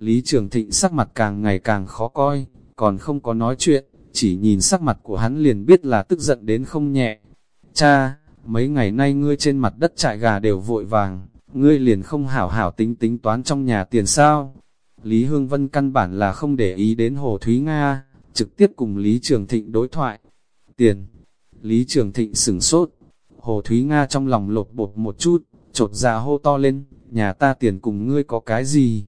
Lý Trường Thịnh sắc mặt càng ngày càng khó coi, còn không có nói chuyện, chỉ nhìn sắc mặt của hắn liền biết là tức giận đến không nhẹ. Cha, mấy ngày nay ngươi trên mặt đất trại gà đều vội vàng, ngươi liền không hảo hảo tính tính toán trong nhà tiền sao. Lý Hương Vân căn bản là không để ý đến Hồ Thúy Nga, trực tiếp cùng Lý Trường Thịnh đối thoại. Tiền. Lý Trường Thịnh sửng sốt. Hồ Thúy Nga trong lòng lột bột một chút, trột ra dạ hô to lên, nhà ta tiền cùng ngươi có cái gì?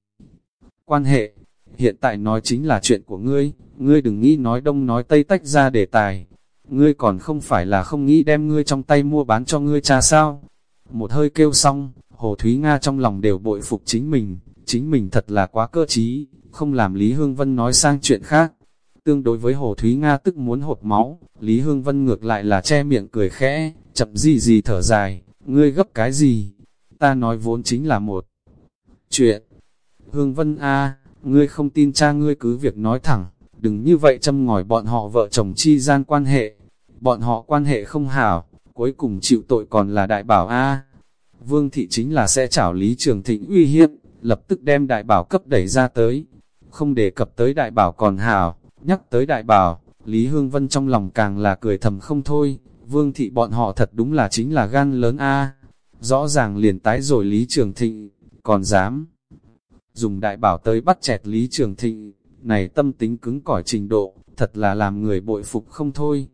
Quan hệ, hiện tại nói chính là chuyện của ngươi, ngươi đừng nghĩ nói đông nói tây tách ra đề tài. Ngươi còn không phải là không nghĩ đem ngươi trong tay mua bán cho ngươi cha sao? Một hơi kêu xong, Hồ Thúy Nga trong lòng đều bội phục chính mình, chính mình thật là quá cơ trí, không làm Lý Hương Vân nói sang chuyện khác. Tương đối với Hồ Thúy Nga tức muốn hột máu, Lý Hương Vân ngược lại là che miệng cười khẽ, chậm gì gì thở dài, ngươi gấp cái gì? Ta nói vốn chính là một chuyện. Hương Vân A, ngươi không tin cha ngươi cứ việc nói thẳng, đừng như vậy châm ngòi bọn họ vợ chồng chi gian quan hệ. Bọn họ quan hệ không hảo, cuối cùng chịu tội còn là đại bảo A. Vương thị chính là sẽ chảo Lý Trường Thịnh uy hiếp, lập tức đem đại bảo cấp đẩy ra tới. Không đề cập tới đại bảo còn hảo, nhắc tới đại bảo, Lý Hương Vân trong lòng càng là cười thầm không thôi. Vương thị bọn họ thật đúng là chính là gan lớn A. Rõ ràng liền tái rồi Lý Trường Thịnh, còn dám dùng đại bảo tới bắt chẹt Lý Trường Thịnh, này tâm tính cứng cỏi trình độ, thật là làm người bội phục không thôi.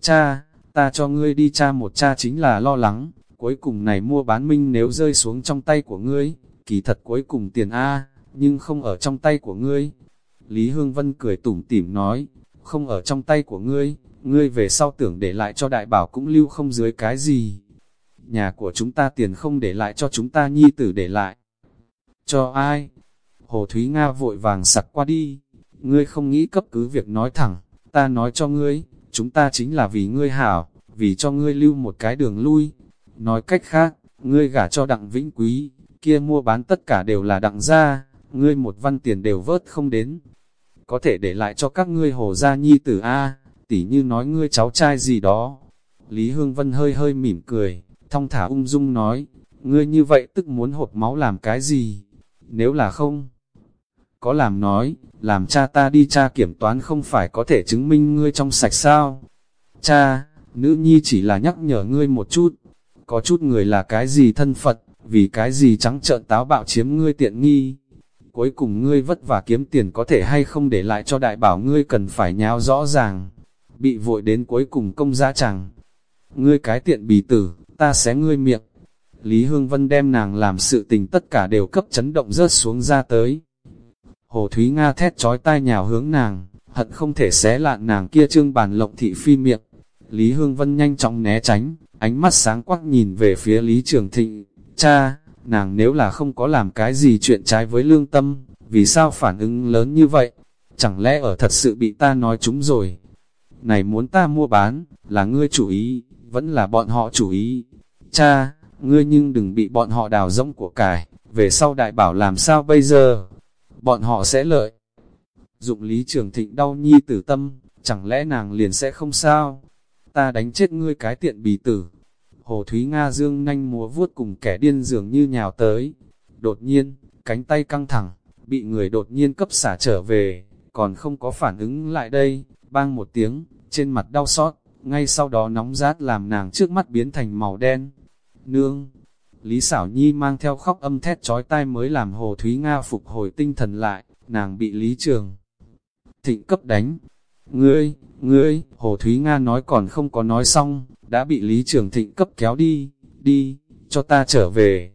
Cha, ta cho ngươi đi cha một cha chính là lo lắng, cuối cùng này mua bán minh nếu rơi xuống trong tay của ngươi, kỳ thật cuối cùng tiền A, nhưng không ở trong tay của ngươi. Lý Hương Vân cười tủm tỉm nói, không ở trong tay của ngươi, ngươi về sau tưởng để lại cho đại bảo cũng lưu không dưới cái gì. Nhà của chúng ta tiền không để lại cho chúng ta nhi tử để lại. Cho ai? Hồ Thúy Nga vội vàng sặc qua đi, ngươi không nghĩ cấp cứ việc nói thẳng, ta nói cho ngươi, chúng ta chính là vì ngươi hảo, vì cho ngươi lưu một cái đường lui. Nói cách khác, ngươi gả cho đặng vĩnh quý, kia mua bán tất cả đều là đặng gia, ngươi một văn tiền đều vớt không đến. Có thể để lại cho các ngươi hồ gia nhi tử A, tỉ như nói ngươi cháu trai gì đó. Lý Hương Vân hơi hơi mỉm cười, thong thả ung dung nói, ngươi như vậy tức muốn hột máu làm cái gì? Nếu là không, có làm nói, làm cha ta đi cha kiểm toán không phải có thể chứng minh ngươi trong sạch sao? Cha, nữ nhi chỉ là nhắc nhở ngươi một chút, có chút người là cái gì thân Phật, vì cái gì trắng trợn táo bạo chiếm ngươi tiện nghi. Cuối cùng ngươi vất vả kiếm tiền có thể hay không để lại cho đại bảo ngươi cần phải nháo rõ ràng. Bị vội đến cuối cùng công giá chẳng. Ngươi cái tiện bì tử, ta xé ngươi miệng. Lý Hương Vân đem nàng làm sự tình tất cả đều cấp chấn động rớt xuống ra tới. Hồ Thúy Nga thét trói tai nhào hướng nàng, hận không thể xé lạn nàng kia trương bàn lộng thị phi miệng. Lý Hương Vân nhanh chóng né tránh, ánh mắt sáng quắc nhìn về phía Lý Trường Thịnh. Cha, nàng nếu là không có làm cái gì chuyện trái với lương tâm, vì sao phản ứng lớn như vậy? Chẳng lẽ ở thật sự bị ta nói chúng rồi? Này muốn ta mua bán, là ngươi chủ ý, vẫn là bọn họ chủ ý. Cha, ngươi nhưng đừng bị bọn họ đào rỗng của cải, về sau đại bảo làm sao bây giờ? bọn họ sẽ lợi. Dụng lý trường thịnh đau nhi tử tâm, chẳng lẽ nàng liền sẽ không sao? Ta đánh chết ngươi cái tiện bì tử. Hồ Thúy Nga dương nhanh múa vuốt cùng kẻ điên dường như nhào tới. Đột nhiên, cánh tay căng thẳng, bị người đột nhiên cấp xả trở về, còn không có phản ứng lại đây, bang một tiếng, trên mặt đau xót, ngay sau đó nóng rát làm nàng trước mắt biến thành màu đen. Nương, Lý Sảo Nhi mang theo khóc âm thét chói tai mới làm Hồ Thúy Nga phục hồi tinh thần lại, nàng bị Lý Trường Thịnh cấp đánh. Ngươi, ngươi, Hồ Thúy Nga nói còn không có nói xong, đã bị Lý Trường Thịnh cấp kéo đi, đi, cho ta trở về.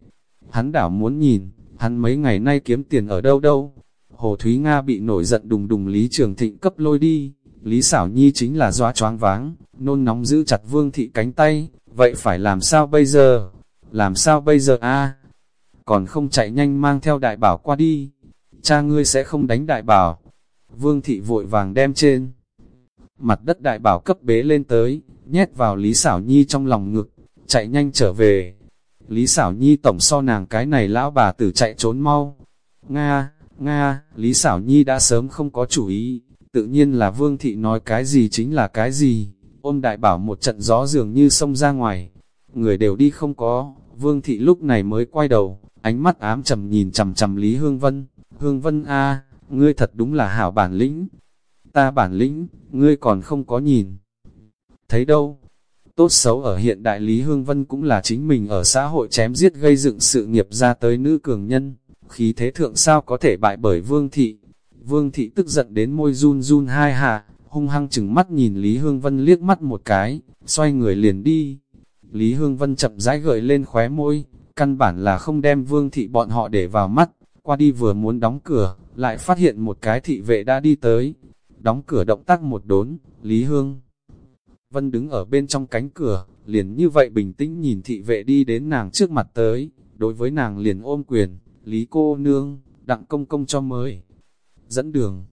Hắn đảo muốn nhìn, hắn mấy ngày nay kiếm tiền ở đâu đâu. Hồ Thúy Nga bị nổi giận đùng đùng Lý Trường Thịnh cấp lôi đi, Lý Sảo Nhi chính là doa choáng váng, nôn nóng giữ chặt Vương Thị cánh tay, vậy phải làm sao bây giờ? làm sao bây giờ a Còn không chạy nhanh mang theo đại bảo qua đi, cha ngươi sẽ không đánh đại bảo. Vương thị vội vàng đem trên. Mặt đất đại bảo cấp bế lên tới, nhét vào Lý Xảo Nhi trong lòng ngực, chạy nhanh trở về. Lý Xảo Nhi tổng so nàng cái này lão bà tử chạy trốn mau. Nga, Nga, Lý Xảo Nhi đã sớm không có chủ ý, tự nhiên là Vương Thị nói cái gì chính là cái gì. Ôm đại bảo một trận gió dường như sông ra ngoài, người đều đi không có, Vương thị lúc này mới quay đầu, ánh mắt ám trầm nhìn chầm chầm Lý Hương Vân, Hương Vân A, ngươi thật đúng là hảo bản lĩnh. Ta bản lĩnh, ngươi còn không có nhìn. Thấy đâu? Tốt xấu ở hiện đại Lý Hương Vân cũng là chính mình ở xã hội chém giết gây dựng sự nghiệp ra tới nữ cường nhân. Khí thế thượng sao có thể bại bởi Vương Thị. Vương Thị tức giận đến môi run run hai hạ, hung hăng chừng mắt nhìn Lý Hương Vân liếc mắt một cái, xoay người liền đi. Lý Hương Vân chậm rãi gợi lên khóe môi, căn bản là không đem Vương Thị bọn họ để vào mắt, qua đi vừa muốn đóng cửa, lại phát hiện một cái thị vệ đã đi tới. Đóng cửa động tác một đốn, Lý Hương Vân đứng ở bên trong cánh cửa, liền như vậy bình tĩnh nhìn thị vệ đi đến nàng trước mặt tới, đối với nàng liền ôm quyền, Lý cô nương, đặng công công cho mới. Dẫn đường,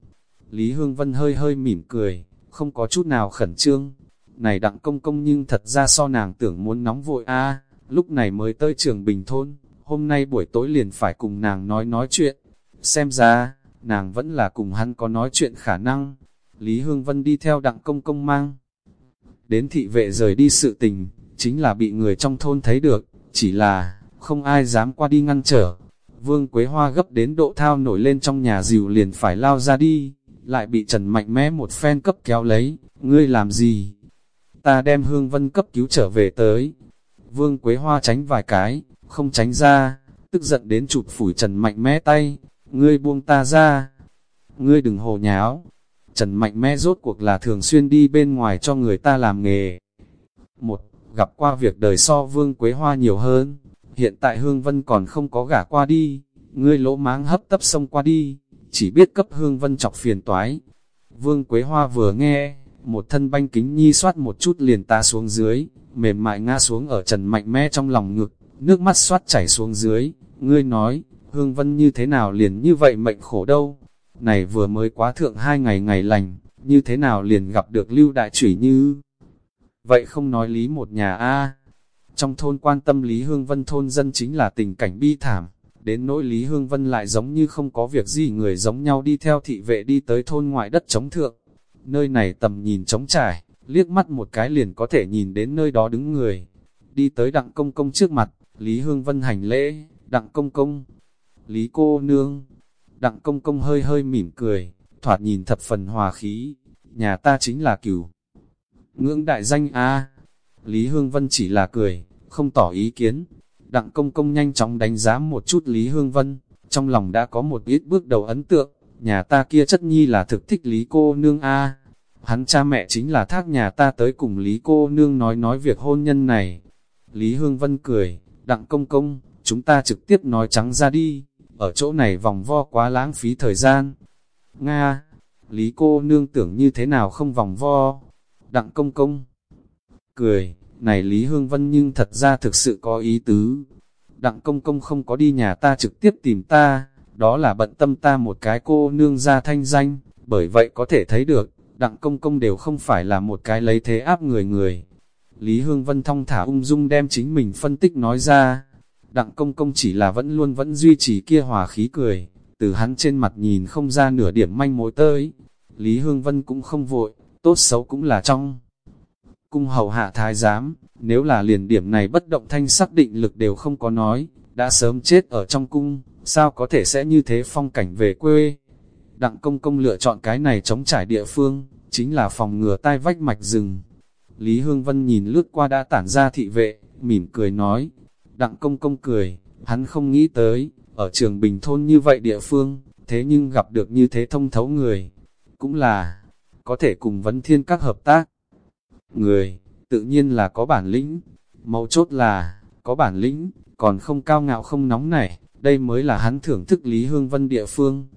Lý Hương Vân hơi hơi mỉm cười, không có chút nào khẩn trương. Này đặng công công nhưng thật ra so nàng tưởng muốn nóng vội a lúc này mới tới trường Bình Thôn, hôm nay buổi tối liền phải cùng nàng nói nói chuyện. Xem ra, nàng vẫn là cùng hắn có nói chuyện khả năng. Lý Hương Vân đi theo đặng công công mang. Đến thị vệ rời đi sự tình, chính là bị người trong thôn thấy được, chỉ là, không ai dám qua đi ngăn trở. Vương Quế Hoa gấp đến độ thao nổi lên trong nhà dìu liền phải lao ra đi, lại bị Trần Mạnh mẽ một phen cấp kéo lấy, ngươi làm gì? Ta đem Hương Vân cấp cứu trở về tới. Vương Quế Hoa tránh vài cái, không tránh ra, tức giận đến chụp phủi Trần Mạnh mẽ tay, ngươi buông ta ra. Ngươi đừng hồ nháo. Trần Mạnh mẽ rốt cuộc là thường xuyên đi bên ngoài cho người ta làm nghề. Một, gặp qua việc đời so Vương Quế Hoa nhiều hơn, hiện tại Hương Vân còn không có gả qua đi, ngươi lỗ máng hấp tấp xông qua đi, chỉ biết cấp Hương Vân chọc phiền toái. Vương Quế Hoa vừa nghe, một thân banh kính nhi soát một chút liền ta xuống dưới, mềm mại ngã xuống ở trần mạnh mẽ trong lòng ngực, nước mắt soát chảy xuống dưới, ngươi nói, Hương Vân như thế nào liền như vậy mệnh khổ đâu, này vừa mới quá thượng hai ngày ngày lành, như thế nào liền gặp được lưu đại chủy như. Vậy không nói lý một nhà a Trong thôn quan tâm Lý Hương Vân thôn dân chính là tình cảnh bi thảm, đến nỗi Lý Hương Vân lại giống như không có việc gì người giống nhau đi theo thị vệ đi tới thôn ngoại đất chống thượng. Nơi này tầm nhìn trống trải, liếc mắt một cái liền có thể nhìn đến nơi đó đứng người. Đi tới đặng công công trước mặt, Lý Hương Vân hành lễ, đặng công công, Lý cô nương. Đặng công công hơi hơi mỉm cười, thoạt nhìn thập phần hòa khí, nhà ta chính là cửu. Ngưỡng đại danh A, Lý Hương Vân chỉ là cười, không tỏ ý kiến, Đặng công công nhanh chóng đánh giá một chút Lý Hương Vân, trong lòng đã có một ít bước đầu ấn tượng, nhà ta kia chất nhi là thực thích Lý cô nương A. Hắn cha mẹ chính là thác nhà ta tới cùng Lý cô nương nói nói việc hôn nhân này. Lý Hương Vân cười, đặng công công, chúng ta trực tiếp nói trắng ra đi, ở chỗ này vòng vo quá lãng phí thời gian. Nga, Lý cô nương tưởng như thế nào không vòng vo. Đặng công công, cười, này Lý Hương Vân nhưng thật ra thực sự có ý tứ. Đặng công công không có đi nhà ta trực tiếp tìm ta, đó là bận tâm ta một cái cô nương ra thanh danh, bởi vậy có thể thấy được, đặng công công đều không phải là một cái lấy thế áp người người. Lý Hương Vân thong thả ung dung đem chính mình phân tích nói ra, đặng công công chỉ là vẫn luôn vẫn duy trì kia hòa khí cười, từ hắn trên mặt nhìn không ra nửa điểm manh mối tới. Lý Hương Vân cũng không vội, tốt xấu cũng là trong cung hầu hạ thái giám, nếu là liền điểm này bất động thanh xác định lực đều không có nói, đã sớm chết ở trong cung, sao có thể sẽ như thế phong cảnh về quê. Đặng công công lựa chọn cái này chống trải địa phương, chính là phòng ngừa tai vách mạch rừng. Lý Hương Vân nhìn lướt qua đã tản ra thị vệ, mỉm cười nói. Đặng công công cười, hắn không nghĩ tới, ở trường Bình Thôn như vậy địa phương, thế nhưng gặp được như thế thông thấu người. Cũng là, có thể cùng vấn thiên các hợp tác người, tự nhiên là có bản lĩnh. Mấu chốt là, có bản lĩnh, còn không cao ngạo không nóng này, đây mới là hắn thưởng thức Lý Hương Vân địa phương.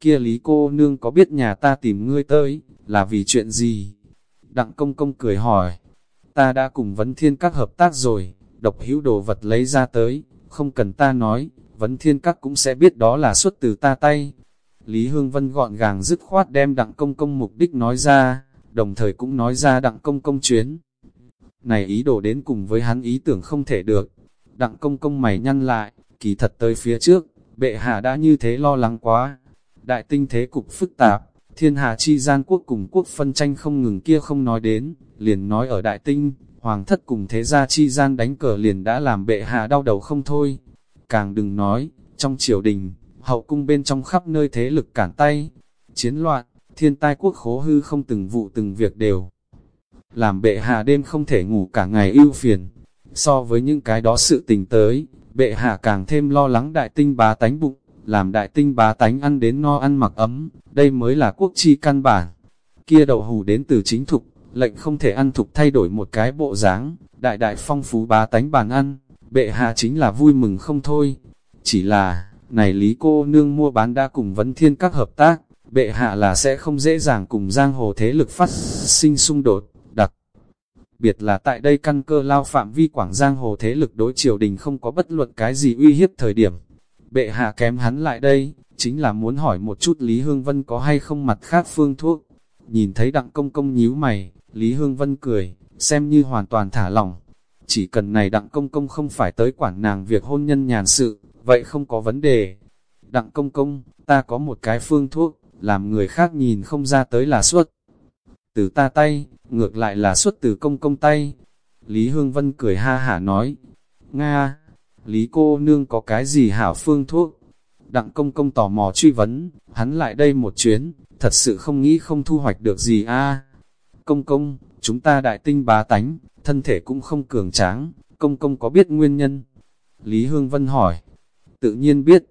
Kia Lý cô nương có biết nhà ta tìm ngươi tới, là vì chuyện gì? Đặng công công cười hỏi, ta đã cùng vấn thiên các hợp tác rồi, độc hữu đồ vật lấy ra tới, không cần ta nói, vấn thiên các cũng sẽ biết đó là xuất từ ta tay. Lý Hương Vân gọn gàng dứt khoát đem đặng công công mục đích nói ra, đồng thời cũng nói ra đặng công công chuyến. Này ý đồ đến cùng với hắn ý tưởng không thể được. Đặng công công mày nhăn lại, kỳ thật tới phía trước, bệ hạ đã như thế lo lắng quá. Đại tinh thế cục phức tạp, thiên hạ chi gian quốc cùng quốc phân tranh không ngừng kia không nói đến, liền nói ở đại tinh, hoàng thất cùng thế gia chi gian đánh cờ liền đã làm bệ hạ đau đầu không thôi. Càng đừng nói, trong triều đình, hậu cung bên trong khắp nơi thế lực cản tay, chiến loạn, thiên tai quốc khố hư không từng vụ từng việc đều. Làm bệ hạ đêm không thể ngủ cả ngày ưu phiền, so với những cái đó sự tình tới, bệ hạ càng thêm lo lắng đại tinh bá tánh bụng, làm đại tinh bá tánh ăn đến no ăn mặc ấm, đây mới là quốc chi căn bản. Kia đậu hù đến từ chính thục, lệnh không thể ăn thục thay đổi một cái bộ dáng, đại đại phong phú bá tánh bàn ăn, bệ hạ chính là vui mừng không thôi. Chỉ là, này lý cô nương mua bán đã cùng vấn thiên các hợp tác, bệ hạ là sẽ không dễ dàng cùng giang hồ thế lực phát sinh xung đột, đặc biệt là tại đây căn cơ lao phạm vi quảng giang hồ thế lực đối triều đình không có bất luận cái gì uy hiếp thời điểm. Bệ hạ kém hắn lại đây, chính là muốn hỏi một chút Lý Hương Vân có hay không mặt khác phương thuốc. Nhìn thấy đặng công công nhíu mày, Lý Hương Vân cười, xem như hoàn toàn thả lỏng. Chỉ cần này đặng công công không phải tới quản nàng việc hôn nhân nhàn sự, vậy không có vấn đề. Đặng công công, ta có một cái phương thuốc, làm người khác nhìn không ra tới là suốt. Từ ta tay, ngược lại là suốt từ công công tay. Lý Hương Vân cười ha hả nói, Nga, Lý cô nương có cái gì hảo phương thuốc? Đặng công công tò mò truy vấn, hắn lại đây một chuyến, thật sự không nghĩ không thu hoạch được gì a Công công, chúng ta đại tinh bá tánh, thân thể cũng không cường tráng, công công có biết nguyên nhân? Lý Hương Vân hỏi, tự nhiên biết,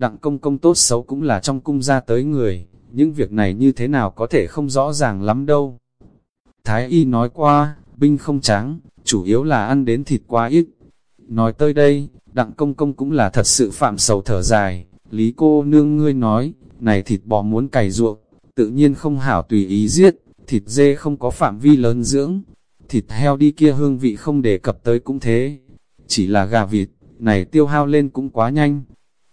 đặng công công tốt xấu cũng là trong cung ra tới người, những việc này như thế nào có thể không rõ ràng lắm đâu. Thái y nói qua, binh không trắng chủ yếu là ăn đến thịt quá ít. Nói tới đây, đặng công công cũng là thật sự phạm sầu thở dài, lý cô nương ngươi nói, này thịt bò muốn cày ruộng, tự nhiên không hảo tùy ý giết, thịt dê không có phạm vi lớn dưỡng, thịt heo đi kia hương vị không đề cập tới cũng thế, chỉ là gà vịt, này tiêu hao lên cũng quá nhanh.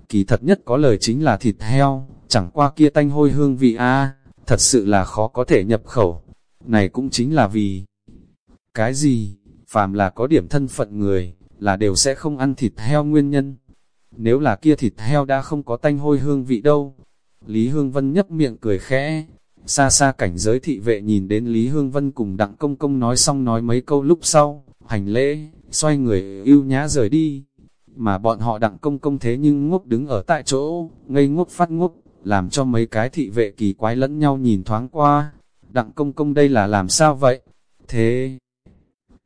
Kỳ thật nhất có lời chính là thịt heo, chẳng qua kia tanh hôi hương vị a thật sự là khó có thể nhập khẩu. Này cũng chính là vì cái gì, phàm là có điểm thân phận người, là đều sẽ không ăn thịt heo nguyên nhân. Nếu là kia thịt heo đã không có tanh hôi hương vị đâu. Lý Hương Vân nhấp miệng cười khẽ, xa xa cảnh giới thị vệ nhìn đến Lý Hương Vân cùng đặng công công nói xong nói mấy câu lúc sau, hành lễ, xoay người yêu nhã rời đi mà bọn họ đặng công công thế nhưng ngốc đứng ở tại chỗ, ngây ngốc phát ngốc, làm cho mấy cái thị vệ kỳ quái lẫn nhau nhìn thoáng qua. Đặng công công đây là làm sao vậy? Thế...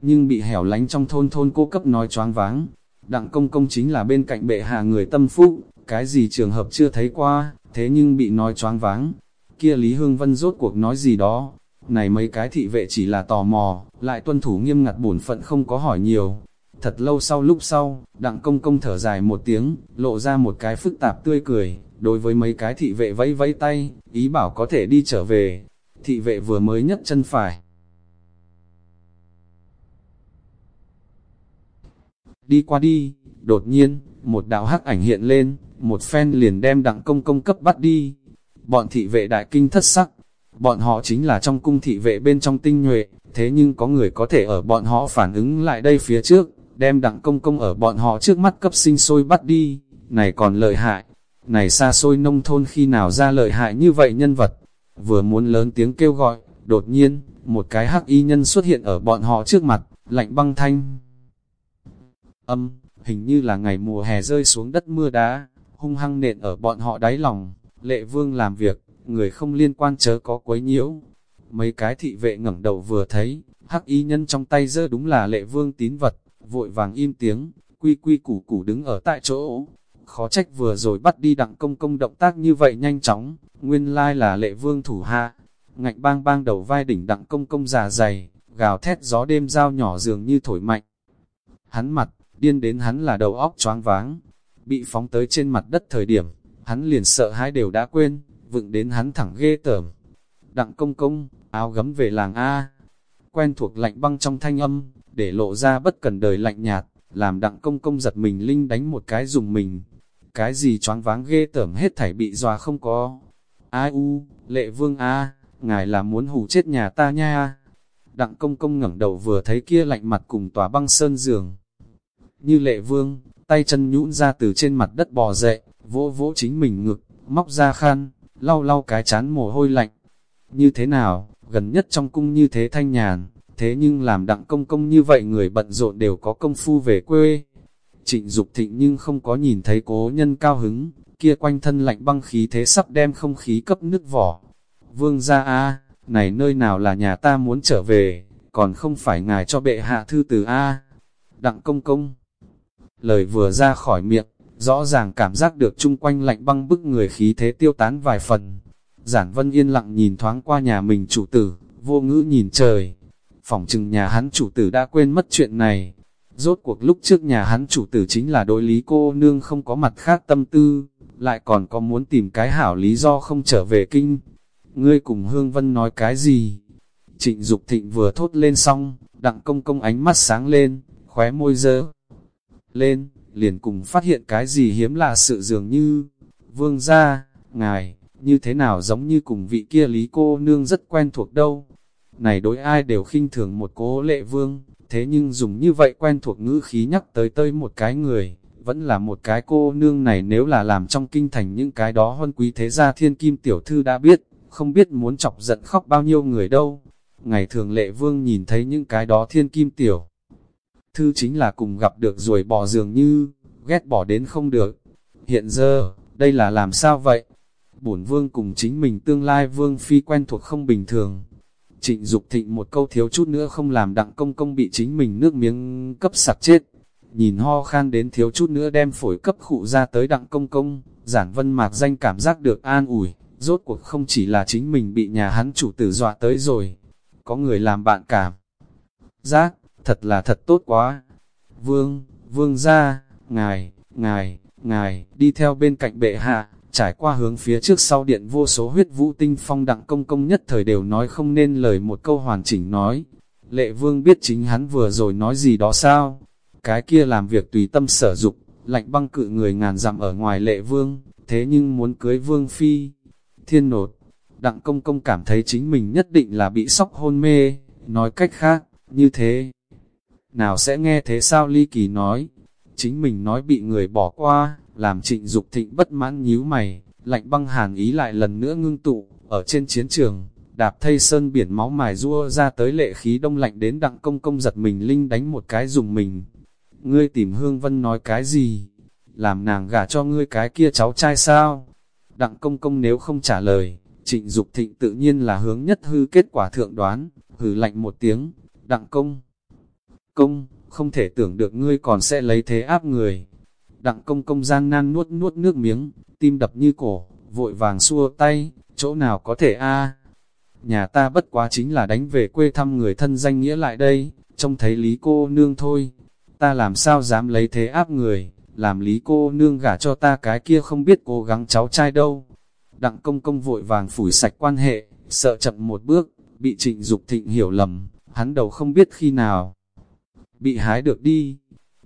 Nhưng bị hẻo lánh trong thôn thôn cô cấp nói choáng váng. Đặng công công chính là bên cạnh bệ hạ người tâm phúc, cái gì trường hợp chưa thấy qua, thế nhưng bị nói choáng váng. Kia Lý Hương Vân rốt cuộc nói gì đó, này mấy cái thị vệ chỉ là tò mò, lại tuân thủ nghiêm ngặt bổn phận không có hỏi nhiều, Thật lâu sau lúc sau, đặng công công thở dài một tiếng, lộ ra một cái phức tạp tươi cười, đối với mấy cái thị vệ vẫy vẫy tay, ý bảo có thể đi trở về. Thị vệ vừa mới nhất chân phải. Đi qua đi, đột nhiên, một đạo hắc ảnh hiện lên, một phen liền đem đặng công công cấp bắt đi. Bọn thị vệ đại kinh thất sắc, bọn họ chính là trong cung thị vệ bên trong tinh nhuệ, thế nhưng có người có thể ở bọn họ phản ứng lại đây phía trước, đem đặng công công ở bọn họ trước mắt cấp sinh sôi bắt đi, này còn lợi hại, này xa xôi nông thôn khi nào ra lợi hại như vậy nhân vật, vừa muốn lớn tiếng kêu gọi, đột nhiên, một cái hắc y nhân xuất hiện ở bọn họ trước mặt, lạnh băng thanh. Âm, hình như là ngày mùa hè rơi xuống đất mưa đá, hung hăng nện ở bọn họ đáy lòng, lệ vương làm việc, người không liên quan chớ có quấy nhiễu. Mấy cái thị vệ ngẩng đầu vừa thấy, hắc y nhân trong tay giơ đúng là lệ vương tín vật, vội vàng im tiếng, quy quy củ củ đứng ở tại chỗ. Khó trách vừa rồi bắt đi đặng công công động tác như vậy nhanh chóng, nguyên lai là lệ vương thủ hạ. Ngạnh bang bang đầu vai đỉnh đặng công công già dày, gào thét gió đêm dao nhỏ dường như thổi mạnh. Hắn mặt, điên đến hắn là đầu óc choáng váng, bị phóng tới trên mặt đất thời điểm, hắn liền sợ hãi đều đã quên, vựng đến hắn thẳng ghê tởm. Đặng công công, áo gấm về làng A, quen thuộc lạnh băng trong thanh âm, để lộ ra bất cần đời lạnh nhạt, làm đặng công công giật mình linh đánh một cái dùng mình. Cái gì choáng váng ghê tởm hết thảy bị dòa không có. Ai u, lệ vương a ngài là muốn hù chết nhà ta nha. Đặng công công ngẩng đầu vừa thấy kia lạnh mặt cùng tòa băng sơn giường. Như lệ vương, tay chân nhũn ra từ trên mặt đất bò dậy, vỗ vỗ chính mình ngực, móc ra khăn, lau lau cái chán mồ hôi lạnh. Như thế nào, gần nhất trong cung như thế thanh nhàn, thế nhưng làm đặng công công như vậy người bận rộn đều có công phu về quê. Trịnh Dục thịnh nhưng không có nhìn thấy cố nhân cao hứng, kia quanh thân lạnh băng khí thế sắp đem không khí cấp nứt vỏ. Vương ra a này nơi nào là nhà ta muốn trở về, còn không phải ngài cho bệ hạ thư từ A. Đặng công công. Lời vừa ra khỏi miệng, rõ ràng cảm giác được chung quanh lạnh băng bức người khí thế tiêu tán vài phần. Giản vân yên lặng nhìn thoáng qua nhà mình chủ tử, vô ngữ nhìn trời. Phỏng chừng nhà hắn chủ tử đã quên mất chuyện này. Rốt cuộc lúc trước nhà hắn chủ tử chính là đối lý cô nương không có mặt khác tâm tư, lại còn có muốn tìm cái hảo lý do không trở về kinh. Ngươi cùng Hương Vân nói cái gì? Trịnh Dục Thịnh vừa thốt lên xong, đặng công công ánh mắt sáng lên, khóe môi dơ. Lên, liền cùng phát hiện cái gì hiếm là sự dường như, vương gia, ngài, như thế nào giống như cùng vị kia lý cô nương rất quen thuộc đâu. Này đối ai đều khinh thường một cố lệ vương, thế nhưng dùng như vậy quen thuộc ngữ khí nhắc tới tới một cái người, vẫn là một cái cô nương này nếu là làm trong kinh thành những cái đó hơn quý thế gia thiên kim tiểu thư đã biết, không biết muốn chọc giận khóc bao nhiêu người đâu. Ngày thường lệ vương nhìn thấy những cái đó thiên kim tiểu. Thư chính là cùng gặp được rồi bỏ dường như, ghét bỏ đến không được. Hiện giờ, đây là làm sao vậy? Bổn vương cùng chính mình tương lai vương phi quen thuộc không bình thường. Trịnh Dục thịnh một câu thiếu chút nữa không làm đặng công công bị chính mình nước miếng cấp sặc chết. Nhìn ho khan đến thiếu chút nữa đem phổi cấp khụ ra tới đặng công công, giản vân mạc danh cảm giác được an ủi, rốt cuộc không chỉ là chính mình bị nhà hắn chủ tử dọa tới rồi, có người làm bạn cảm. Giác, thật là thật tốt quá. Vương, vương ra, ngài, ngài, ngài, đi theo bên cạnh bệ hạ, trải qua hướng phía trước sau điện vô số huyết vũ tinh phong đặng công công nhất thời đều nói không nên lời một câu hoàn chỉnh nói. Lệ vương biết chính hắn vừa rồi nói gì đó sao? Cái kia làm việc tùy tâm sở dục, lạnh băng cự người ngàn dặm ở ngoài lệ vương, thế nhưng muốn cưới vương phi. Thiên nột, đặng công công cảm thấy chính mình nhất định là bị sóc hôn mê, nói cách khác, như thế. Nào sẽ nghe thế sao ly kỳ nói, chính mình nói bị người bỏ qua, làm trịnh Dục thịnh bất mãn nhíu mày, lạnh băng hàn ý lại lần nữa ngưng tụ, ở trên chiến trường, đạp thây sơn biển máu mài rua ra tới lệ khí đông lạnh đến đặng công công giật mình linh đánh một cái dùng mình. Ngươi tìm Hương Vân nói cái gì? Làm nàng gả cho ngươi cái kia cháu trai sao? Đặng công công nếu không trả lời, trịnh Dục thịnh tự nhiên là hướng nhất hư kết quả thượng đoán, hừ lạnh một tiếng, đặng công. Công, không thể tưởng được ngươi còn sẽ lấy thế áp người. Đặng công công gian nan nuốt nuốt nước miếng, tim đập như cổ, vội vàng xua tay, chỗ nào có thể a Nhà ta bất quá chính là đánh về quê thăm người thân danh nghĩa lại đây, trông thấy lý cô nương thôi. Ta làm sao dám lấy thế áp người, làm lý cô nương gả cho ta cái kia không biết cố gắng cháu trai đâu. Đặng công công vội vàng phủi sạch quan hệ, sợ chậm một bước, bị trịnh Dục thịnh hiểu lầm, hắn đầu không biết khi nào. Bị hái được đi,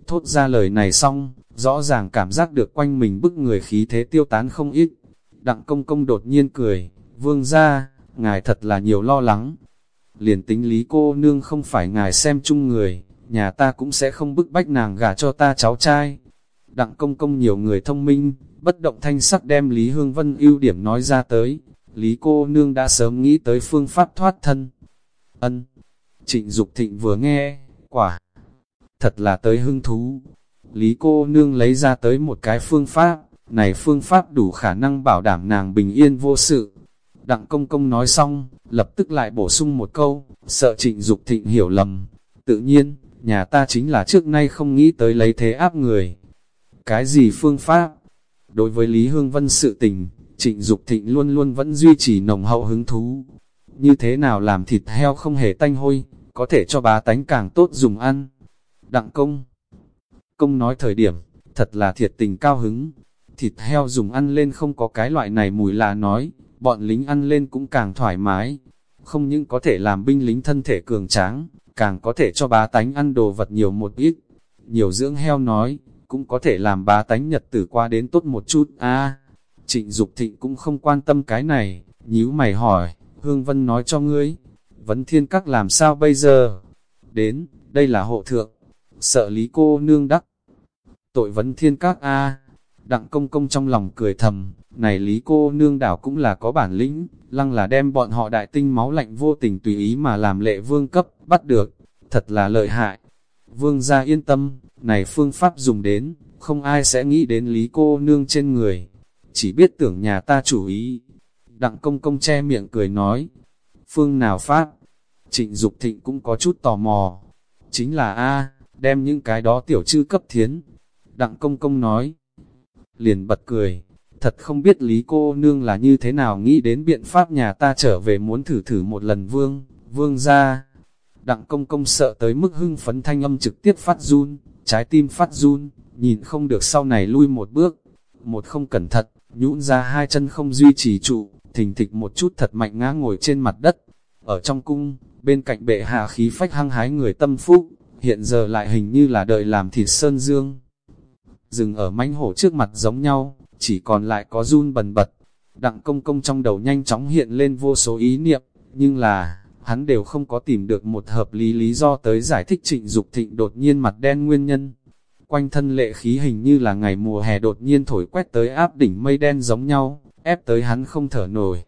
thốt ra lời này xong, rõ ràng cảm giác được quanh mình bức người khí thế tiêu tán không ít. Đặng công công đột nhiên cười, vương ra, ngài thật là nhiều lo lắng. Liền tính lý cô nương không phải ngài xem chung người, nhà ta cũng sẽ không bức bách nàng gả cho ta cháu trai. Đặng công công nhiều người thông minh, bất động thanh sắc đem Lý Hương Vân ưu điểm nói ra tới. Lý cô nương đã sớm nghĩ tới phương pháp thoát thân. Ân. Trịnh Dục Thịnh vừa nghe, quả. Thật là tới hứng thú, Lý cô nương lấy ra tới một cái phương pháp, này phương pháp đủ khả năng bảo đảm nàng bình yên vô sự. Đặng công công nói xong, lập tức lại bổ sung một câu, sợ trịnh Dục thịnh hiểu lầm. Tự nhiên, nhà ta chính là trước nay không nghĩ tới lấy thế áp người. Cái gì phương pháp? Đối với Lý Hương Vân sự tình, trịnh Dục thịnh luôn luôn vẫn duy trì nồng hậu hứng thú. Như thế nào làm thịt heo không hề tanh hôi, có thể cho bá tánh càng tốt dùng ăn. Đặng công Công nói thời điểm, thật là thiệt tình cao hứng. Thịt heo dùng ăn lên không có cái loại này mùi lạ nói, bọn lính ăn lên cũng càng thoải mái. Không những có thể làm binh lính thân thể cường tráng, càng có thể cho bá tánh ăn đồ vật nhiều một ít. Nhiều dưỡng heo nói, cũng có thể làm bá tánh nhật tử qua đến tốt một chút. a trịnh Dục thịnh cũng không quan tâm cái này, nhíu mày hỏi, Hương Vân nói cho ngươi, vấn thiên các làm sao bây giờ? Đến, đây là hộ thượng, sợ lý cô nương đắc. Tội vấn thiên các A, đặng công công trong lòng cười thầm, này lý cô nương đảo cũng là có bản lĩnh, lăng là đem bọn họ đại tinh máu lạnh vô tình tùy ý mà làm lệ vương cấp, bắt được, thật là lợi hại. Vương gia yên tâm, này phương pháp dùng đến, không ai sẽ nghĩ đến lý cô nương trên người. chỉ biết tưởng nhà ta chủ ý. Đặng công công che miệng cười nói, phương nào pháp Trịnh Dục thịnh cũng có chút tò mò, chính là A, đem những cái đó tiểu chư cấp thiến. Đặng công công nói, liền bật cười, thật không biết lý cô nương là như thế nào nghĩ đến biện pháp nhà ta trở về muốn thử thử một lần vương, vương ra. Đặng công công sợ tới mức hưng phấn thanh âm trực tiếp phát run, trái tim phát run, nhìn không được sau này lui một bước. Một không cẩn thận, nhũn ra hai chân không duy trì trụ, thình thịch một chút thật mạnh ngã ngồi trên mặt đất. Ở trong cung, bên cạnh bệ hạ khí phách hăng hái người tâm phúc, hiện giờ lại hình như là đợi làm thịt sơn dương. Dừng ở mãnh hổ trước mặt giống nhau, chỉ còn lại có run bần bật. Đặng công công trong đầu nhanh chóng hiện lên vô số ý niệm, nhưng là, hắn đều không có tìm được một hợp lý lý do tới giải thích trịnh Dục thịnh đột nhiên mặt đen nguyên nhân. Quanh thân lệ khí hình như là ngày mùa hè đột nhiên thổi quét tới áp đỉnh mây đen giống nhau, ép tới hắn không thở nổi.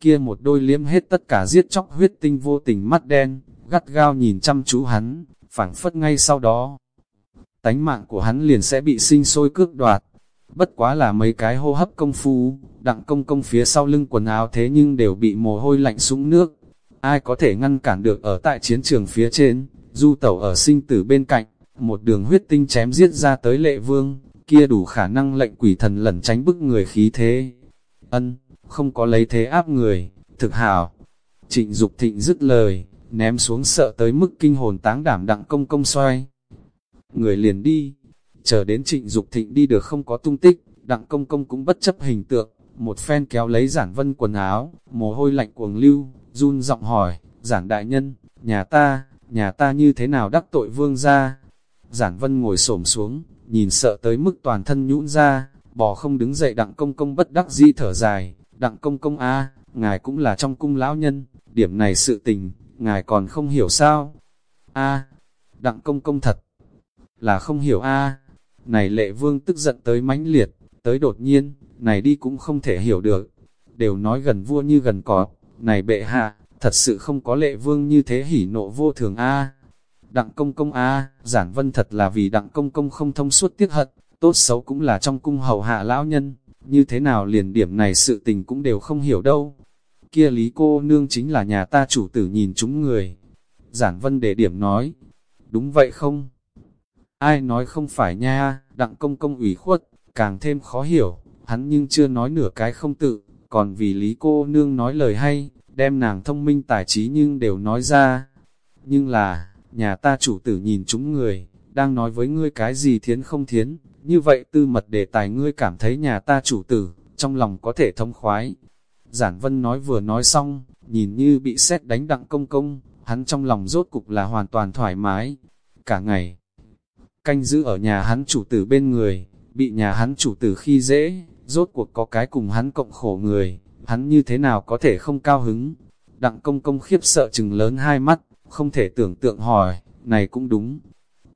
Kia một đôi liếm hết tất cả giết chóc huyết tinh vô tình mắt đen, gắt gao nhìn chăm chú hắn, phảng phất ngay sau đó. Tánh mạng của hắn liền sẽ bị sinh sôi cước đoạt. Bất quá là mấy cái hô hấp công phu, đặng công công phía sau lưng quần áo thế nhưng đều bị mồ hôi lạnh sũng nước. Ai có thể ngăn cản được ở tại chiến trường phía trên, du tẩu ở sinh tử bên cạnh, một đường huyết tinh chém giết ra tới lệ vương, kia đủ khả năng lệnh quỷ thần lẩn tránh bức người khí thế. Ân, không có lấy thế áp người, thực hảo. Trịnh Dục thịnh dứt lời, ném xuống sợ tới mức kinh hồn táng đảm đặng công công xoay. Người liền đi, chờ đến trịnh Dục thịnh đi được không có tung tích, đặng công công cũng bất chấp hình tượng, một phen kéo lấy giản vân quần áo, mồ hôi lạnh cuồng lưu, run giọng hỏi, giản đại nhân, nhà ta, nhà ta như thế nào đắc tội vương ra? Giản vân ngồi xổm xuống, nhìn sợ tới mức toàn thân nhũn ra, bò không đứng dậy đặng công công bất đắc di thở dài, đặng công công a ngài cũng là trong cung lão nhân, điểm này sự tình, ngài còn không hiểu sao? A, đặng công công thật là không hiểu a. Này lệ vương tức giận tới mãnh liệt, tới đột nhiên, này đi cũng không thể hiểu được. Đều nói gần vua như gần có, này bệ hạ, thật sự không có lệ vương như thế hỉ nộ vô thường a. Đặng công công a, giản vân thật là vì đặng công công không thông suốt tiếc hận, tốt xấu cũng là trong cung hầu hạ lão nhân, như thế nào liền điểm này sự tình cũng đều không hiểu đâu kia lý cô nương chính là nhà ta chủ tử nhìn chúng người. Giản vân để điểm nói, đúng vậy không? Ai nói không phải nha, đặng công công ủy khuất, càng thêm khó hiểu, hắn nhưng chưa nói nửa cái không tự, còn vì lý cô nương nói lời hay, đem nàng thông minh tài trí nhưng đều nói ra. Nhưng là, nhà ta chủ tử nhìn chúng người, đang nói với ngươi cái gì thiến không thiến, như vậy tư mật đề tài ngươi cảm thấy nhà ta chủ tử, trong lòng có thể thông khoái, Giản Vân nói vừa nói xong, nhìn như bị xét đánh đặng công công, hắn trong lòng rốt cục là hoàn toàn thoải mái. Cả ngày, canh giữ ở nhà hắn chủ tử bên người, bị nhà hắn chủ tử khi dễ, rốt cuộc có cái cùng hắn cộng khổ người, hắn như thế nào có thể không cao hứng. Đặng công công khiếp sợ chừng lớn hai mắt, không thể tưởng tượng hỏi, này cũng đúng,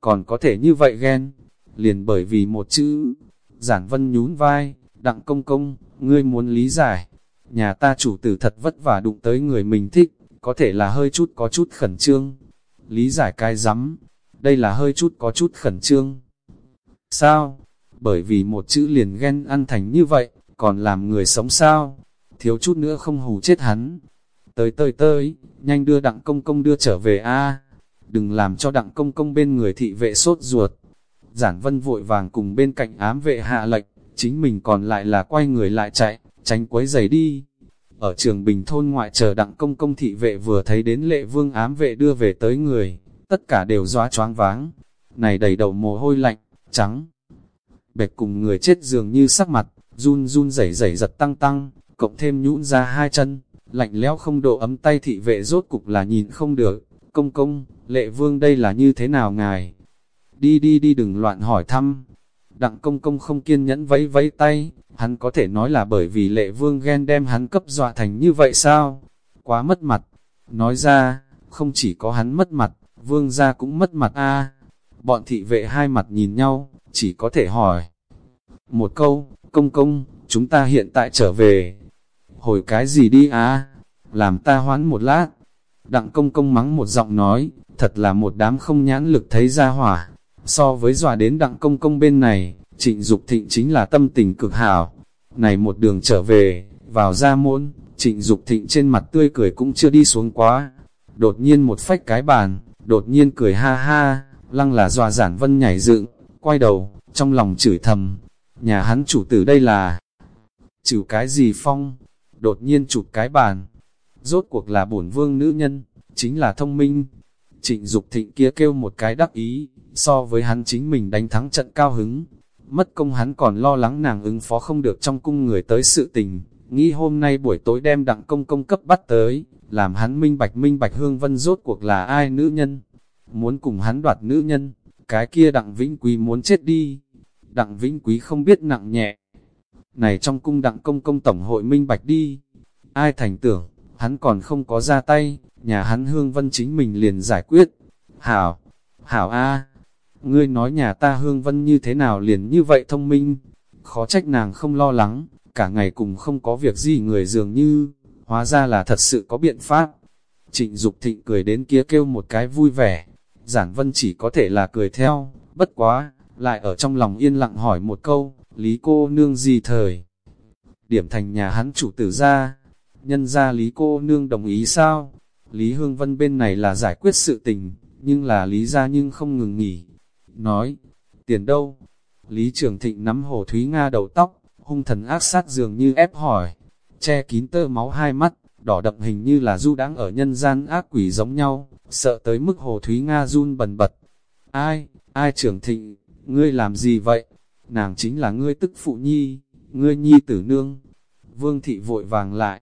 còn có thể như vậy ghen, liền bởi vì một chữ, giản vân nhún vai, đặng công công, ngươi muốn lý giải, nhà ta chủ tử thật vất vả đụng tới người mình thích, có thể là hơi chút có chút khẩn trương. Lý giải cai rắm, đây là hơi chút có chút khẩn trương. Sao? Bởi vì một chữ liền ghen ăn thành như vậy, còn làm người sống sao? Thiếu chút nữa không hù chết hắn. Tới tới tới, nhanh đưa đặng công công đưa trở về a Đừng làm cho đặng công công bên người thị vệ sốt ruột. Giản vân vội vàng cùng bên cạnh ám vệ hạ lệnh, chính mình còn lại là quay người lại chạy tránh quấy giày đi. Ở trường Bình thôn ngoại chờ đặng công công thị vệ vừa thấy đến lệ vương ám vệ đưa về tới người, tất cả đều doa choáng váng. Này đầy đầu mồ hôi lạnh, trắng. bẹp cùng người chết dường như sắc mặt, run run rẩy rẩy giật tăng tăng, cộng thêm nhũn ra hai chân, lạnh lẽo không độ ấm tay thị vệ rốt cục là nhìn không được. Công công, lệ vương đây là như thế nào ngài? Đi đi đi đừng loạn hỏi thăm. Đặng công công không kiên nhẫn vẫy vẫy tay, Hắn có thể nói là bởi vì lệ vương ghen đem hắn cấp dọa thành như vậy sao? Quá mất mặt. Nói ra, không chỉ có hắn mất mặt, vương gia cũng mất mặt a Bọn thị vệ hai mặt nhìn nhau, chỉ có thể hỏi. Một câu, công công, chúng ta hiện tại trở về. Hồi cái gì đi á Làm ta hoán một lát. Đặng công công mắng một giọng nói, thật là một đám không nhãn lực thấy ra hỏa. So với dòa đến đặng công công bên này, Trịnh Dục Thịnh chính là tâm tình cực hảo. Này một đường trở về, vào ra môn, trịnh Dục thịnh trên mặt tươi cười cũng chưa đi xuống quá. Đột nhiên một phách cái bàn, đột nhiên cười ha ha, lăng là dòa giản vân nhảy dựng, quay đầu, trong lòng chửi thầm. Nhà hắn chủ tử đây là chịu cái gì phong, đột nhiên chụp cái bàn. Rốt cuộc là bổn vương nữ nhân, chính là thông minh. Trịnh Dục thịnh kia kêu một cái đắc ý, so với hắn chính mình đánh thắng trận cao hứng. Mất công hắn còn lo lắng nàng ứng phó không được trong cung người tới sự tình, nghĩ hôm nay buổi tối đem đặng công công cấp bắt tới, làm hắn minh bạch minh bạch hương vân rốt cuộc là ai nữ nhân. Muốn cùng hắn đoạt nữ nhân, cái kia đặng vĩnh quý muốn chết đi. Đặng vĩnh quý không biết nặng nhẹ. Này trong cung đặng công công tổng hội minh bạch đi. Ai thành tưởng, hắn còn không có ra tay, nhà hắn hương vân chính mình liền giải quyết. Hảo, hảo a ngươi nói nhà ta hương vân như thế nào liền như vậy thông minh. Khó trách nàng không lo lắng, cả ngày cùng không có việc gì người dường như, hóa ra là thật sự có biện pháp. Trịnh Dục thịnh cười đến kia kêu một cái vui vẻ, giản vân chỉ có thể là cười theo, bất quá, lại ở trong lòng yên lặng hỏi một câu, lý cô nương gì thời. Điểm thành nhà hắn chủ tử ra, nhân ra lý cô nương đồng ý sao? Lý Hương Vân bên này là giải quyết sự tình, nhưng là lý ra nhưng không ngừng nghỉ. Nói, tiền đâu? Lý Trường Thịnh nắm Hồ Thúy Nga đầu tóc, hung thần ác sát dường như ép hỏi, che kín tơ máu hai mắt, đỏ đậm hình như là du đáng ở nhân gian ác quỷ giống nhau, sợ tới mức Hồ Thúy Nga run bần bật. Ai, ai Trường thịnh, ngươi làm gì vậy? Nàng chính là ngươi tức phụ nhi, ngươi nhi tử nương. Vương thị vội vàng lại.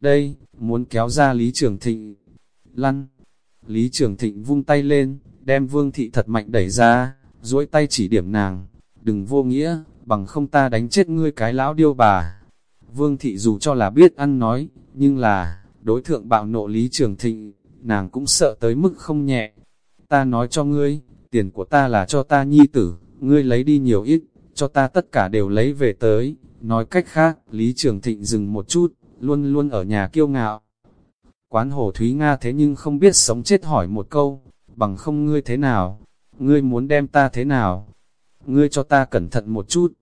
Đây, muốn kéo ra Lý Trường Thịnh. Lăn. Lý Trường Thịnh vung tay lên, đem Vương thị thật mạnh đẩy ra, duỗi tay chỉ điểm nàng. Đừng vô nghĩa, bằng không ta đánh chết ngươi cái lão điêu bà. Vương thị dù cho là biết ăn nói, nhưng là, đối thượng bạo nộ Lý Trường Thịnh, nàng cũng sợ tới mức không nhẹ. Ta nói cho ngươi, tiền của ta là cho ta nhi tử, ngươi lấy đi nhiều ít, cho ta tất cả đều lấy về tới. Nói cách khác, Lý Trường Thịnh dừng một chút, luôn luôn ở nhà kiêu ngạo. Quán hồ Thúy Nga thế nhưng không biết sống chết hỏi một câu, bằng không ngươi thế nào, ngươi muốn đem ta thế nào, ngươi cho ta cẩn thận một chút.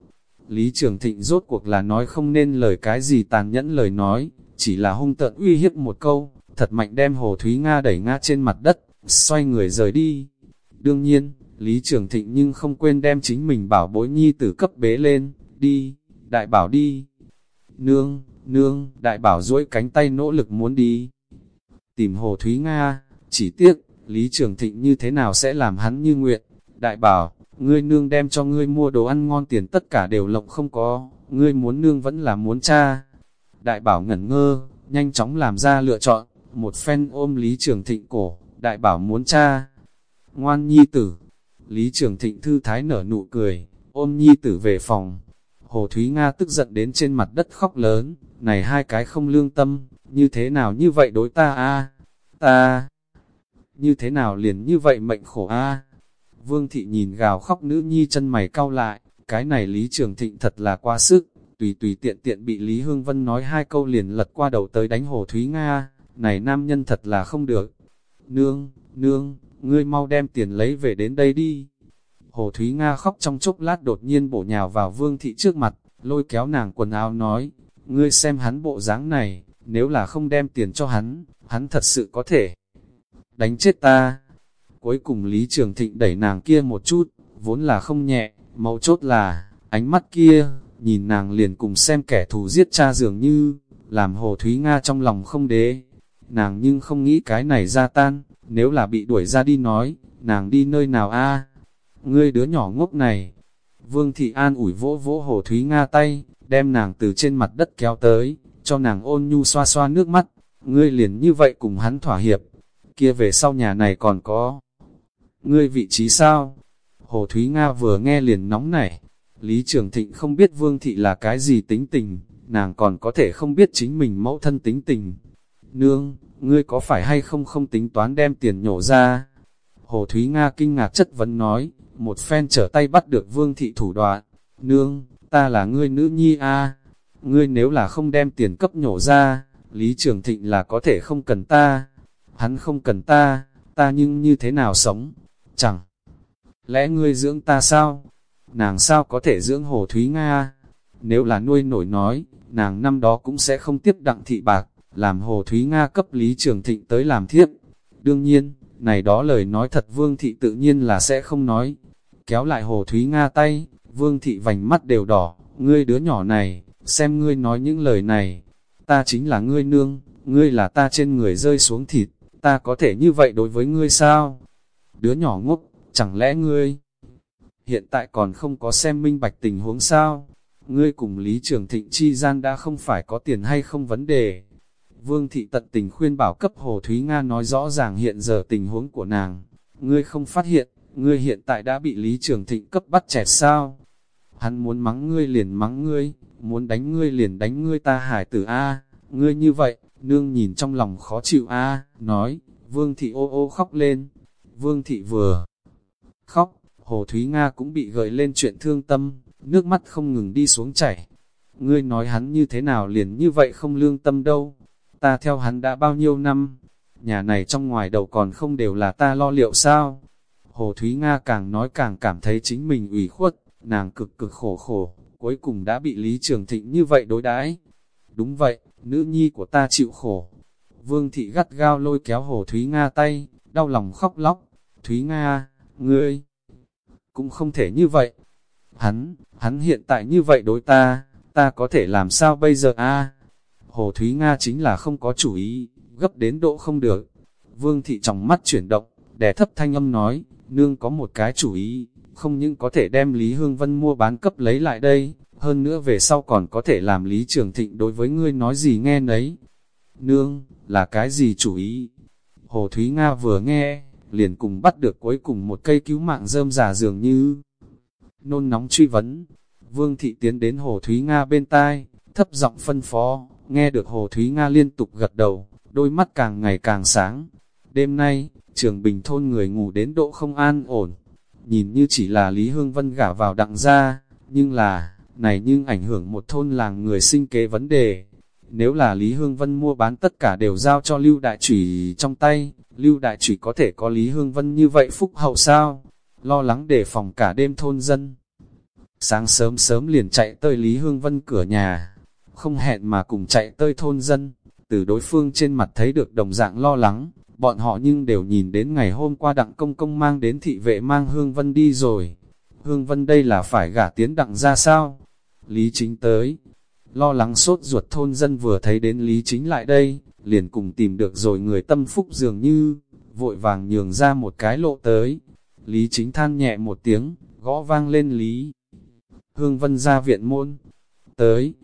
Lý Trường Thịnh rốt cuộc là nói không nên lời cái gì tàn nhẫn lời nói, chỉ là hung tợn uy hiếp một câu, thật mạnh đem Hồ Thúy Nga đẩy Nga trên mặt đất, xoay người rời đi. Đương nhiên, Lý Trường Thịnh nhưng không quên đem chính mình bảo bối nhi tử cấp bế lên, đi, đại bảo đi. Nương, nương, đại bảo duỗi cánh tay nỗ lực muốn đi. Tìm Hồ Thúy Nga, chỉ tiếc, Lý Trường Thịnh như thế nào sẽ làm hắn như nguyện. Đại bảo, ngươi nương đem cho ngươi mua đồ ăn ngon tiền tất cả đều lộng không có, ngươi muốn nương vẫn là muốn cha. Đại bảo ngẩn ngơ, nhanh chóng làm ra lựa chọn, một phen ôm Lý Trường Thịnh cổ, đại bảo muốn cha. Ngoan nhi tử, Lý Trường Thịnh thư thái nở nụ cười, ôm nhi tử về phòng. Hồ Thúy Nga tức giận đến trên mặt đất khóc lớn, này hai cái không lương tâm, như thế nào như vậy đối ta a ta, như thế nào liền như vậy mệnh khổ a Vương thị nhìn gào khóc nữ nhi chân mày cau lại, cái này Lý Trường Thịnh thật là quá sức, tùy tùy tiện tiện bị Lý Hương Vân nói hai câu liền lật qua đầu tới đánh Hồ Thúy Nga, này nam nhân thật là không được. Nương, nương, ngươi mau đem tiền lấy về đến đây đi. Hồ Thúy Nga khóc trong chốc lát đột nhiên bổ nhào vào Vương thị trước mặt, lôi kéo nàng quần áo nói, ngươi xem hắn bộ dáng này, nếu là không đem tiền cho hắn, hắn thật sự có thể đánh chết ta. Cuối cùng Lý Trường Thịnh đẩy nàng kia một chút, vốn là không nhẹ, mấu chốt là, ánh mắt kia, nhìn nàng liền cùng xem kẻ thù giết cha dường như, làm Hồ Thúy Nga trong lòng không đế. Nàng nhưng không nghĩ cái này ra tan, nếu là bị đuổi ra đi nói, nàng đi nơi nào a Ngươi đứa nhỏ ngốc này. Vương Thị An ủi vỗ vỗ Hồ Thúy Nga tay, đem nàng từ trên mặt đất kéo tới, cho nàng ôn nhu xoa xoa nước mắt. Ngươi liền như vậy cùng hắn thỏa hiệp, kia về sau nhà này còn có ngươi vị trí sao? Hồ Thúy Nga vừa nghe liền nóng nảy, Lý Trường Thịnh không biết Vương Thị là cái gì tính tình, nàng còn có thể không biết chính mình mẫu thân tính tình. Nương, ngươi có phải hay không không tính toán đem tiền nhổ ra? Hồ Thúy Nga kinh ngạc chất vấn nói, một phen trở tay bắt được Vương Thị thủ đoạn. Nương, ta là ngươi nữ nhi a ngươi nếu là không đem tiền cấp nhổ ra, Lý Trường Thịnh là có thể không cần ta. Hắn không cần ta, ta nhưng như thế nào sống? Chẳng lẽ ngươi dưỡng ta sao? Nàng sao có thể dưỡng Hồ Thúy Nga? nếu là nuôi nổi nói, nàng năm đó cũng sẽ không tiếp đặng thị bạc, làm Hồ Thúy Nga cấp Lý Trường Thịnh tới làm thiếp. Đương nhiên, này đó lời nói thật Vương Thị tự nhiên là sẽ không nói. Kéo lại Hồ Thúy Nga tay, Vương Thị vành mắt đều đỏ, ngươi đứa nhỏ này, xem ngươi nói những lời này, ta chính là ngươi nương, ngươi là ta trên người rơi xuống thịt, ta có thể như vậy đối với ngươi sao? Đứa nhỏ ngốc, chẳng lẽ ngươi hiện tại còn không có xem minh bạch tình huống sao? Ngươi cùng Lý Trường Thịnh chi gian đã không phải có tiền hay không vấn đề. Vương thị tận tình khuyên bảo cấp Hồ Thúy Nga nói rõ ràng hiện giờ tình huống của nàng. Ngươi không phát hiện, ngươi hiện tại đã bị Lý Trường Thịnh cấp bắt chẹt sao? Hắn muốn mắng ngươi liền mắng ngươi, muốn đánh ngươi liền đánh ngươi ta hải tử A, ngươi như vậy, nương nhìn trong lòng khó chịu A, nói, Vương thị ô ô khóc lên. Vương thị vừa khóc, Hồ Thúy Nga cũng bị gợi lên chuyện thương tâm, nước mắt không ngừng đi xuống chảy. Ngươi nói hắn như thế nào liền như vậy không lương tâm đâu. Ta theo hắn đã bao nhiêu năm, nhà này trong ngoài đầu còn không đều là ta lo liệu sao. Hồ Thúy Nga càng nói càng cảm thấy chính mình ủy khuất, nàng cực cực khổ khổ, cuối cùng đã bị Lý Trường Thịnh như vậy đối đãi. Đúng vậy, nữ nhi của ta chịu khổ. Vương thị gắt gao lôi kéo Hồ Thúy Nga tay, đau lòng khóc lóc. Thúy Nga, ngươi, cũng không thể như vậy. Hắn, hắn hiện tại như vậy đối ta, ta có thể làm sao bây giờ a? Hồ Thúy Nga chính là không có chủ ý, gấp đến độ không được. Vương thị trong mắt chuyển động, đè thấp thanh âm nói, nương có một cái chủ ý, không những có thể đem Lý Hương Vân mua bán cấp lấy lại đây, hơn nữa về sau còn có thể làm Lý Trường Thịnh đối với ngươi nói gì nghe nấy. Nương, là cái gì chủ ý? Hồ Thúy Nga vừa nghe, liền cùng bắt được cuối cùng một cây cứu mạng rơm giả dường như nôn nóng truy vấn. Vương thị tiến đến Hồ Thúy Nga bên tai, thấp giọng phân phó, nghe được Hồ Thúy Nga liên tục gật đầu, đôi mắt càng ngày càng sáng. Đêm nay, trường bình thôn người ngủ đến độ không an ổn, nhìn như chỉ là Lý Hương Vân gả vào đặng gia, nhưng là, này nhưng ảnh hưởng một thôn làng người sinh kế vấn đề. Nếu là Lý Hương Vân mua bán tất cả đều giao cho Lưu Đại Chủy trong tay, Lưu Đại Chủy có thể có Lý Hương Vân như vậy phúc hậu sao? Lo lắng đề phòng cả đêm thôn dân. Sáng sớm sớm liền chạy tới Lý Hương Vân cửa nhà, không hẹn mà cùng chạy tới thôn dân, từ đối phương trên mặt thấy được đồng dạng lo lắng, bọn họ nhưng đều nhìn đến ngày hôm qua đặng công công mang đến thị vệ mang Hương Vân đi rồi. Hương Vân đây là phải gả tiến đặng ra sao? Lý chính tới, lo lắng sốt ruột thôn dân vừa thấy đến Lý chính lại đây, liền cùng tìm được rồi người tâm phúc dường như, vội vàng nhường ra một cái lộ tới. Lý chính than nhẹ một tiếng, gõ vang lên Lý. Hương Vân ra viện môn, tới.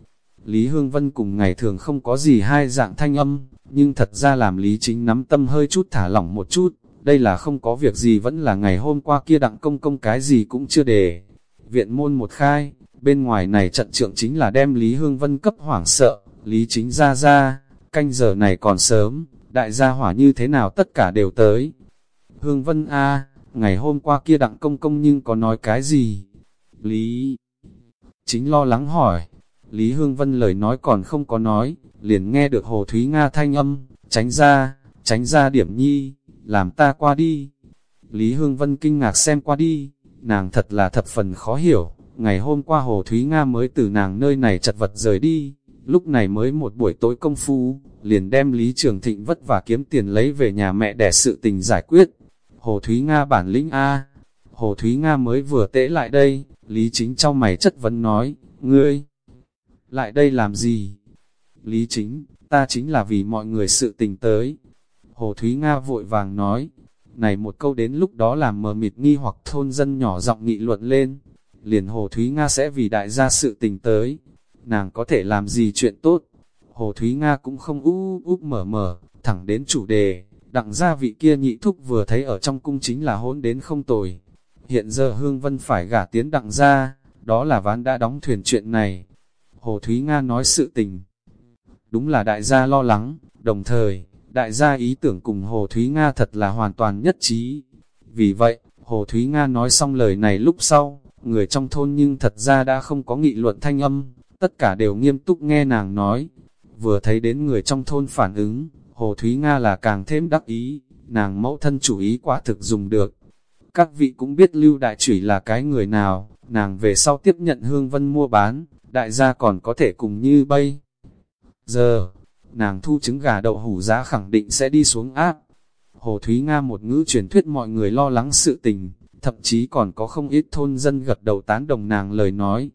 Lý Hương Vân cùng ngày thường không có gì hai dạng thanh âm, nhưng thật ra làm Lý Chính nắm tâm hơi chút thả lỏng một chút, đây là không có việc gì vẫn là ngày hôm qua kia đặng công công cái gì cũng chưa để. Viện môn một khai, bên ngoài này trận trưởng chính là đem Lý Hương Vân cấp hoảng sợ, Lý Chính ra ra, canh giờ này còn sớm, đại gia hỏa như thế nào tất cả đều tới. Hương Vân A, ngày hôm qua kia đặng công công nhưng có nói cái gì? Lý Chính lo lắng hỏi, Lý Hương Vân lời nói còn không có nói, liền nghe được Hồ Thúy Nga thanh âm, tránh ra, tránh ra điểm nhi, làm ta qua đi. Lý Hương Vân kinh ngạc xem qua đi, nàng thật là thập phần khó hiểu, ngày hôm qua Hồ Thúy Nga mới từ nàng nơi này chật vật rời đi, lúc này mới một buổi tối công phu, liền đem Lý Trường Thịnh vất vả kiếm tiền lấy về nhà mẹ để sự tình giải quyết. Hồ Thúy Nga bản lĩnh A, Hồ Thúy Nga mới vừa tễ lại đây, Lý Chính trong mày chất vấn nói, ngươi, lại đây làm gì? Lý Chính, ta chính là vì mọi người sự tình tới. Hồ Thúy Nga vội vàng nói, này một câu đến lúc đó làm mờ mịt nghi hoặc thôn dân nhỏ giọng nghị luận lên, liền Hồ Thúy Nga sẽ vì đại gia sự tình tới, nàng có thể làm gì chuyện tốt. Hồ Thúy Nga cũng không ú úp mở mở, thẳng đến chủ đề, đặng gia vị kia nhị thúc vừa thấy ở trong cung chính là hỗn đến không tồi. Hiện giờ Hương Vân phải gả tiến đặng gia, đó là ván đã đóng thuyền chuyện này. Hồ Thúy Nga nói sự tình. Đúng là đại gia lo lắng, đồng thời, đại gia ý tưởng cùng Hồ Thúy Nga thật là hoàn toàn nhất trí. Vì vậy, Hồ Thúy Nga nói xong lời này lúc sau, người trong thôn nhưng thật ra đã không có nghị luận thanh âm, tất cả đều nghiêm túc nghe nàng nói. Vừa thấy đến người trong thôn phản ứng, Hồ Thúy Nga là càng thêm đắc ý, nàng mẫu thân chủ ý quá thực dùng được. Các vị cũng biết Lưu Đại Chủy là cái người nào, nàng về sau tiếp nhận Hương Vân mua bán, đại gia còn có thể cùng như bây. Giờ, nàng thu trứng gà đậu hủ giá khẳng định sẽ đi xuống áp. Hồ Thúy Nga một ngữ truyền thuyết mọi người lo lắng sự tình, thậm chí còn có không ít thôn dân gật đầu tán đồng nàng lời nói.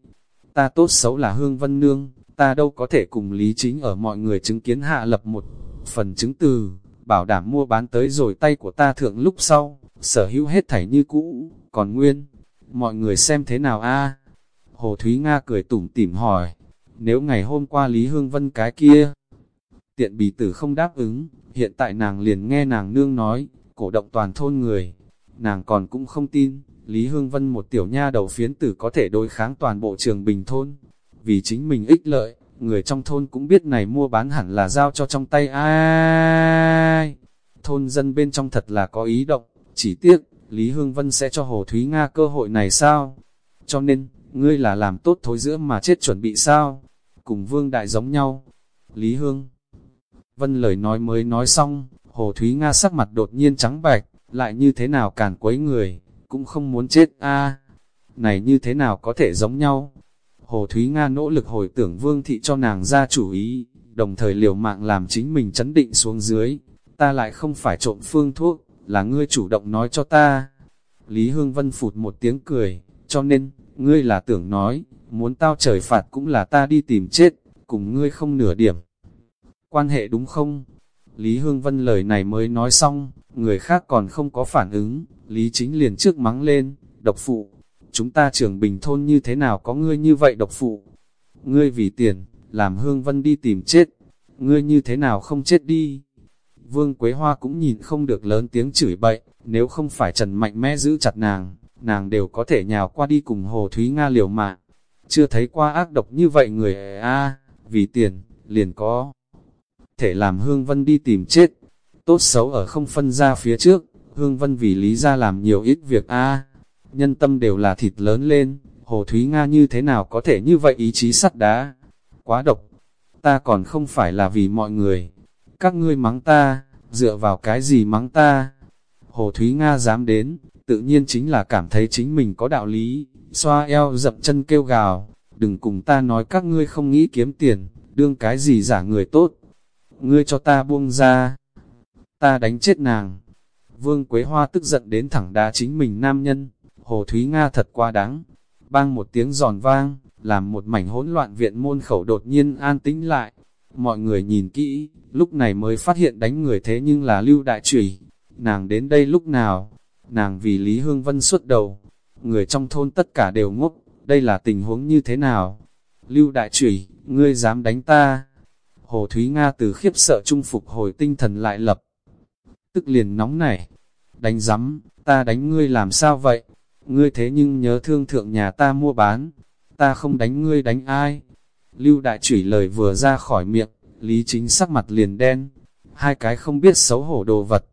Ta tốt xấu là Hương Vân Nương, ta đâu có thể cùng Lý Chính ở mọi người chứng kiến hạ lập một phần chứng từ, bảo đảm mua bán tới rồi tay của ta thượng lúc sau, sở hữu hết thảy như cũ, còn nguyên. Mọi người xem thế nào a Hồ Thúy Nga cười tủm tỉm hỏi, nếu ngày hôm qua Lý Hương Vân cái kia, tiện bì tử không đáp ứng, hiện tại nàng liền nghe nàng nương nói, cổ động toàn thôn người. Nàng còn cũng không tin, Lý Hương Vân một tiểu nha đầu phiến tử có thể đối kháng toàn bộ trường bình thôn. Vì chính mình ích lợi, người trong thôn cũng biết này mua bán hẳn là giao cho trong tay ai. Thôn dân bên trong thật là có ý động, chỉ tiếc, Lý Hương Vân sẽ cho Hồ Thúy Nga cơ hội này sao? Cho nên, ngươi là làm tốt thối giữa mà chết chuẩn bị sao? Cùng vương đại giống nhau. Lý Hương Vân lời nói mới nói xong, Hồ Thúy Nga sắc mặt đột nhiên trắng bạch, lại như thế nào càn quấy người, cũng không muốn chết a Này như thế nào có thể giống nhau? Hồ Thúy Nga nỗ lực hồi tưởng vương thị cho nàng ra chủ ý, đồng thời liều mạng làm chính mình chấn định xuống dưới. Ta lại không phải trộm phương thuốc, là ngươi chủ động nói cho ta. Lý Hương Vân phụt một tiếng cười, cho nên, ngươi là tưởng nói, muốn tao trời phạt cũng là ta đi tìm chết, cùng ngươi không nửa điểm. Quan hệ đúng không? Lý Hương Vân lời này mới nói xong, người khác còn không có phản ứng, Lý Chính liền trước mắng lên, độc phụ, chúng ta trưởng bình thôn như thế nào có ngươi như vậy độc phụ? Ngươi vì tiền, làm Hương Vân đi tìm chết, ngươi như thế nào không chết đi? Vương Quế Hoa cũng nhìn không được lớn tiếng chửi bậy, nếu không phải Trần Mạnh mẽ giữ chặt nàng, nàng đều có thể nhào qua đi cùng Hồ Thúy Nga liều mạng. Chưa thấy qua ác độc như vậy người a vì tiền, liền có. Thể làm Hương Vân đi tìm chết, tốt xấu ở không phân ra phía trước, Hương Vân vì lý ra làm nhiều ít việc a. Nhân tâm đều là thịt lớn lên, Hồ Thúy Nga như thế nào có thể như vậy ý chí sắt đá, quá độc, ta còn không phải là vì mọi người, các ngươi mắng ta, dựa vào cái gì mắng ta, Hồ Thúy Nga dám đến, tự nhiên chính là cảm thấy chính mình có đạo lý, xoa eo dập chân kêu gào, đừng cùng ta nói các ngươi không nghĩ kiếm tiền, đương cái gì giả người tốt, ngươi cho ta buông ra, ta đánh chết nàng. Vương Quế Hoa tức giận đến thẳng đá chính mình nam nhân, Hồ Thúy Nga thật quá đáng. Bang một tiếng giòn vang, làm một mảnh hỗn loạn viện môn khẩu đột nhiên an tĩnh lại. Mọi người nhìn kỹ, lúc này mới phát hiện đánh người thế nhưng là Lưu Đại Trùy. Nàng đến đây lúc nào? Nàng vì Lý Hương Vân xuất đầu. Người trong thôn tất cả đều ngốc, đây là tình huống như thế nào? Lưu Đại Trùy, ngươi dám đánh ta? Hồ Thúy Nga từ khiếp sợ trung phục hồi tinh thần lại lập. Tức liền nóng nảy. Đánh rắm, ta đánh ngươi làm sao vậy? Ngươi thế nhưng nhớ thương thượng nhà ta mua bán. Ta không đánh ngươi đánh ai? Lưu đại chửi lời vừa ra khỏi miệng, Lý chính sắc mặt liền đen. Hai cái không biết xấu hổ đồ vật.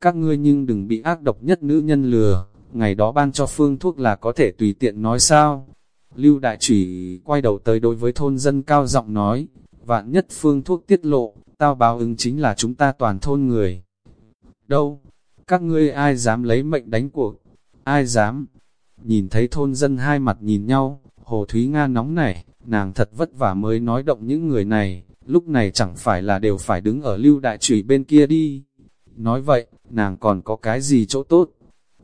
Các ngươi nhưng đừng bị ác độc nhất nữ nhân lừa. Ngày đó ban cho phương thuốc là có thể tùy tiện nói sao? Lưu đại chủy quay đầu tới đối với thôn dân cao giọng nói, vạn nhất phương thuốc tiết lộ, tao báo ứng chính là chúng ta toàn thôn người. Đâu? Các ngươi ai dám lấy mệnh đánh cuộc? Ai dám? Nhìn thấy thôn dân hai mặt nhìn nhau, Hồ Thúy Nga nóng nảy, nàng thật vất vả mới nói động những người này, lúc này chẳng phải là đều phải đứng ở lưu đại trùy bên kia đi. Nói vậy, nàng còn có cái gì chỗ tốt?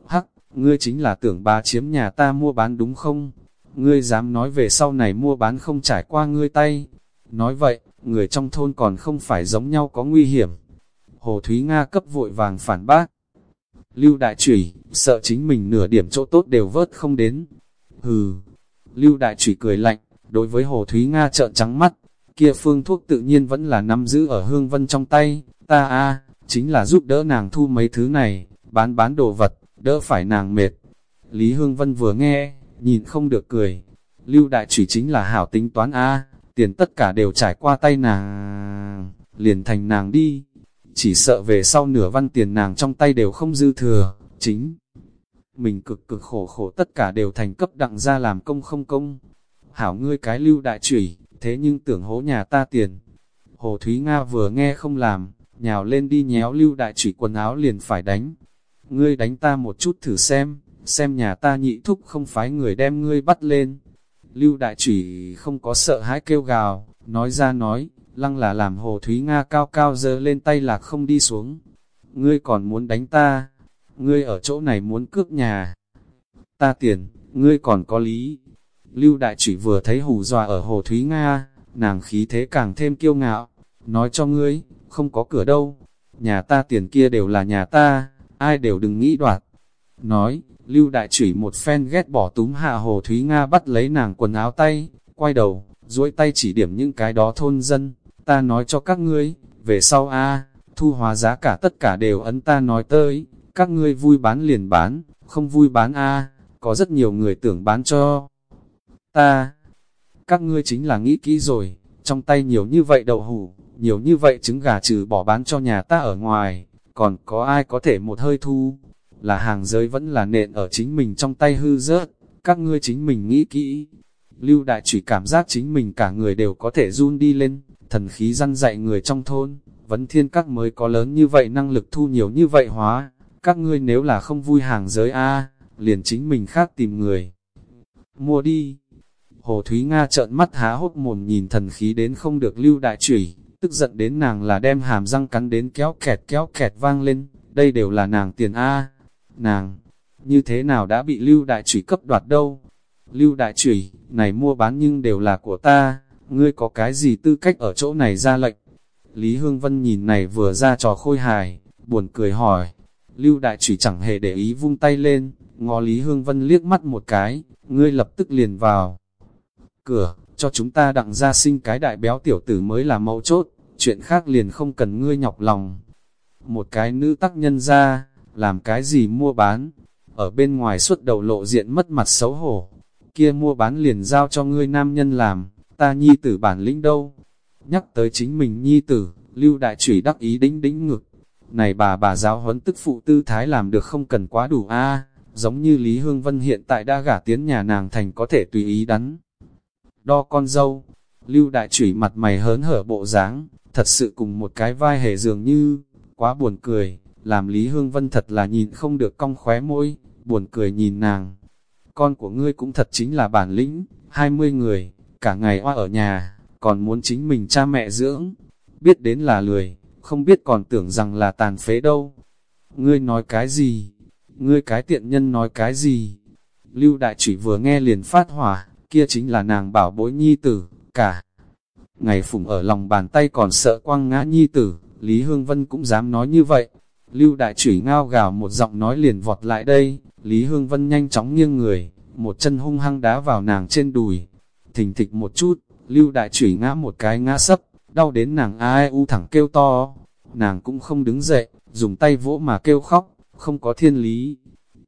Hắc, ngươi chính là tưởng bà chiếm nhà ta mua bán đúng không? Ngươi dám nói về sau này mua bán không trải qua ngươi tay, Nói vậy, người trong thôn còn không phải giống nhau có nguy hiểm. Hồ Thúy Nga cấp vội vàng phản bác. Lưu Đại Chủy, sợ chính mình nửa điểm chỗ tốt đều vớt không đến. Hừ, Lưu Đại Chủy cười lạnh, đối với Hồ Thúy Nga trợn trắng mắt, kia phương thuốc tự nhiên vẫn là nắm giữ ở hương vân trong tay, ta a chính là giúp đỡ nàng thu mấy thứ này, bán bán đồ vật, đỡ phải nàng mệt. Lý Hương Vân vừa nghe, nhìn không được cười, Lưu Đại Chủy chính là hảo tính toán a tiền tất cả đều trải qua tay nàng, liền thành nàng đi. Chỉ sợ về sau nửa văn tiền nàng trong tay đều không dư thừa, chính. Mình cực cực khổ khổ tất cả đều thành cấp đặng ra làm công không công. Hảo ngươi cái lưu đại trùy, thế nhưng tưởng hố nhà ta tiền. Hồ Thúy Nga vừa nghe không làm, nhào lên đi nhéo lưu đại trùy quần áo liền phải đánh. Ngươi đánh ta một chút thử xem, xem nhà ta nhị thúc không phái người đem ngươi bắt lên Lưu Đại Chủy không có sợ hãi kêu gào, nói ra nói, lăng là làm Hồ Thúy Nga cao cao dơ lên tay lạc không đi xuống. Ngươi còn muốn đánh ta, ngươi ở chỗ này muốn cướp nhà. Ta tiền, ngươi còn có lý. Lưu Đại Chủy vừa thấy hù dọa ở Hồ Thúy Nga, nàng khí thế càng thêm kiêu ngạo, nói cho ngươi, không có cửa đâu, nhà ta tiền kia đều là nhà ta, ai đều đừng nghĩ đoạt. Nói, Lưu Đại Chủy một phen ghét bỏ túm hạ Hồ Thúy Nga bắt lấy nàng quần áo tay, quay đầu, duỗi tay chỉ điểm những cái đó thôn dân, ta nói cho các ngươi, về sau a thu hóa giá cả tất cả đều ấn ta nói tới, các ngươi vui bán liền bán, không vui bán a. Có rất nhiều người tưởng bán cho ta. Các ngươi chính là nghĩ kỹ rồi, trong tay nhiều như vậy đậu hủ, nhiều như vậy trứng gà trừ bỏ bán cho nhà ta ở ngoài, còn có ai có thể một hơi thu, là hàng giới vẫn là nện ở chính mình trong tay hư rớt, các ngươi chính mình nghĩ kỹ. Lưu đại chỉ cảm giác chính mình cả người đều có thể run đi lên, thần khí răn dạy người trong thôn, vấn thiên các mới có lớn như vậy năng lực thu nhiều như vậy hóa, các ngươi nếu là không vui hàng giới A, liền chính mình khác tìm người. Mua đi. Hồ Thúy Nga trợn mắt há hốc mồm nhìn thần khí đến không được lưu đại chủy, tức giận đến nàng là đem hàm răng cắn đến kéo kẹt kéo kẹt vang lên, đây đều là nàng tiền A. Nàng, như thế nào đã bị lưu đại trùy cấp đoạt đâu? Lưu đại trùy, này mua bán nhưng đều là của ta, ngươi có cái gì tư cách ở chỗ này ra lệnh? Lý Hương Vân nhìn này vừa ra trò khôi hài, buồn cười hỏi. Lưu đại trùy chẳng hề để ý vung tay lên, ngó Lý Hương Vân liếc mắt một cái, ngươi lập tức liền vào. Cửa, cho chúng ta đặng ra sinh cái đại béo tiểu tử mới là mẫu chốt, chuyện khác liền không cần ngươi nhọc lòng. Một cái nữ tác nhân ra, làm cái gì mua bán, ở bên ngoài suốt đầu lộ diện mất mặt xấu hổ, kia mua bán liền giao cho ngươi nam nhân làm, ta nhi tử bản lĩnh đâu. Nhắc tới chính mình nhi tử, lưu đại chủy đắc ý đính đính ngực. Này bà bà giáo huấn tức phụ tư thái làm được không cần quá đủ a giống như Lý Hương Vân hiện tại đã gả tiến nhà nàng thành có thể tùy ý đắn. Đo con dâu, lưu đại chủy mặt mày hớn hở bộ dáng, thật sự cùng một cái vai hề dường như, quá buồn cười, làm Lý Hương Vân thật là nhìn không được cong khóe môi, buồn cười nhìn nàng. Con của ngươi cũng thật chính là bản lĩnh, 20 người, cả ngày hoa ở nhà, còn muốn chính mình cha mẹ dưỡng, biết đến là lười, không biết còn tưởng rằng là tàn phế đâu. Ngươi nói cái gì? Ngươi cái tiện nhân nói cái gì? Lưu đại Chủy vừa nghe liền phát hỏa, kia chính là nàng bảo bối nhi tử, cả. Ngày phụng ở lòng bàn tay còn sợ quăng ngã nhi tử, Lý Hương Vân cũng dám nói như vậy. Lưu đại chửi ngao gào một giọng nói liền vọt lại đây, Lý Hương Vân nhanh chóng nghiêng người, một chân hung hăng đá vào nàng trên đùi. Thình thịch một chút, Lưu đại chửi ngã một cái ngã sấp, đau đến nàng ai u thẳng kêu to. Nàng cũng không đứng dậy, dùng tay vỗ mà kêu khóc, không có thiên lý.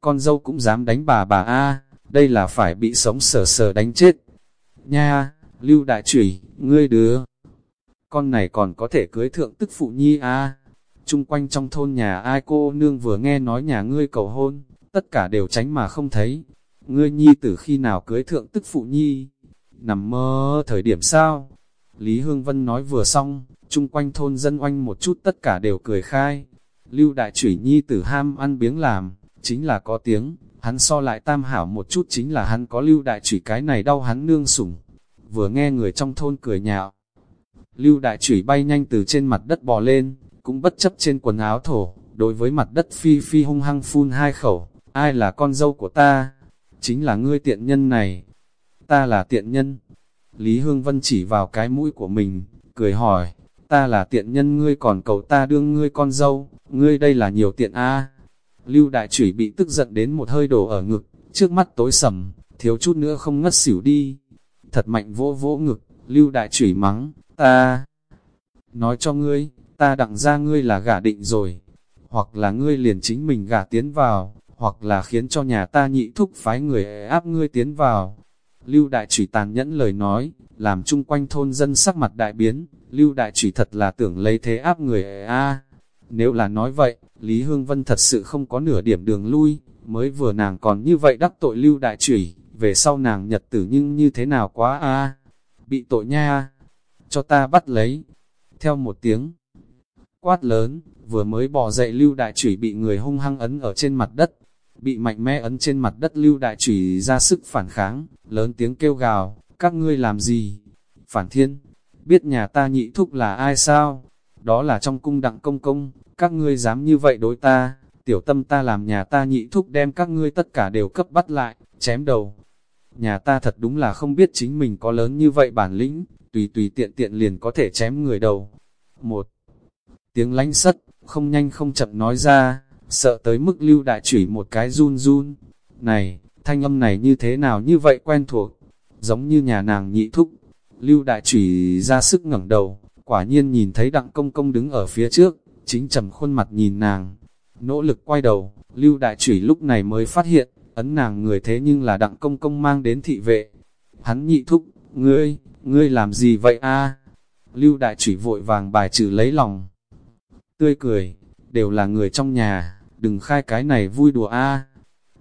Con dâu cũng dám đánh bà bà A, đây là phải bị sống sờ sờ đánh chết. Nha, Lưu đại chửi, ngươi đứa, con này còn có thể cưới thượng tức phụ nhi a Trung quanh trong thôn nhà ai cô nương vừa nghe nói nhà ngươi cầu hôn, tất cả đều tránh mà không thấy. Ngươi nhi tử khi nào cưới thượng tức phụ nhi? Nằm mơ thời điểm sao? Lý Hương Vân nói vừa xong, chung quanh thôn dân oanh một chút tất cả đều cười khai. Lưu đại chủy nhi tử ham ăn biếng làm, chính là có tiếng, hắn so lại tam hảo một chút chính là hắn có lưu đại chủy cái này đau hắn nương sủng. Vừa nghe người trong thôn cười nhạo, Lưu đại chủy bay nhanh từ trên mặt đất bò lên, cũng bất chấp trên quần áo thổ, đối với mặt đất phi phi hung hăng phun hai khẩu, ai là con dâu của ta? Chính là ngươi tiện nhân này. Ta là tiện nhân. Lý Hương Vân chỉ vào cái mũi của mình, cười hỏi, ta là tiện nhân ngươi còn cầu ta đương ngươi con dâu, ngươi đây là nhiều tiện a. Lưu đại chủy bị tức giận đến một hơi đổ ở ngực, trước mắt tối sầm, thiếu chút nữa không ngất xỉu đi. Thật mạnh vỗ vỗ ngực, lưu đại chủy mắng, ta nói cho ngươi, ta đặng ra ngươi là gả định rồi, hoặc là ngươi liền chính mình gả tiến vào, hoặc là khiến cho nhà ta nhị thúc phái người áp ngươi tiến vào. Lưu đại chủy tàn nhẫn lời nói, làm chung quanh thôn dân sắc mặt đại biến, lưu đại chủy thật là tưởng lấy thế áp người a. Nếu là nói vậy, Lý Hương Vân thật sự không có nửa điểm đường lui, mới vừa nàng còn như vậy đắc tội lưu đại chủy, về sau nàng nhật tử nhưng như thế nào quá a Bị tội nha, cho ta bắt lấy. Theo một tiếng quát lớn, vừa mới bỏ dậy lưu đại chủy bị người hung hăng ấn ở trên mặt đất. bị mạnh mẽ ấn trên mặt đất lưu đại chủy ra sức phản kháng, lớn tiếng kêu gào, các ngươi làm gì? Phản thiên, biết nhà ta nhị thúc là ai sao? Đó là trong cung đặng công công, các ngươi dám như vậy đối ta, tiểu tâm ta làm nhà ta nhị thúc đem các ngươi tất cả đều cấp bắt lại, chém đầu. Nhà ta thật đúng là không biết chính mình có lớn như vậy bản lĩnh, tùy tùy tiện tiện liền có thể chém người đầu. Một tiếng lánh sất, không nhanh không chậm nói ra, sợ tới mức lưu đại chủy một cái run run. Này, thanh âm này như thế nào như vậy quen thuộc, giống như nhà nàng nhị thúc. Lưu đại chủy ra sức ngẩng đầu, quả nhiên nhìn thấy đặng công công đứng ở phía trước, chính trầm khuôn mặt nhìn nàng. Nỗ lực quay đầu, lưu đại chủy lúc này mới phát hiện, ấn nàng người thế nhưng là đặng công công mang đến thị vệ. Hắn nhị thúc, ngươi, ngươi làm gì vậy a? Lưu đại chủy vội vàng bài trừ lấy lòng. Tươi cười, đều là người trong nhà, đừng khai cái này vui đùa a.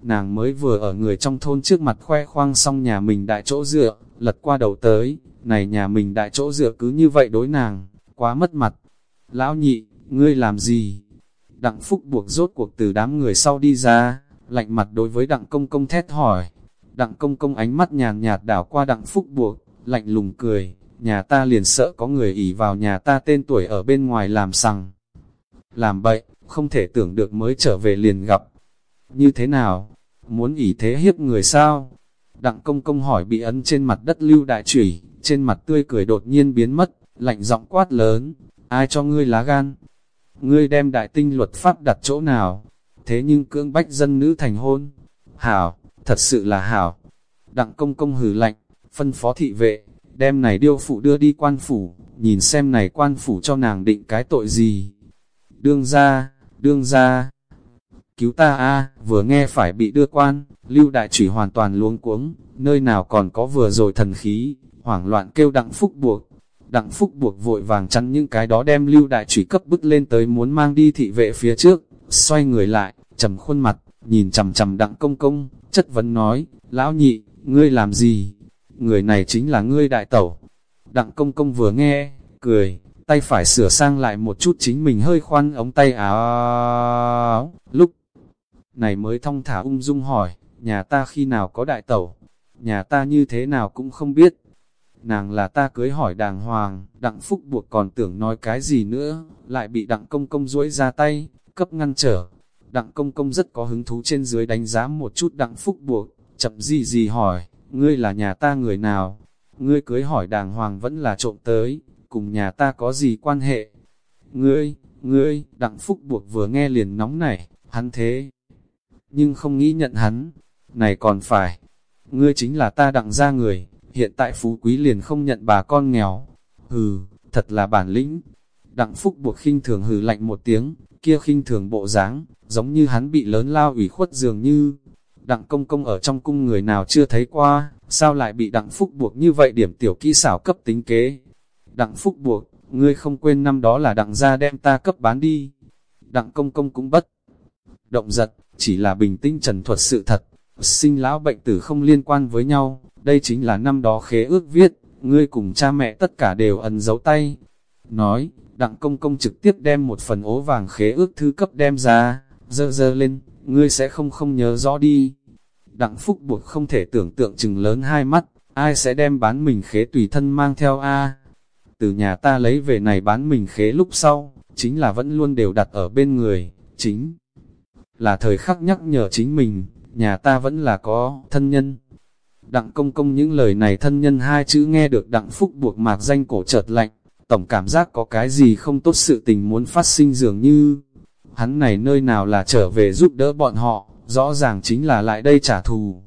Nàng mới vừa ở người trong thôn trước mặt khoe khoang xong nhà mình đại chỗ dựa, lật qua đầu tới, này nhà mình đại chỗ dựa cứ như vậy đối nàng, quá mất mặt. Lão nhị, ngươi làm gì? Đặng Phúc buộc rốt cuộc từ đám người sau đi ra, lạnh mặt đối với đặng công công thét hỏi. Đặng công công ánh mắt nhàn nhạt đảo qua đặng Phúc buộc, lạnh lùng cười, nhà ta liền sợ có người ỉ vào nhà ta tên tuổi ở bên ngoài làm sằng. Làm bậy, không thể tưởng được mới trở về liền gặp. Như thế nào? Muốn ỷ thế hiếp người sao? Đặng công công hỏi bị ấn trên mặt đất lưu đại chủy, trên mặt tươi cười đột nhiên biến mất, lạnh giọng quát lớn, ai cho ngươi lá gan? Ngươi đem đại tinh luật pháp đặt chỗ nào? Thế nhưng cưỡng bách dân nữ thành hôn. Hảo, thật sự là hảo. Đặng công công hừ lạnh, phân phó thị vệ, đem này điêu phụ đưa đi quan phủ, nhìn xem này quan phủ cho nàng định cái tội gì. Đương ra, đương ra, cứu ta a vừa nghe phải bị đưa quan, lưu đại chỉ hoàn toàn luống cuống, nơi nào còn có vừa rồi thần khí, hoảng loạn kêu đặng phúc buộc. Đặng phúc buộc vội vàng chắn những cái đó đem lưu đại chỉ cấp bức lên tới muốn mang đi thị vệ phía trước, xoay người lại, trầm khuôn mặt, nhìn chầm chầm đặng công công, chất vấn nói, lão nhị, ngươi làm gì? Người này chính là ngươi đại tẩu. Đặng công công vừa nghe, cười, tay phải sửa sang lại một chút chính mình hơi khoan ống tay áo, lúc này mới thong thả ung dung hỏi, nhà ta khi nào có đại tẩu, nhà ta như thế nào cũng không biết. Nàng là ta cưới hỏi đàng hoàng, đặng phúc buộc còn tưởng nói cái gì nữa, lại bị đặng công công duỗi ra tay, cấp ngăn trở. Đặng công công rất có hứng thú trên dưới đánh giá một chút đặng phúc buộc, chậm gì gì hỏi, ngươi là nhà ta người nào? Ngươi cưới hỏi đàng hoàng vẫn là trộm tới, cùng nhà ta có gì quan hệ? Ngươi, ngươi, đặng phúc buộc vừa nghe liền nóng nảy, hắn thế. Nhưng không nghĩ nhận hắn, này còn phải, ngươi chính là ta đặng ra người, hiện tại phú quý liền không nhận bà con nghèo. Hừ, thật là bản lĩnh. Đặng phúc buộc khinh thường hừ lạnh một tiếng, kia khinh thường bộ dáng, giống như hắn bị lớn lao ủy khuất dường như. Đặng công công ở trong cung người nào chưa thấy qua, sao lại bị đặng phúc buộc như vậy điểm tiểu kỹ xảo cấp tính kế. Đặng phúc buộc, ngươi không quên năm đó là đặng gia đem ta cấp bán đi. Đặng công công cũng bất động giật, chỉ là bình tĩnh trần thuật sự thật. Sinh lão bệnh tử không liên quan với nhau, đây chính là năm đó khế ước viết, ngươi cùng cha mẹ tất cả đều ẩn giấu tay. Nói, đặng công công trực tiếp đem một phần ố vàng khế ước thư cấp đem ra, dơ dơ lên, ngươi sẽ không không nhớ rõ đi. Đặng phúc buộc không thể tưởng tượng chừng lớn hai mắt, ai sẽ đem bán mình khế tùy thân mang theo A. Từ nhà ta lấy về này bán mình khế lúc sau, chính là vẫn luôn đều đặt ở bên người, chính là thời khắc nhắc nhở chính mình, nhà ta vẫn là có thân nhân. Đặng công công những lời này thân nhân hai chữ nghe được đặng phúc buộc mạc danh cổ chợt lạnh, tổng cảm giác có cái gì không tốt sự tình muốn phát sinh dường như, hắn này nơi nào là trở về giúp đỡ bọn họ, rõ ràng chính là lại đây trả thù.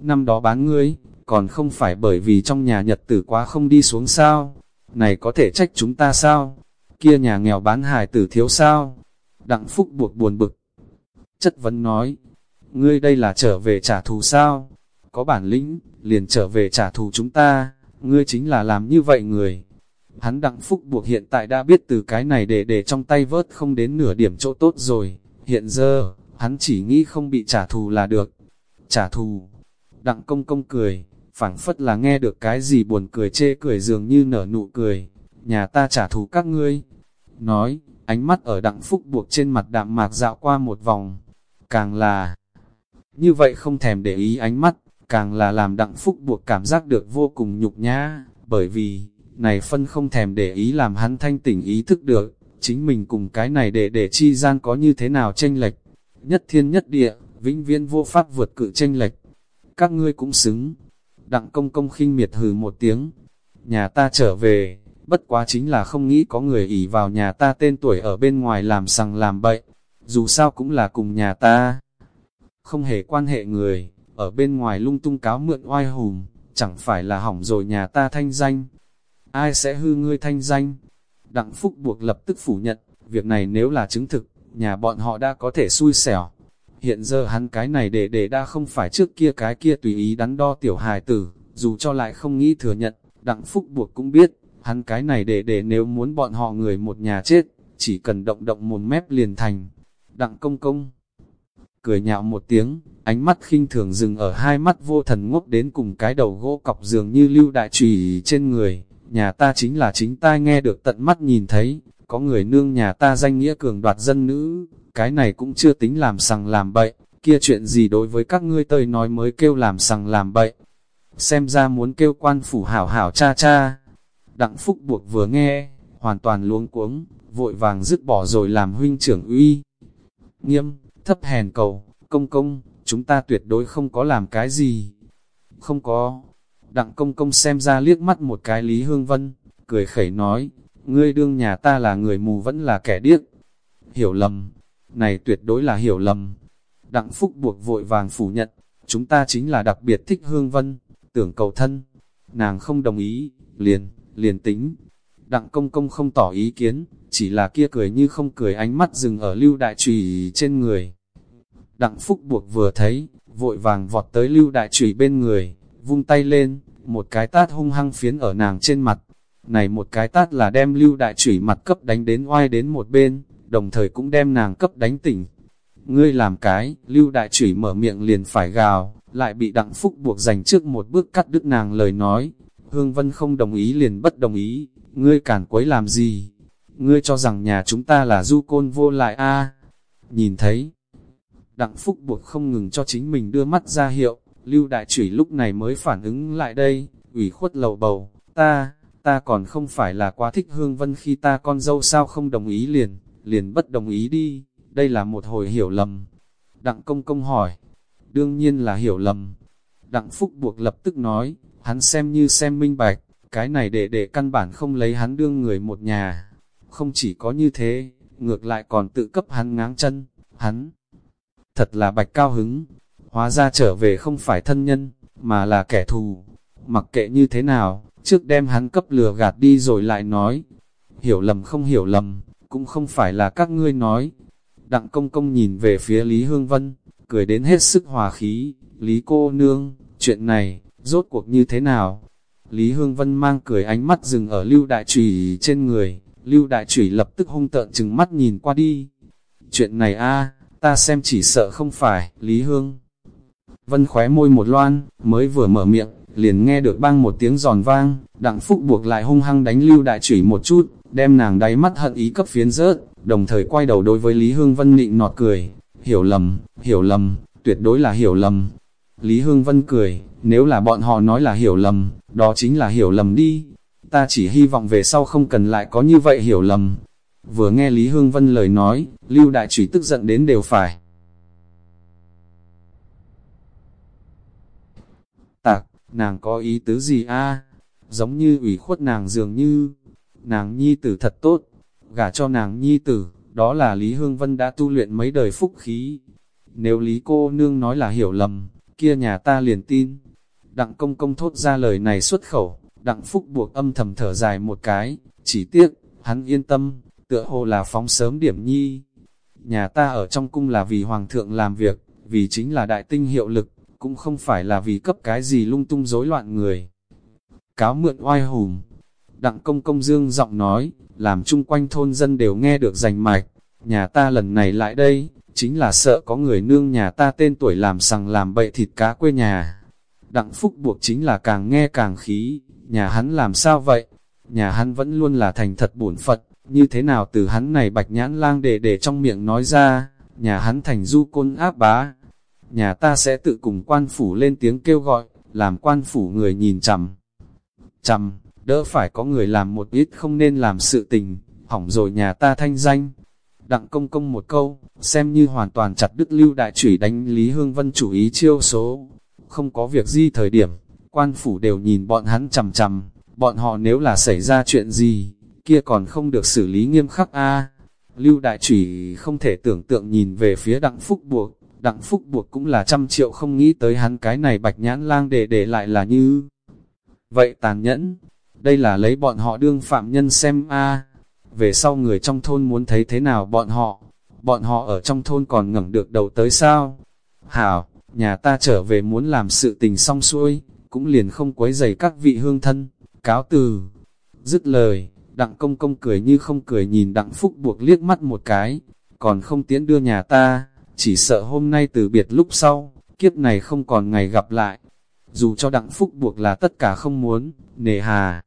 Năm đó bán ngươi, còn không phải bởi vì trong nhà nhật tử quá không đi xuống sao, này có thể trách chúng ta sao, kia nhà nghèo bán hài tử thiếu sao, đặng phúc buộc buồn bực. Chất vấn nói, ngươi đây là trở về trả thù sao, có bản lĩnh, liền trở về trả thù chúng ta, ngươi chính là làm như vậy người. Hắn đặng phúc buộc hiện tại đã biết từ cái này để để trong tay vớt không đến nửa điểm chỗ tốt rồi. Hiện giờ, hắn chỉ nghĩ không bị trả thù là được. Trả thù. Đặng công công cười, phảng phất là nghe được cái gì buồn cười chê cười dường như nở nụ cười. Nhà ta trả thù các ngươi. Nói, ánh mắt ở đặng phúc buộc trên mặt đạm mạc dạo qua một vòng. Càng là Như vậy không thèm để ý ánh mắt, càng là làm đặng phúc buộc cảm giác được vô cùng nhục nhã, bởi vì, này phân không thèm để ý làm hắn thanh tỉnh ý thức được, chính mình cùng cái này để để chi gian có như thế nào tranh lệch. Nhất thiên nhất địa, vĩnh viễn vô pháp vượt cự tranh lệch. Các ngươi cũng xứng. Đặng công công khinh miệt hừ một tiếng. Nhà ta trở về, bất quá chính là không nghĩ có người ỉ vào nhà ta tên tuổi ở bên ngoài làm sằng làm bậy. Dù sao cũng là cùng nhà ta. Không hề quan hệ người, ở bên ngoài lung tung cáo mượn oai hùng, chẳng phải là hỏng rồi nhà ta thanh danh. Ai sẽ hư ngươi thanh danh? Đặng Phúc buộc lập tức phủ nhận, việc này nếu là chứng thực, nhà bọn họ đã có thể xui xẻo. Hiện giờ hắn cái này để để đã không phải trước kia cái kia tùy ý đắn đo tiểu hài tử, dù cho lại không nghĩ thừa nhận, Đặng Phúc buộc cũng biết, hắn cái này để để nếu muốn bọn họ người một nhà chết, chỉ cần động động một mép liền thành. Đặng công công cười nhạo một tiếng, ánh mắt khinh thường dừng ở hai mắt vô thần ngốc đến cùng cái đầu gỗ cọc dường như lưu đại trùy trên người, nhà ta chính là chính tai nghe được tận mắt nhìn thấy, có người nương nhà ta danh nghĩa cường đoạt dân nữ, cái này cũng chưa tính làm sằng làm bậy, kia chuyện gì đối với các ngươi tơi nói mới kêu làm sằng làm bậy. Xem ra muốn kêu quan phủ hảo hảo cha cha. Đặng Phúc buộc vừa nghe, hoàn toàn luống cuống, vội vàng dứt bỏ rồi làm huynh trưởng uy. Nghiêm, thấp hèn cầu, công công, chúng ta tuyệt đối không có làm cái gì. Không có, Đặng công công xem ra liếc mắt một cái Lý Hương Vân, cười khẩy nói, ngươi đương nhà ta là người mù vẫn là kẻ điếc. Hiểu lầm, này tuyệt đối là hiểu lầm. Đặng Phúc buộc vội vàng phủ nhận, chúng ta chính là đặc biệt thích Hương Vân, tưởng cầu thân. Nàng không đồng ý, liền, liền tính. Đặng công công không tỏ ý kiến, chỉ là kia cười như không cười ánh mắt dừng ở lưu đại trùy trên người. Đặng Phúc buộc vừa thấy, vội vàng vọt tới lưu đại trùy bên người, vung tay lên, một cái tát hung hăng phiến ở nàng trên mặt. Này một cái tát là đem lưu đại trùy mặt cấp đánh đến oai đến một bên, đồng thời cũng đem nàng cấp đánh tỉnh. Ngươi làm cái, lưu đại chửi mở miệng liền phải gào, lại bị đặng phúc buộc dành trước một bước cắt đứt nàng lời nói. Hương Vân không đồng ý liền bất đồng ý, ngươi cản quấy làm gì? Ngươi cho rằng nhà chúng ta là du côn vô lại a Nhìn thấy, đặng phúc buộc không ngừng cho chính mình đưa mắt ra hiệu, Lưu đại chửi lúc này mới phản ứng lại đây, ủy khuất lầu bầu, ta, ta còn không phải là quá thích Hương Vân khi ta con dâu sao không đồng ý liền, liền bất đồng ý đi, đây là một hồi hiểu lầm. Đặng công công hỏi, đương nhiên là hiểu lầm. Đặng Phúc buộc lập tức nói, hắn xem như xem minh bạch, cái này để để căn bản không lấy hắn đương người một nhà. Không chỉ có như thế, ngược lại còn tự cấp hắn ngáng chân, hắn thật là bạch cao hứng, hóa ra trở về không phải thân nhân, mà là kẻ thù. Mặc kệ như thế nào, trước đem hắn cấp lừa gạt đi rồi lại nói. Hiểu lầm không hiểu lầm, cũng không phải là các ngươi nói. Đặng công công nhìn về phía Lý Hương Vân, cười đến hết sức hòa khí. Lý cô nương, chuyện này, rốt cuộc như thế nào? Lý Hương Vân mang cười ánh mắt dừng ở lưu đại trùy trên người, lưu đại trùy lập tức hung tợn chừng mắt nhìn qua đi. Chuyện này a ta xem chỉ sợ không phải, Lý Hương. Vân khóe môi một loan, mới vừa mở miệng, liền nghe được bang một tiếng giòn vang, đặng phúc buộc lại hung hăng đánh lưu đại chửi một chút, đem nàng đáy mắt hận ý cấp phiến rớt, đồng thời quay đầu đối với Lý Hương Vân nịnh nọt cười, hiểu lầm, hiểu lầm, tuyệt đối là hiểu lầm. Lý Hương Vân cười, nếu là bọn họ nói là hiểu lầm, đó chính là hiểu lầm đi. Ta chỉ hy vọng về sau không cần lại có như vậy hiểu lầm. Vừa nghe Lý Hương Vân lời nói, Lưu Đại Chủy tức giận đến đều phải. Nàng có ý tứ gì a? Giống như ủy khuất nàng dường như, nàng nhi tử thật tốt, gả cho nàng nhi tử, đó là Lý Hương Vân đã tu luyện mấy đời phúc khí. Nếu Lý cô nương nói là hiểu lầm, kia nhà ta liền tin. Đặng công công thốt ra lời này xuất khẩu, đặng phúc buộc âm thầm thở dài một cái, chỉ tiếc, hắn yên tâm, tựa hồ là phóng sớm điểm nhi. Nhà ta ở trong cung là vì hoàng thượng làm việc, vì chính là đại tinh hiệu lực, cũng không phải là vì cấp cái gì lung tung rối loạn người. Cáo mượn oai hùng, đặng công công dương giọng nói, làm chung quanh thôn dân đều nghe được rành mạch, nhà ta lần này lại đây, chính là sợ có người nương nhà ta tên tuổi làm sằng làm bậy thịt cá quê nhà. Đặng phúc buộc chính là càng nghe càng khí, nhà hắn làm sao vậy? Nhà hắn vẫn luôn là thành thật bổn Phật, như thế nào từ hắn này bạch nhãn lang để để trong miệng nói ra, nhà hắn thành du côn áp bá, nhà ta sẽ tự cùng quan phủ lên tiếng kêu gọi, làm quan phủ người nhìn chằm. Chằm, đỡ phải có người làm một ít không nên làm sự tình, hỏng rồi nhà ta thanh danh. Đặng công công một câu, xem như hoàn toàn chặt đứt lưu đại chủy đánh Lý Hương Vân chủ ý chiêu số. Không có việc gì thời điểm, quan phủ đều nhìn bọn hắn chằm chằm, bọn họ nếu là xảy ra chuyện gì, kia còn không được xử lý nghiêm khắc a Lưu đại chủy không thể tưởng tượng nhìn về phía đặng phúc buộc, đặng phúc buộc cũng là trăm triệu không nghĩ tới hắn cái này bạch nhãn lang để để lại là như vậy tàn nhẫn. Đây là lấy bọn họ đương phạm nhân xem a về sau người trong thôn muốn thấy thế nào bọn họ, bọn họ ở trong thôn còn ngẩng được đầu tới sao. Hảo, nhà ta trở về muốn làm sự tình xong xuôi, cũng liền không quấy dày các vị hương thân, cáo từ. Dứt lời, đặng công công cười như không cười nhìn đặng phúc buộc liếc mắt một cái, còn không tiến đưa nhà ta, chỉ sợ hôm nay từ biệt lúc sau, kiếp này không còn ngày gặp lại. Dù cho đặng phúc buộc là tất cả không muốn, nề hà.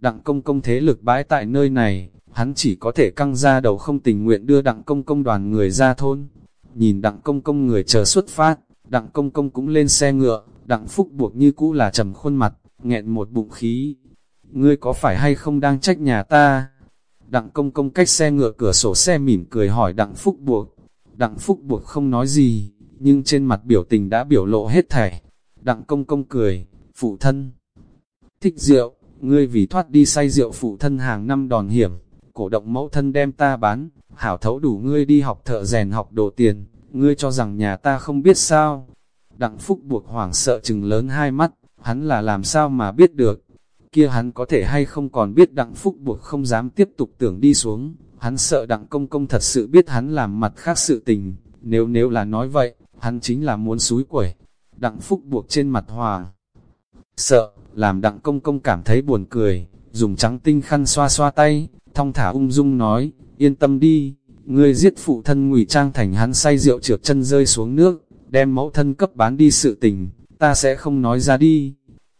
Đặng công công thế lực bãi tại nơi này, hắn chỉ có thể căng ra đầu không tình nguyện đưa đặng công công đoàn người ra thôn. Nhìn đặng công công người chờ xuất phát, đặng công công cũng lên xe ngựa, đặng phúc buộc như cũ là trầm khuôn mặt, nghẹn một bụng khí. Ngươi có phải hay không đang trách nhà ta? Đặng công công cách xe ngựa cửa sổ xe mỉm cười hỏi đặng phúc buộc. Đặng phúc buộc không nói gì, nhưng trên mặt biểu tình đã biểu lộ hết thảy. Đặng công công cười, phụ thân. Thích rượu, ngươi vì thoát đi say rượu phụ thân hàng năm đòn hiểm, cổ động mẫu thân đem ta bán, hảo thấu đủ ngươi đi học thợ rèn học đồ tiền, ngươi cho rằng nhà ta không biết sao. Đặng Phúc buộc hoảng sợ chừng lớn hai mắt, hắn là làm sao mà biết được. Kia hắn có thể hay không còn biết Đặng Phúc buộc không dám tiếp tục tưởng đi xuống, hắn sợ Đặng Công Công thật sự biết hắn làm mặt khác sự tình, nếu nếu là nói vậy, hắn chính là muốn suối quẩy. Đặng Phúc buộc trên mặt hòa. Sợ, làm Đặng Công Công cảm thấy buồn cười, dùng trắng tinh khăn xoa xoa tay, thong thả ung dung nói, yên tâm đi, ngươi giết phụ thân ngụy trang thành hắn say rượu trượt chân rơi xuống nước, đem mẫu thân cấp bán đi sự tình, ta sẽ không nói ra đi.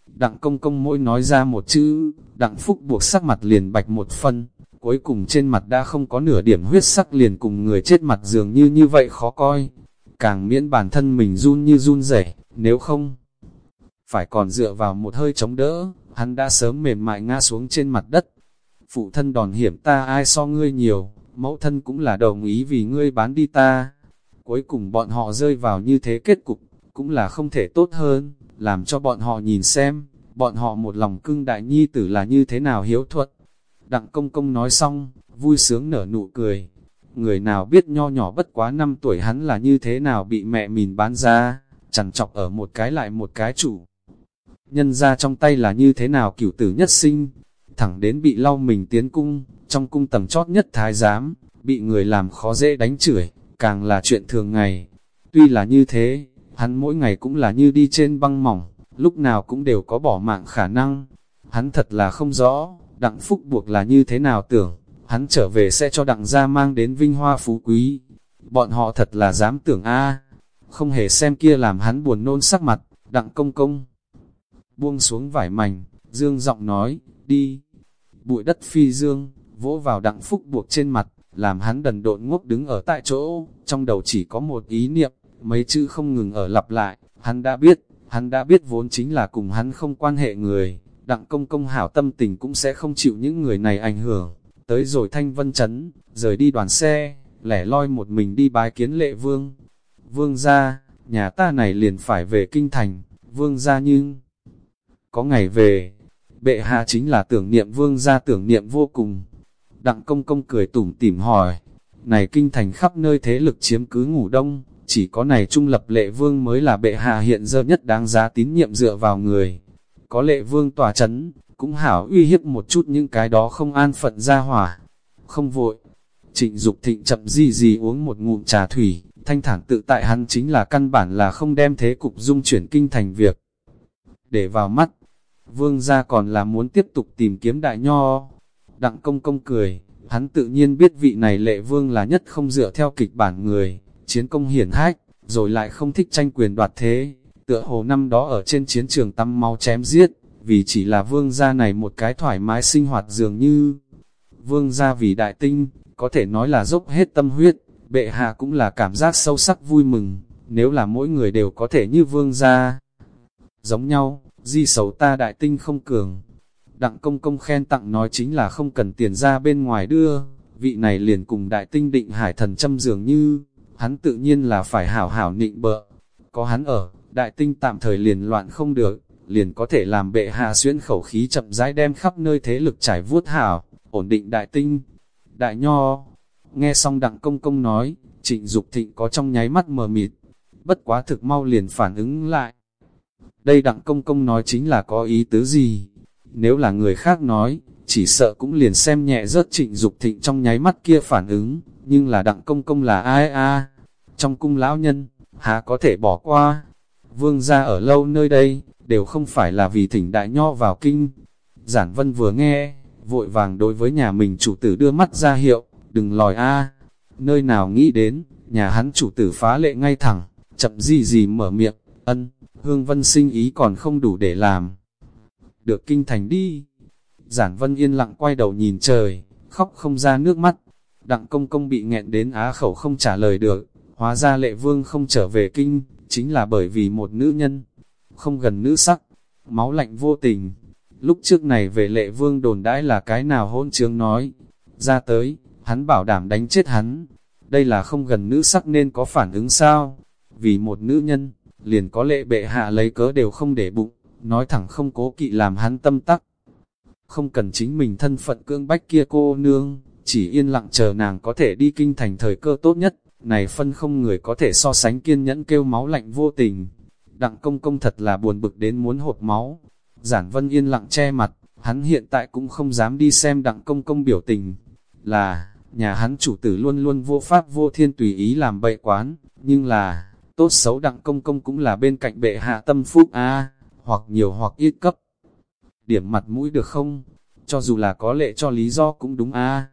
Đặng công công mỗi nói ra một chữ, đặng phúc buộc sắc mặt liền bạch một phân, cuối cùng trên mặt đã không có nửa điểm huyết sắc liền cùng người chết mặt dường như như vậy khó coi. Càng miễn bản thân mình run như run rẩy nếu không, phải còn dựa vào một hơi chống đỡ, hắn đã sớm mềm mại ngã xuống trên mặt đất. Phụ thân đòn hiểm ta ai so ngươi nhiều, mẫu thân cũng là đồng ý vì ngươi bán đi ta. Cuối cùng bọn họ rơi vào như thế kết cục, cũng là không thể tốt hơn, làm cho bọn họ nhìn xem, bọn họ một lòng cưng đại nhi tử là như thế nào hiếu thuận. Đặng công công nói xong, vui sướng nở nụ cười. Người nào biết nho nhỏ bất quá năm tuổi hắn là như thế nào bị mẹ mình bán ra, chẳng chọc ở một cái lại một cái chủ. Nhân ra trong tay là như thế nào cửu tử nhất sinh, thẳng đến bị lau mình tiến cung, trong cung tầng chót nhất thái giám, bị người làm khó dễ đánh chửi, càng là chuyện thường ngày. Tuy là như thế, hắn mỗi ngày cũng là như đi trên băng mỏng, lúc nào cũng đều có bỏ mạng khả năng. Hắn thật là không rõ, đặng phúc buộc là như thế nào tưởng, hắn trở về sẽ cho đặng gia mang đến vinh hoa phú quý. Bọn họ thật là dám tưởng a không hề xem kia làm hắn buồn nôn sắc mặt, đặng công công. Buông xuống vải mảnh, dương giọng nói, đi. Bụi đất phi dương, vỗ vào đặng phúc buộc trên mặt, làm hắn đần độn ngốc đứng ở tại chỗ, trong đầu chỉ có một ý niệm, mấy chữ không ngừng ở lặp lại, hắn đã biết, hắn đã biết vốn chính là cùng hắn không quan hệ người, đặng công công hảo tâm tình cũng sẽ không chịu những người này ảnh hưởng, tới rồi thanh vân chấn, rời đi đoàn xe, lẻ loi một mình đi bái kiến lệ vương. Vương ra, nhà ta này liền phải về kinh thành, vương ra nhưng có ngày về, bệ hạ chính là tưởng niệm vương ra tưởng niệm vô cùng, Đặng công công cười tủm tỉm hỏi, này kinh thành khắp nơi thế lực chiếm cứ ngủ đông, chỉ có này trung lập lệ vương mới là bệ hạ hiện giờ nhất đáng giá tín nhiệm dựa vào người. Có lệ vương tòa chấn, cũng hảo uy hiếp một chút những cái đó không an phận ra hỏa. Không vội, trịnh Dục thịnh chậm gì gì uống một ngụm trà thủy, thanh thản tự tại hắn chính là căn bản là không đem thế cục dung chuyển kinh thành việc. Để vào mắt, vương gia còn là muốn tiếp tục tìm kiếm đại nho, Đặng công công cười, hắn tự nhiên biết vị này lệ vương là nhất không dựa theo kịch bản người, chiến công hiển hách, rồi lại không thích tranh quyền đoạt thế, tựa hồ năm đó ở trên chiến trường tắm máu chém giết, vì chỉ là vương gia này một cái thoải mái sinh hoạt dường như. Vương gia vì đại tinh, có thể nói là dốc hết tâm huyết, bệ hạ cũng là cảm giác sâu sắc vui mừng, nếu là mỗi người đều có thể như vương gia. Giống nhau, di sầu ta đại tinh không cường. Đặng công công khen tặng nói chính là không cần tiền ra bên ngoài đưa, vị này liền cùng đại tinh định hải thần châm dường như, hắn tự nhiên là phải hảo hảo nịnh bợ. Có hắn ở, đại tinh tạm thời liền loạn không được, liền có thể làm bệ hạ xuyên khẩu khí chậm rãi đem khắp nơi thế lực trải vuốt hảo, ổn định đại tinh. Đại nho, nghe xong đặng công công nói, trịnh Dục thịnh có trong nháy mắt mờ mịt, bất quá thực mau liền phản ứng lại. Đây đặng công công nói chính là có ý tứ gì? Nếu là người khác nói, chỉ sợ cũng liền xem nhẹ rớt trịnh Dục thịnh trong nháy mắt kia phản ứng, nhưng là đặng công công là ai a Trong cung lão nhân, há có thể bỏ qua? Vương gia ở lâu nơi đây, đều không phải là vì thỉnh đại nho vào kinh. Giản vân vừa nghe, vội vàng đối với nhà mình chủ tử đưa mắt ra hiệu, đừng lòi a Nơi nào nghĩ đến, nhà hắn chủ tử phá lệ ngay thẳng, chậm gì gì mở miệng, ân, hương vân sinh ý còn không đủ để làm. Được kinh thành đi. Giản vân yên lặng quay đầu nhìn trời, khóc không ra nước mắt. Đặng công công bị nghẹn đến á khẩu không trả lời được, hóa ra lệ vương không trở về kinh, chính là bởi vì một nữ nhân, không gần nữ sắc, máu lạnh vô tình. Lúc trước này về lệ vương đồn đãi là cái nào hôn trướng nói, ra tới, hắn bảo đảm đánh chết hắn. Đây là không gần nữ sắc nên có phản ứng sao? Vì một nữ nhân, liền có lệ bệ hạ lấy cớ đều không để bụng, nói thẳng không cố kỵ làm hắn tâm tắc. Không cần chính mình thân phận cưỡng bách kia cô nương, chỉ yên lặng chờ nàng có thể đi kinh thành thời cơ tốt nhất, này phân không người có thể so sánh kiên nhẫn kêu máu lạnh vô tình. Đặng công công thật là buồn bực đến muốn hộp máu. Giản vân yên lặng che mặt, hắn hiện tại cũng không dám đi xem đặng công công biểu tình. Là, nhà hắn chủ tử luôn luôn vô pháp vô thiên tùy ý làm bậy quán, nhưng là, tốt xấu đặng công công cũng là bên cạnh bệ hạ tâm phúc a hoặc nhiều hoặc ít cấp. Điểm mặt mũi được không? Cho dù là có lệ cho lý do cũng đúng a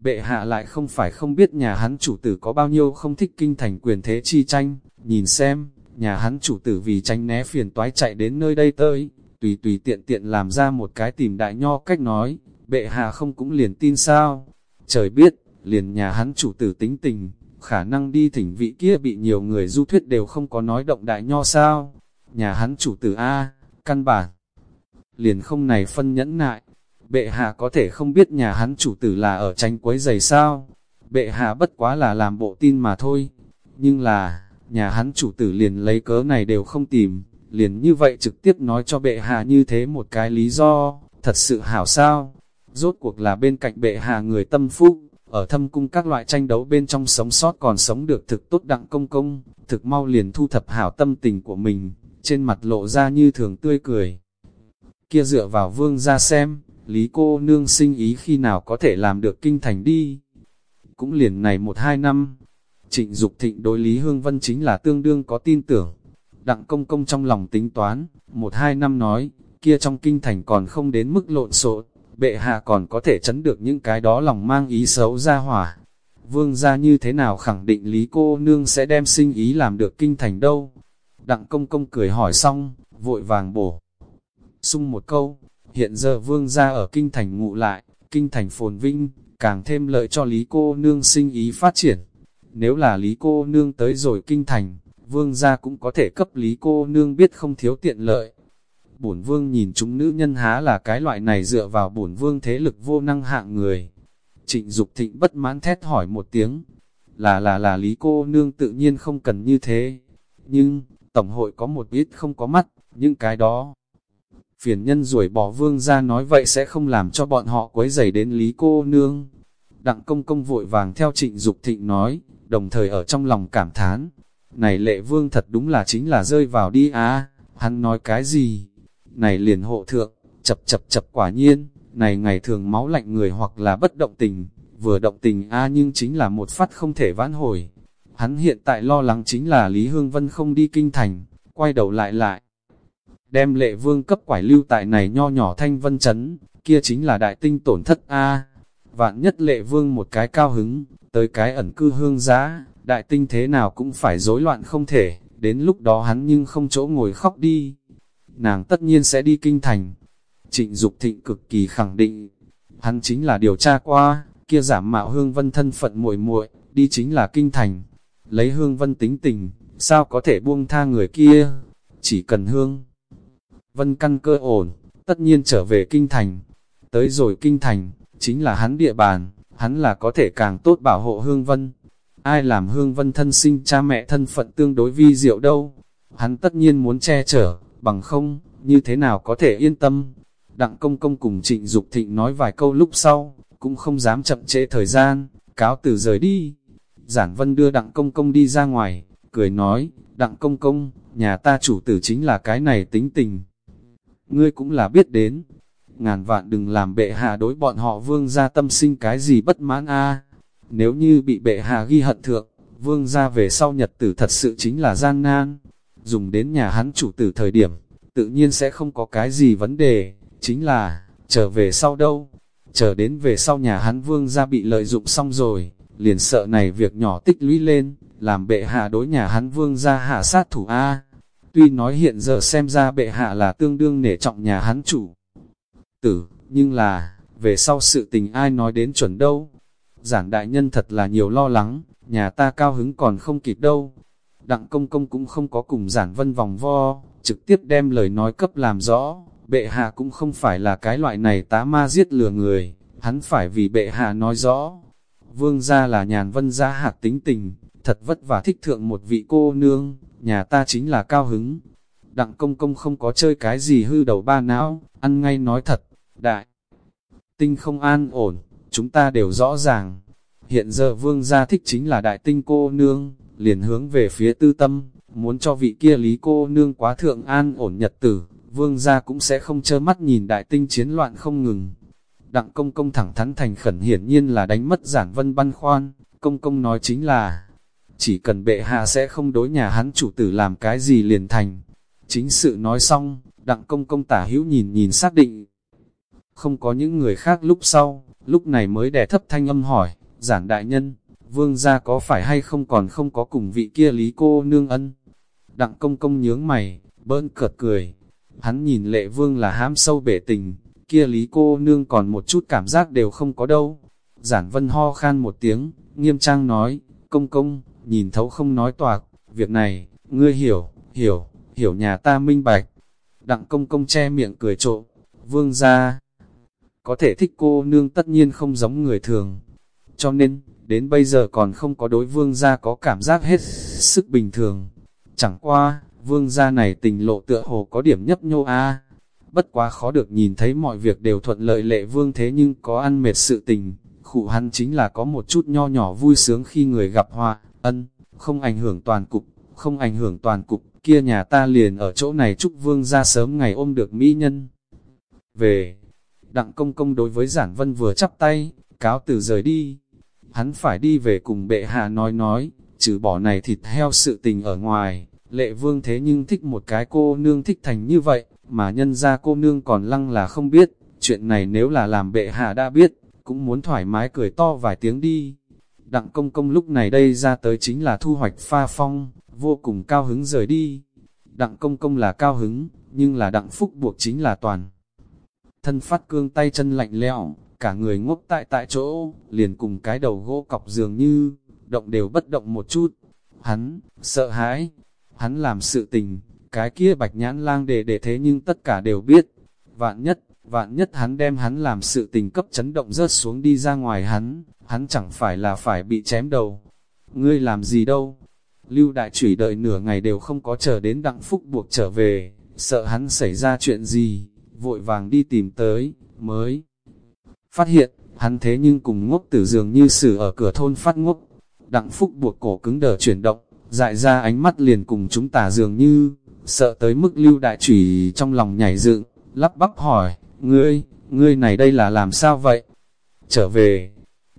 Bệ hạ lại không phải không biết nhà hắn chủ tử có bao nhiêu không thích kinh thành quyền thế chi tranh, nhìn xem, nhà hắn chủ tử vì tranh né phiền toái chạy đến nơi đây tới, tùy tùy tiện tiện làm ra một cái tìm đại nho cách nói, bệ hạ không cũng liền tin sao, trời biết, liền nhà hắn chủ tử tính tình, khả năng đi thỉnh vị kia bị nhiều người du thuyết đều không có nói động đại nho sao, nhà hắn chủ tử A, căn bản, liền không này phân nhẫn nại, bệ hạ có thể không biết nhà hắn chủ tử là ở tranh quấy giày sao, bệ hạ bất quá là làm bộ tin mà thôi, nhưng là, nhà hắn chủ tử liền lấy cớ này đều không tìm, liền như vậy trực tiếp nói cho bệ hạ như thế một cái lý do, thật sự hảo sao, rốt cuộc là bên cạnh bệ hạ người tâm phúc, ở thâm cung các loại tranh đấu bên trong sống sót còn sống được thực tốt đặng công công, thực mau liền thu thập hảo tâm tình của mình, trên mặt lộ ra như thường tươi cười. Kia dựa vào vương ra xem, lý cô nương sinh ý khi nào có thể làm được kinh thành đi. Cũng liền này một hai năm, trịnh Dục thịnh đối Lý Hương Vân chính là tương đương có tin tưởng. Đặng công công trong lòng tính toán, một hai năm nói, kia trong kinh thành còn không đến mức lộn xộn bệ hạ còn có thể chấn được những cái đó lòng mang ý xấu ra hỏa. Vương gia như thế nào khẳng định Lý cô nương sẽ đem sinh ý làm được kinh thành đâu? Đặng công công cười hỏi xong, vội vàng bổ. Xung một câu, hiện giờ vương gia ở kinh thành ngụ lại, kinh thành phồn vinh, càng thêm lợi cho Lý cô nương sinh ý phát triển. Nếu là Lý cô nương tới rồi kinh thành, vương gia cũng có thể cấp Lý cô nương biết không thiếu tiện lợi bổn vương nhìn chúng nữ nhân há là cái loại này dựa vào bổn vương thế lực vô năng hạng người. Trịnh Dục thịnh bất mãn thét hỏi một tiếng, là là là lý cô nương tự nhiên không cần như thế, nhưng, Tổng hội có một ít không có mắt, những cái đó. Phiền nhân ruồi bỏ vương ra nói vậy sẽ không làm cho bọn họ quấy rầy đến lý cô nương. Đặng công công vội vàng theo trịnh Dục thịnh nói, đồng thời ở trong lòng cảm thán. Này lệ vương thật đúng là chính là rơi vào đi á, hắn nói cái gì? này liền hộ thượng, chập chập chập quả nhiên, này ngày thường máu lạnh người hoặc là bất động tình, vừa động tình a nhưng chính là một phát không thể vãn hồi. Hắn hiện tại lo lắng chính là Lý Hương Vân không đi kinh thành, quay đầu lại lại. Đem lệ vương cấp quải lưu tại này nho nhỏ thanh vân chấn, kia chính là đại tinh tổn thất A. Vạn nhất lệ vương một cái cao hứng, tới cái ẩn cư hương giá, đại tinh thế nào cũng phải rối loạn không thể, đến lúc đó hắn nhưng không chỗ ngồi khóc đi nàng tất nhiên sẽ đi kinh thành. Trịnh Dục thịnh cực kỳ khẳng định, hắn chính là điều tra qua, kia giảm mạo hương vân thân phận muội muội đi chính là kinh thành. Lấy hương vân tính tình, sao có thể buông tha người kia, chỉ cần hương. Vân căn cơ ổn, tất nhiên trở về kinh thành. Tới rồi kinh thành, chính là hắn địa bàn, hắn là có thể càng tốt bảo hộ hương vân. Ai làm hương vân thân sinh cha mẹ thân phận tương đối vi diệu đâu, hắn tất nhiên muốn che chở, bằng không, như thế nào có thể yên tâm. Đặng công công cùng trịnh Dục thịnh nói vài câu lúc sau, cũng không dám chậm trễ thời gian, cáo từ rời đi. Giản vân đưa đặng công công đi ra ngoài, cười nói, đặng công công, nhà ta chủ tử chính là cái này tính tình. Ngươi cũng là biết đến, ngàn vạn đừng làm bệ hạ đối bọn họ vương gia tâm sinh cái gì bất mãn a Nếu như bị bệ hạ ghi hận thượng, vương gia về sau nhật tử thật sự chính là gian nan. Dùng đến nhà hắn chủ tử thời điểm, tự nhiên sẽ không có cái gì vấn đề, chính là, trở về sau đâu, chờ đến về sau nhà hắn vương gia bị lợi dụng xong rồi, liền sợ này việc nhỏ tích lũy lên, làm bệ hạ đối nhà hắn vương gia hạ sát thủ A. Tuy nói hiện giờ xem ra bệ hạ là tương đương nể trọng nhà hắn chủ tử, nhưng là, về sau sự tình ai nói đến chuẩn đâu. Giản đại nhân thật là nhiều lo lắng, nhà ta cao hứng còn không kịp đâu. Đặng công công cũng không có cùng giản vân vòng vo, trực tiếp đem lời nói cấp làm rõ, bệ hạ cũng không phải là cái loại này tá ma giết lừa người, hắn phải vì bệ hạ nói rõ. Vương gia là nhàn vân gia hạt tính tình, thật vất vả thích thượng một vị cô nương, nhà ta chính là cao hứng. Đặng công công không có chơi cái gì hư đầu ba não, ăn ngay nói thật, đại. Tinh không an ổn, chúng ta đều rõ ràng. Hiện giờ vương gia thích chính là đại tinh cô nương, liền hướng về phía tư tâm, muốn cho vị kia lý cô nương quá thượng an ổn nhật tử, vương gia cũng sẽ không chơ mắt nhìn đại tinh chiến loạn không ngừng. Đặng công công thẳng thắn thành khẩn hiển nhiên là đánh mất giản vân băn khoan, công công nói chính là, chỉ cần bệ hạ sẽ không đối nhà hắn chủ tử làm cái gì liền thành. Chính sự nói xong, đặng công công tả hữu nhìn nhìn xác định. Không có những người khác lúc sau, lúc này mới đè thấp thanh âm hỏi, giản đại nhân, vương gia có phải hay không còn không có cùng vị kia lý cô nương ân. Đặng công công nhướng mày, bơn cợt cười. Hắn nhìn lệ vương là hám sâu bể tình, kia lý cô nương còn một chút cảm giác đều không có đâu. Giản vân ho khan một tiếng, nghiêm trang nói, công công, nhìn thấu không nói toạc, việc này, ngươi hiểu, hiểu, hiểu nhà ta minh bạch. Đặng công công che miệng cười trộm, vương ra. Có thể thích cô nương tất nhiên không giống người thường. Cho nên, đến bây giờ còn không có đối vương gia có cảm giác hết sức bình thường. Chẳng qua, vương gia này tình lộ tựa hồ có điểm nhấp nhô a Bất quá khó được nhìn thấy mọi việc đều thuận lợi lệ vương thế nhưng có ăn mệt sự tình. Khủ hắn chính là có một chút nho nhỏ vui sướng khi người gặp họa, ân, không ảnh hưởng toàn cục, không ảnh hưởng toàn cục, kia nhà ta liền ở chỗ này chúc vương ra sớm ngày ôm được mỹ nhân. Về, đặng công công đối với giản vân vừa chắp tay, cáo từ rời đi, hắn phải đi về cùng bệ hạ nói nói, trừ bỏ này thịt heo sự tình ở ngoài, lệ vương thế nhưng thích một cái cô nương thích thành như vậy, mà nhân ra cô nương còn lăng là không biết, chuyện này nếu là làm bệ hạ đã biết, cũng muốn thoải mái cười to vài tiếng đi. Đặng công công lúc này đây ra tới chính là thu hoạch pha phong, vô cùng cao hứng rời đi. Đặng công công là cao hứng, nhưng là đặng phúc buộc chính là toàn. Thân phát cương tay chân lạnh lẽo, cả người ngốc tại tại chỗ, liền cùng cái đầu gỗ cọc dường như, động đều bất động một chút. Hắn, sợ hãi, hắn làm sự tình, cái kia bạch nhãn lang để để thế nhưng tất cả đều biết. Vạn nhất, vạn nhất hắn đem hắn làm sự tình cấp chấn động rớt xuống đi ra ngoài hắn, hắn chẳng phải là phải bị chém đầu. Ngươi làm gì đâu? Lưu đại chủy đợi nửa ngày đều không có chờ đến đặng phúc buộc trở về, sợ hắn xảy ra chuyện gì, vội vàng đi tìm tới, mới phát hiện, hắn thế nhưng cùng ngốc tử dường như xử ở cửa thôn phát ngốc. Đặng phúc buộc cổ cứng đờ chuyển động, dại ra ánh mắt liền cùng chúng tả dường như, sợ tới mức lưu đại chủy trong lòng nhảy dựng, lắp bắp hỏi, ngươi, ngươi này đây là làm sao vậy? Trở về,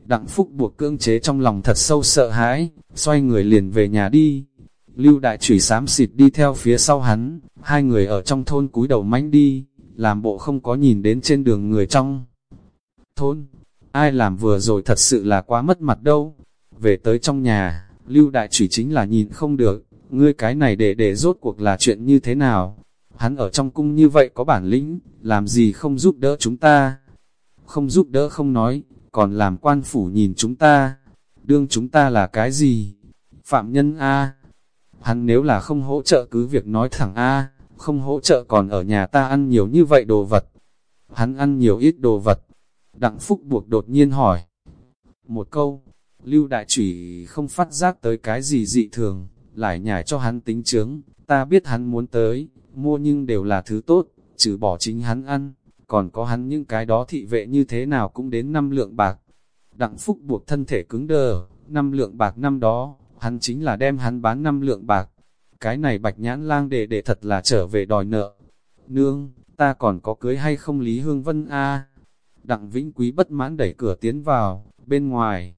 đặng phúc buộc cưỡng chế trong lòng thật sâu sợ hãi, xoay người liền về nhà đi. Lưu đại chủy xám xịt đi theo phía sau hắn, hai người ở trong thôn cúi đầu mánh đi, làm bộ không có nhìn đến trên đường người trong thôn. Ai làm vừa rồi thật sự là quá mất mặt đâu. Về tới trong nhà, lưu đại chủy chính là nhìn không được, ngươi cái này để để rốt cuộc là chuyện như thế nào. Hắn ở trong cung như vậy có bản lĩnh, làm gì không giúp đỡ chúng ta. Không giúp đỡ không nói, còn làm quan phủ nhìn chúng ta. Đương chúng ta là cái gì? Phạm nhân A. hắn nếu là không hỗ trợ cứ việc nói thẳng A, không hỗ trợ còn ở nhà ta ăn nhiều như vậy đồ vật. Hắn ăn nhiều ít đồ vật. Đặng Phúc buộc đột nhiên hỏi. Một câu, Lưu Đại Chủy không phát giác tới cái gì dị thường, lại nhảy cho hắn tính chướng, ta biết hắn muốn tới, mua nhưng đều là thứ tốt, trừ bỏ chính hắn ăn, còn có hắn những cái đó thị vệ như thế nào cũng đến năm lượng bạc. Đặng Phúc buộc thân thể cứng đờ, năm lượng bạc năm đó, hắn chính là đem hắn bán năm lượng bạc. Cái này bạch nhãn lang để để thật là trở về đòi nợ. Nương, ta còn có cưới hay không Lý Hương Vân a Đặng Vĩnh Quý bất mãn đẩy cửa tiến vào, bên ngoài.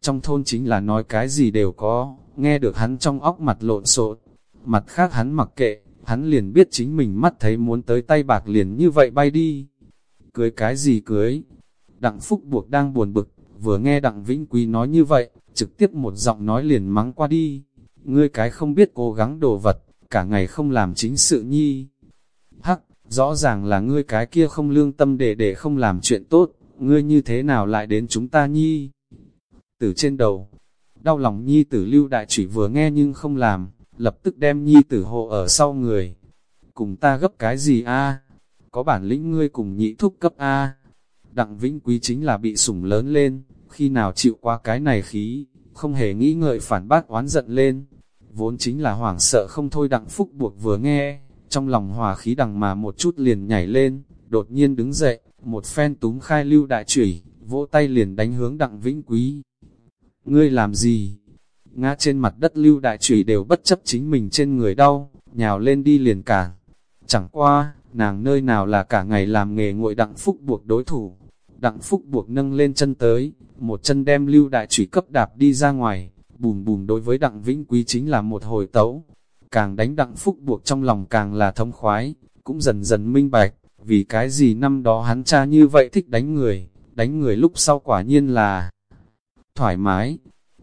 Trong thôn chính là nói cái gì đều có, nghe được hắn trong óc mặt lộn xộn, mặt khác hắn mặc kệ, hắn liền biết chính mình mắt thấy muốn tới tay bạc liền như vậy bay đi. Cưới cái gì cưới? Đặng Phúc buộc đang buồn bực, vừa nghe Đặng Vĩnh Quý nói như vậy, trực tiếp một giọng nói liền mắng qua đi. Ngươi cái không biết cố gắng đồ vật, cả ngày không làm chính sự nhi. Hắc, rõ ràng là ngươi cái kia không lương tâm để để không làm chuyện tốt, ngươi như thế nào lại đến chúng ta nhi? Từ trên đầu, đau lòng nhi tử lưu đại chỉ vừa nghe nhưng không làm, lập tức đem nhi tử hộ ở sau người. Cùng ta gấp cái gì a? Có bản lĩnh ngươi cùng nhị thúc cấp a. Đặng Vĩnh Quý chính là bị sủng lớn lên, khi nào chịu qua cái này khí, không hề nghĩ ngợi phản bác oán giận lên. Vốn chính là hoảng sợ không thôi Đặng Phúc buộc vừa nghe, trong lòng hòa khí đằng mà một chút liền nhảy lên, đột nhiên đứng dậy, một phen túm khai lưu đại chủy, vỗ tay liền đánh hướng Đặng Vĩnh Quý. Ngươi làm gì? Ngã trên mặt đất lưu đại trùy đều bất chấp chính mình trên người đau, nhào lên đi liền cản. Chẳng qua, nàng nơi nào là cả ngày làm nghề nguội đặng phúc buộc đối thủ. Đặng phúc buộc nâng lên chân tới, một chân đem lưu đại trùy cấp đạp đi ra ngoài, bùm bùm đối với đặng vĩnh quý chính là một hồi tấu. Càng đánh đặng phúc buộc trong lòng càng là thông khoái, cũng dần dần minh bạch, vì cái gì năm đó hắn cha như vậy thích đánh người, đánh người lúc sau quả nhiên là thoải mái,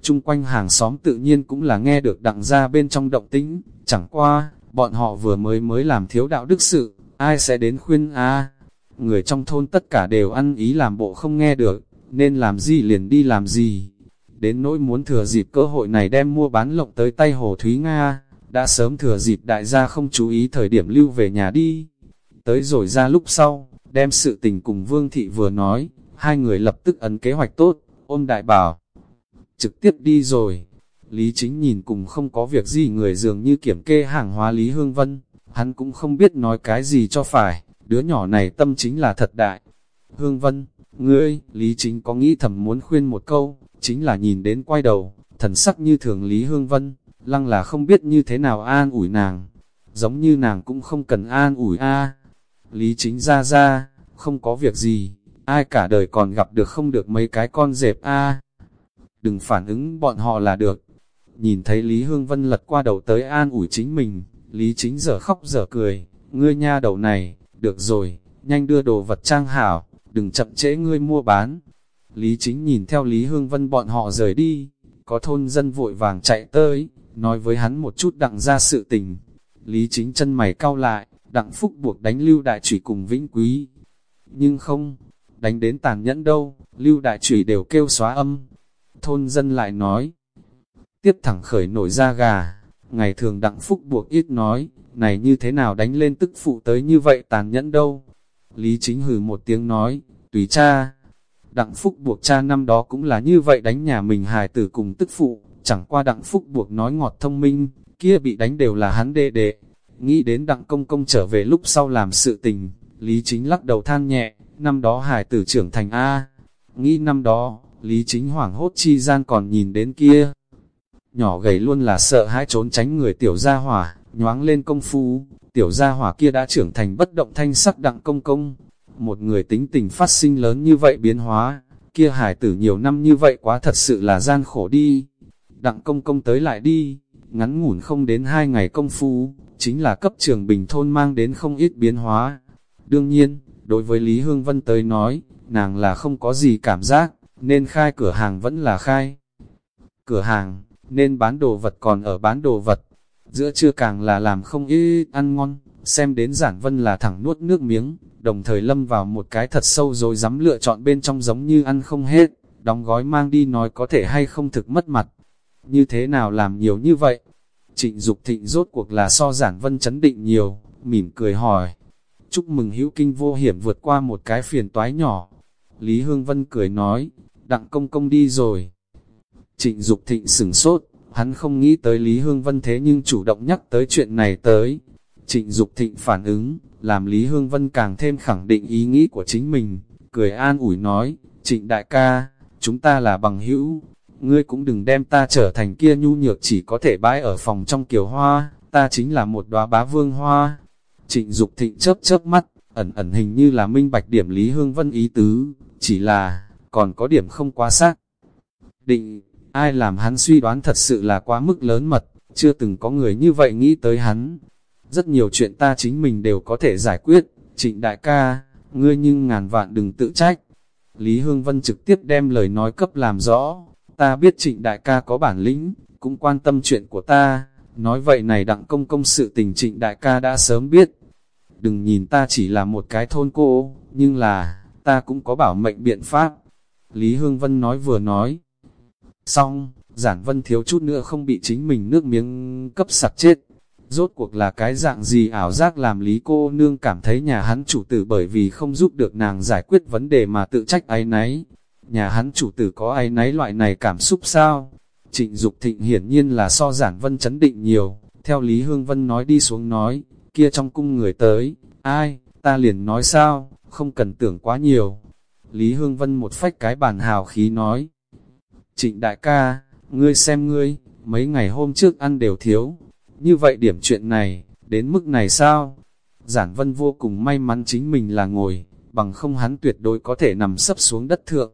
chung quanh hàng xóm tự nhiên cũng là nghe được đặng ra bên trong động tĩnh, chẳng qua, bọn họ vừa mới mới làm thiếu đạo đức sự, ai sẽ đến khuyên a Người trong thôn tất cả đều ăn ý làm bộ không nghe được, nên làm gì liền đi làm gì. Đến nỗi muốn thừa dịp cơ hội này đem mua bán lộng tới tay Hồ Thúy Nga, đã sớm thừa dịp đại gia không chú ý thời điểm lưu về nhà đi. Tới rồi ra lúc sau, đem sự tình cùng Vương Thị vừa nói, hai người lập tức ấn kế hoạch tốt, ôm đại bảo trực tiếp đi rồi. Lý chính nhìn cùng không có việc gì người dường như kiểm kê hàng hóa Lý Hương Vân, hắn cũng không biết nói cái gì cho phải, đứa nhỏ này tâm chính là thật đại. Hương Vân, ngươi, Lý chính có nghĩ thầm muốn khuyên một câu, chính là nhìn đến quay đầu, thần sắc như thường Lý Hương Vân, lăng là không biết như thế nào an ủi nàng, giống như nàng cũng không cần an ủi a. Lý chính ra ra, không có việc gì, ai cả đời còn gặp được không được mấy cái con dẹp a đừng phản ứng bọn họ là được. Nhìn thấy Lý Hương Vân lật qua đầu tới an ủi chính mình, Lý chính giờ khóc giờ cười, ngươi nha đầu này, được rồi, nhanh đưa đồ vật trang hảo, đừng chậm trễ ngươi mua bán. Lý chính nhìn theo Lý Hương Vân bọn họ rời đi, có thôn dân vội vàng chạy tới, nói với hắn một chút đặng ra sự tình. Lý chính chân mày cau lại, đặng phúc buộc đánh lưu đại Chủy cùng vĩnh quý. Nhưng không, đánh đến tàn nhẫn đâu, lưu đại Chủy đều kêu xóa âm, thôn dân lại nói. Tiếp thẳng khởi nổi ra gà, ngày thường đặng phúc buộc ít nói, này như thế nào đánh lên tức phụ tới như vậy tàn nhẫn đâu. Lý chính hừ một tiếng nói, tùy cha. Đặng phúc buộc cha năm đó cũng là như vậy đánh nhà mình hài tử cùng tức phụ, chẳng qua đặng phúc buộc nói ngọt thông minh, kia bị đánh đều là hắn đệ đệ. Nghĩ đến đặng công công trở về lúc sau làm sự tình, Lý chính lắc đầu than nhẹ, năm đó hài tử trưởng thành A. Nghĩ năm đó, Lý chính hoảng hốt chi gian còn nhìn đến kia. Nhỏ gầy luôn là sợ hãi trốn tránh người tiểu gia hỏa, nhoáng lên công phu, tiểu gia hỏa kia đã trưởng thành bất động thanh sắc đặng công công. Một người tính tình phát sinh lớn như vậy biến hóa, kia hải tử nhiều năm như vậy quá thật sự là gian khổ đi. Đặng công công tới lại đi, ngắn ngủn không đến hai ngày công phu, chính là cấp trường bình thôn mang đến không ít biến hóa. Đương nhiên, đối với Lý Hương Vân tới nói, nàng là không có gì cảm giác, nên khai cửa hàng vẫn là khai. Cửa hàng, nên bán đồ vật còn ở bán đồ vật, giữa trưa càng là làm không ư ăn ngon, xem đến giản vân là thẳng nuốt nước miếng, đồng thời lâm vào một cái thật sâu rồi dám lựa chọn bên trong giống như ăn không hết, đóng gói mang đi nói có thể hay không thực mất mặt. Như thế nào làm nhiều như vậy? Trịnh Dục Thịnh rốt cuộc là so giản vân chấn định nhiều, mỉm cười hỏi. Chúc mừng hữu kinh vô hiểm vượt qua một cái phiền toái nhỏ. Lý Hương Vân cười nói, đặng công công đi rồi. Trịnh Dục Thịnh sửng sốt, hắn không nghĩ tới Lý Hương Vân thế nhưng chủ động nhắc tới chuyện này tới. Trịnh Dục Thịnh phản ứng, làm Lý Hương Vân càng thêm khẳng định ý nghĩ của chính mình, cười an ủi nói, Trịnh đại ca, chúng ta là bằng hữu, ngươi cũng đừng đem ta trở thành kia nhu nhược chỉ có thể bãi ở phòng trong kiều hoa, ta chính là một đóa bá vương hoa. Trịnh Dục Thịnh chớp chớp mắt, ẩn ẩn hình như là minh bạch điểm Lý Hương Vân ý tứ, chỉ là, còn có điểm không quá xác. Định, ai làm hắn suy đoán thật sự là quá mức lớn mật, chưa từng có người như vậy nghĩ tới hắn. Rất nhiều chuyện ta chính mình đều có thể giải quyết, trịnh đại ca, ngươi nhưng ngàn vạn đừng tự trách. Lý Hương Vân trực tiếp đem lời nói cấp làm rõ, ta biết trịnh đại ca có bản lĩnh, cũng quan tâm chuyện của ta, nói vậy này đặng công công sự tình trịnh đại ca đã sớm biết. Đừng nhìn ta chỉ là một cái thôn cô, nhưng là, ta cũng có bảo mệnh biện pháp. Lý Hương Vân nói vừa nói. Xong, giản vân thiếu chút nữa không bị chính mình nước miếng cấp sặc chết. Rốt cuộc là cái dạng gì ảo giác làm Lý cô nương cảm thấy nhà hắn chủ tử bởi vì không giúp được nàng giải quyết vấn đề mà tự trách ái náy. Nhà hắn chủ tử có ái náy loại này cảm xúc sao? Trịnh Dục Thịnh hiển nhiên là so giản vân chấn định nhiều, theo Lý Hương Vân nói đi xuống nói, kia trong cung người tới, ai, ta liền nói sao, không cần tưởng quá nhiều. Lý Hương Vân một phách cái bàn hào khí nói, Trịnh đại ca, ngươi xem ngươi, mấy ngày hôm trước ăn đều thiếu, như vậy điểm chuyện này, đến mức này sao? Giản Vân vô cùng may mắn chính mình là ngồi, bằng không hắn tuyệt đối có thể nằm sấp xuống đất thượng.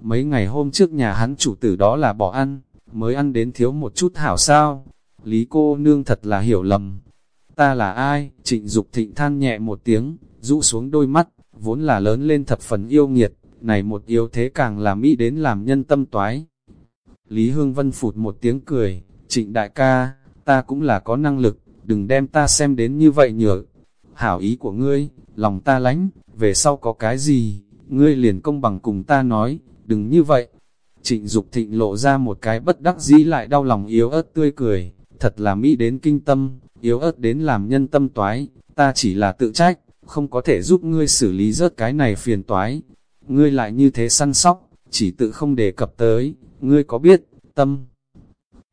Mấy ngày hôm trước nhà hắn chủ tử đó là bỏ ăn, mới ăn đến thiếu một chút hảo sao. Lý cô nương thật là hiểu lầm. Ta là ai? Trịnh Dục thịnh than nhẹ một tiếng, rũ xuống đôi mắt, vốn là lớn lên thập phần yêu nghiệt, này một yếu thế càng là mỹ đến làm nhân tâm toái. Lý Hương Vân phụt một tiếng cười, trịnh đại ca, ta cũng là có năng lực, đừng đem ta xem đến như vậy nhở. Hảo ý của ngươi, lòng ta lánh, về sau có cái gì, ngươi liền công bằng cùng ta nói, đừng như vậy. Trịnh Dục thịnh lộ ra một cái bất đắc dĩ lại đau lòng yếu ớt tươi cười, thật là mỹ đến kinh tâm, yếu ớt đến làm nhân tâm toái, ta chỉ là tự trách, không có thể giúp ngươi xử lý rớt cái này phiền toái. Ngươi lại như thế săn sóc, chỉ tự không đề cập tới, ngươi có biết, tâm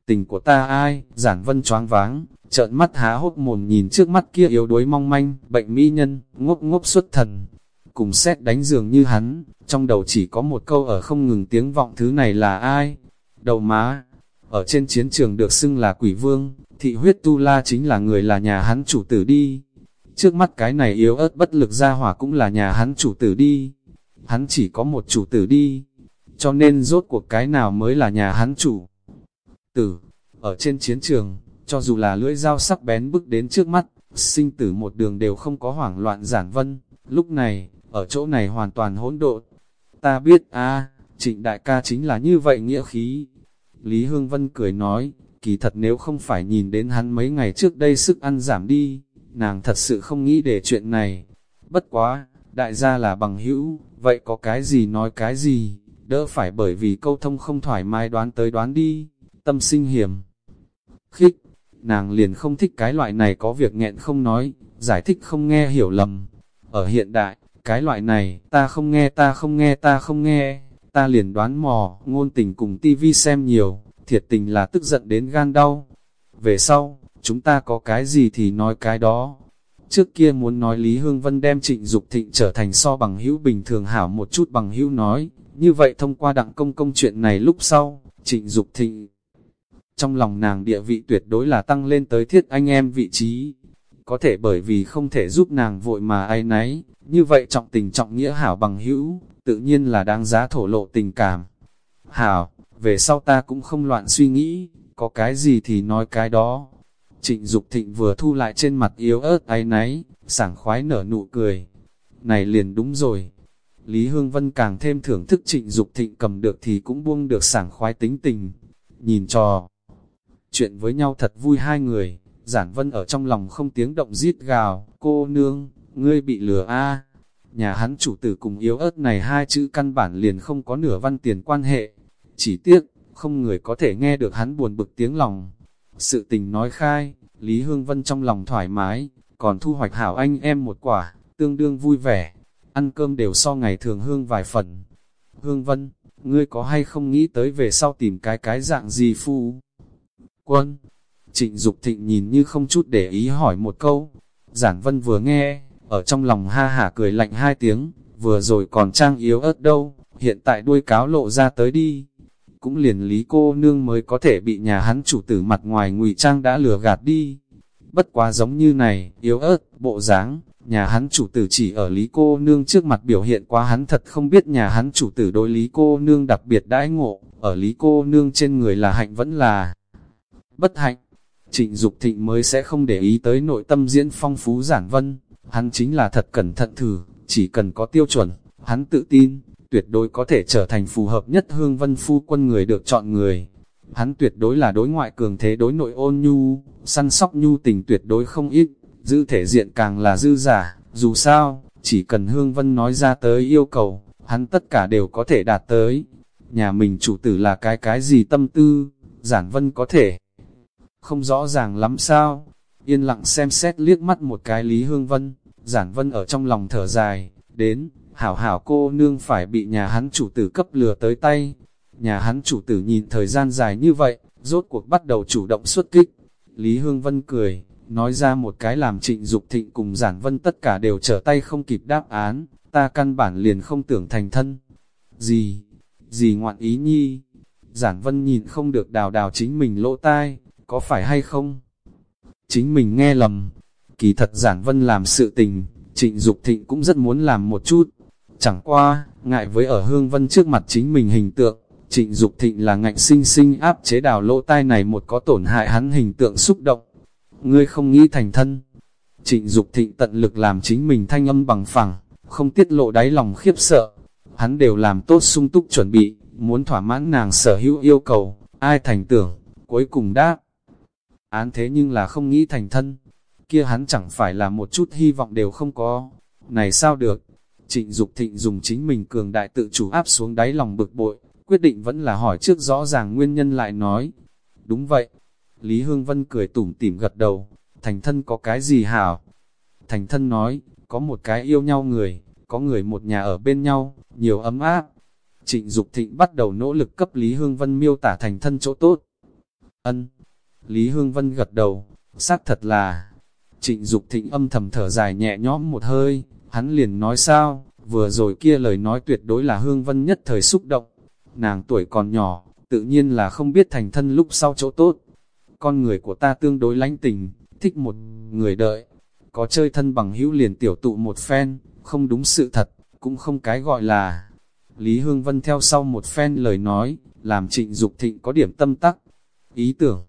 tình của ta ai, giản vân choáng váng, trợn mắt há hốt mồm nhìn trước mắt kia yếu đuối mong manh, bệnh mỹ nhân, ngốc ngốc xuất thần. Cùng xét đánh giường như hắn, trong đầu chỉ có một câu ở không ngừng tiếng vọng thứ này là ai? Đầu má, ở trên chiến trường được xưng là quỷ vương, thị huyết tu la chính là người là nhà hắn chủ tử đi. Trước mắt cái này yếu ớt bất lực ra hỏa cũng là nhà hắn chủ tử đi. Hắn chỉ có một chủ tử đi. Cho nên rốt cuộc cái nào mới là nhà hắn chủ tử. Ở trên chiến trường, cho dù là lưỡi dao sắc bén bước đến trước mắt, sinh tử một đường đều không có hoảng loạn giản vân. Lúc này, ở chỗ này hoàn toàn hỗn độn. Ta biết a trịnh đại ca chính là như vậy nghĩa khí. Lý Hương Vân cười nói, kỳ thật nếu không phải nhìn đến hắn mấy ngày trước đây sức ăn giảm đi, nàng thật sự không nghĩ để chuyện này. Bất quá, đại gia là bằng hữu, vậy có cái gì nói cái gì, đỡ phải bởi vì câu thông không thoải mái đoán tới đoán đi tâm sinh hiểm. Khích, nàng liền không thích cái loại này có việc nghẹn không nói, giải thích không nghe hiểu lầm. Ở hiện đại, cái loại này, ta không nghe ta không nghe ta không nghe, ta liền đoán mò, ngôn tình cùng tivi xem nhiều, thiệt tình là tức giận đến gan đau. Về sau, chúng ta có cái gì thì nói cái đó. Trước kia muốn nói Lý Hương Vân đem trịnh Dục thịnh trở thành so bằng hữu bình thường hảo một chút bằng hữu nói, như vậy thông qua đặng công công chuyện này lúc sau, trịnh Dục thịnh trong lòng nàng địa vị tuyệt đối là tăng lên tới thiết anh em vị trí. Có thể bởi vì không thể giúp nàng vội mà ai nấy, như vậy trọng tình trọng nghĩa hảo bằng hữu, tự nhiên là đáng giá thổ lộ tình cảm. Hảo, về sau ta cũng không loạn suy nghĩ, có cái gì thì nói cái đó. Trịnh Dục Thịnh vừa thu lại trên mặt yếu ớt ai nấy, sảng khoái nở nụ cười. Này liền đúng rồi. Lý Hương Vân càng thêm thưởng thức Trịnh Dục Thịnh cầm được thì cũng buông được sảng khoái tính tình. Nhìn trò, chuyện với nhau thật vui hai người, giản vân ở trong lòng không tiếng động giết gào, cô nương, ngươi bị lừa a Nhà hắn chủ tử cùng yếu ớt này hai chữ căn bản liền không có nửa văn tiền quan hệ, chỉ tiếc, không người có thể nghe được hắn buồn bực tiếng lòng. Sự tình nói khai, Lý Hương Vân trong lòng thoải mái, còn thu hoạch hảo anh em một quả, tương đương vui vẻ, ăn cơm đều so ngày thường hương vài phần. Hương Vân, ngươi có hay không nghĩ tới về sau tìm cái cái dạng gì phu? Quân, trịnh Dục thịnh nhìn như không chút để ý hỏi một câu, giản vân vừa nghe, ở trong lòng ha hả cười lạnh hai tiếng, vừa rồi còn trang yếu ớt đâu, hiện tại đuôi cáo lộ ra tới đi. Cũng liền lý cô nương mới có thể bị nhà hắn chủ tử mặt ngoài ngụy trang đã lừa gạt đi. Bất quá giống như này, yếu ớt, bộ dáng, nhà hắn chủ tử chỉ ở lý cô nương trước mặt biểu hiện quá hắn thật không biết nhà hắn chủ tử đối lý cô nương đặc biệt đãi ngộ, ở lý cô nương trên người là hạnh vẫn là bất hạnh. Trịnh Dục Thịnh mới sẽ không để ý tới nội tâm diễn phong phú giản vân, hắn chính là thật cẩn thận thử, chỉ cần có tiêu chuẩn, hắn tự tin, tuyệt đối có thể trở thành phù hợp nhất hương vân phu quân người được chọn người. Hắn tuyệt đối là đối ngoại cường thế đối nội ôn nhu, săn sóc nhu tình tuyệt đối không ít, giữ thể diện càng là dư giả, dù sao, chỉ cần hương vân nói ra tới yêu cầu, hắn tất cả đều có thể đạt tới. Nhà mình chủ tử là cái cái gì tâm tư, giản vân có thể. Không rõ ràng lắm sao, yên lặng xem xét liếc mắt một cái Lý Hương Vân, giản vân ở trong lòng thở dài, đến, hảo hảo cô nương phải bị nhà hắn chủ tử cấp lừa tới tay. Nhà hắn chủ tử nhìn thời gian dài như vậy, rốt cuộc bắt đầu chủ động xuất kích. Lý Hương Vân cười, nói ra một cái làm trịnh Dục thịnh cùng giản vân tất cả đều trở tay không kịp đáp án, ta căn bản liền không tưởng thành thân. Gì? Gì ngoạn ý nhi? Giản vân nhìn không được đào đào chính mình lỗ tai, có phải hay không? Chính mình nghe lầm. Kỳ thật giản vân làm sự tình, trịnh Dục thịnh cũng rất muốn làm một chút. Chẳng qua, ngại với ở hương vân trước mặt chính mình hình tượng, trịnh Dục thịnh là ngạnh sinh sinh áp chế đào lỗ tai này một có tổn hại hắn hình tượng xúc động ngươi không nghĩ thành thân. Trịnh Dục thịnh tận lực làm chính mình thanh âm bằng phẳng, không tiết lộ đáy lòng khiếp sợ. Hắn đều làm tốt sung túc chuẩn bị, muốn thỏa mãn nàng sở hữu yêu cầu, ai thành tưởng, cuối cùng đáp. Án thế nhưng là không nghĩ thành thân, kia hắn chẳng phải là một chút hy vọng đều không có. Này sao được? Trịnh Dục thịnh dùng chính mình cường đại tự chủ áp xuống đáy lòng bực bội, quyết định vẫn là hỏi trước rõ ràng nguyên nhân lại nói. Đúng vậy, Lý Hương Vân cười tủm tỉm gật đầu, thành thân có cái gì hảo? Thành thân nói, có một cái yêu nhau người, có người một nhà ở bên nhau, nhiều ấm áp. Trịnh Dục Thịnh bắt đầu nỗ lực cấp Lý Hương Vân miêu tả thành thân chỗ tốt. Ân. Lý Hương Vân gật đầu, xác thật là. Trịnh Dục Thịnh âm thầm thở dài nhẹ nhõm một hơi, hắn liền nói sao, vừa rồi kia lời nói tuyệt đối là Hương Vân nhất thời xúc động. Nàng tuổi còn nhỏ, tự nhiên là không biết thành thân lúc sau chỗ tốt con người của ta tương đối lánh tình, thích một người đợi, có chơi thân bằng hữu liền tiểu tụ một phen, không đúng sự thật, cũng không cái gọi là. Lý Hương Vân theo sau một phen lời nói, làm trịnh Dục thịnh có điểm tâm tắc. Ý tưởng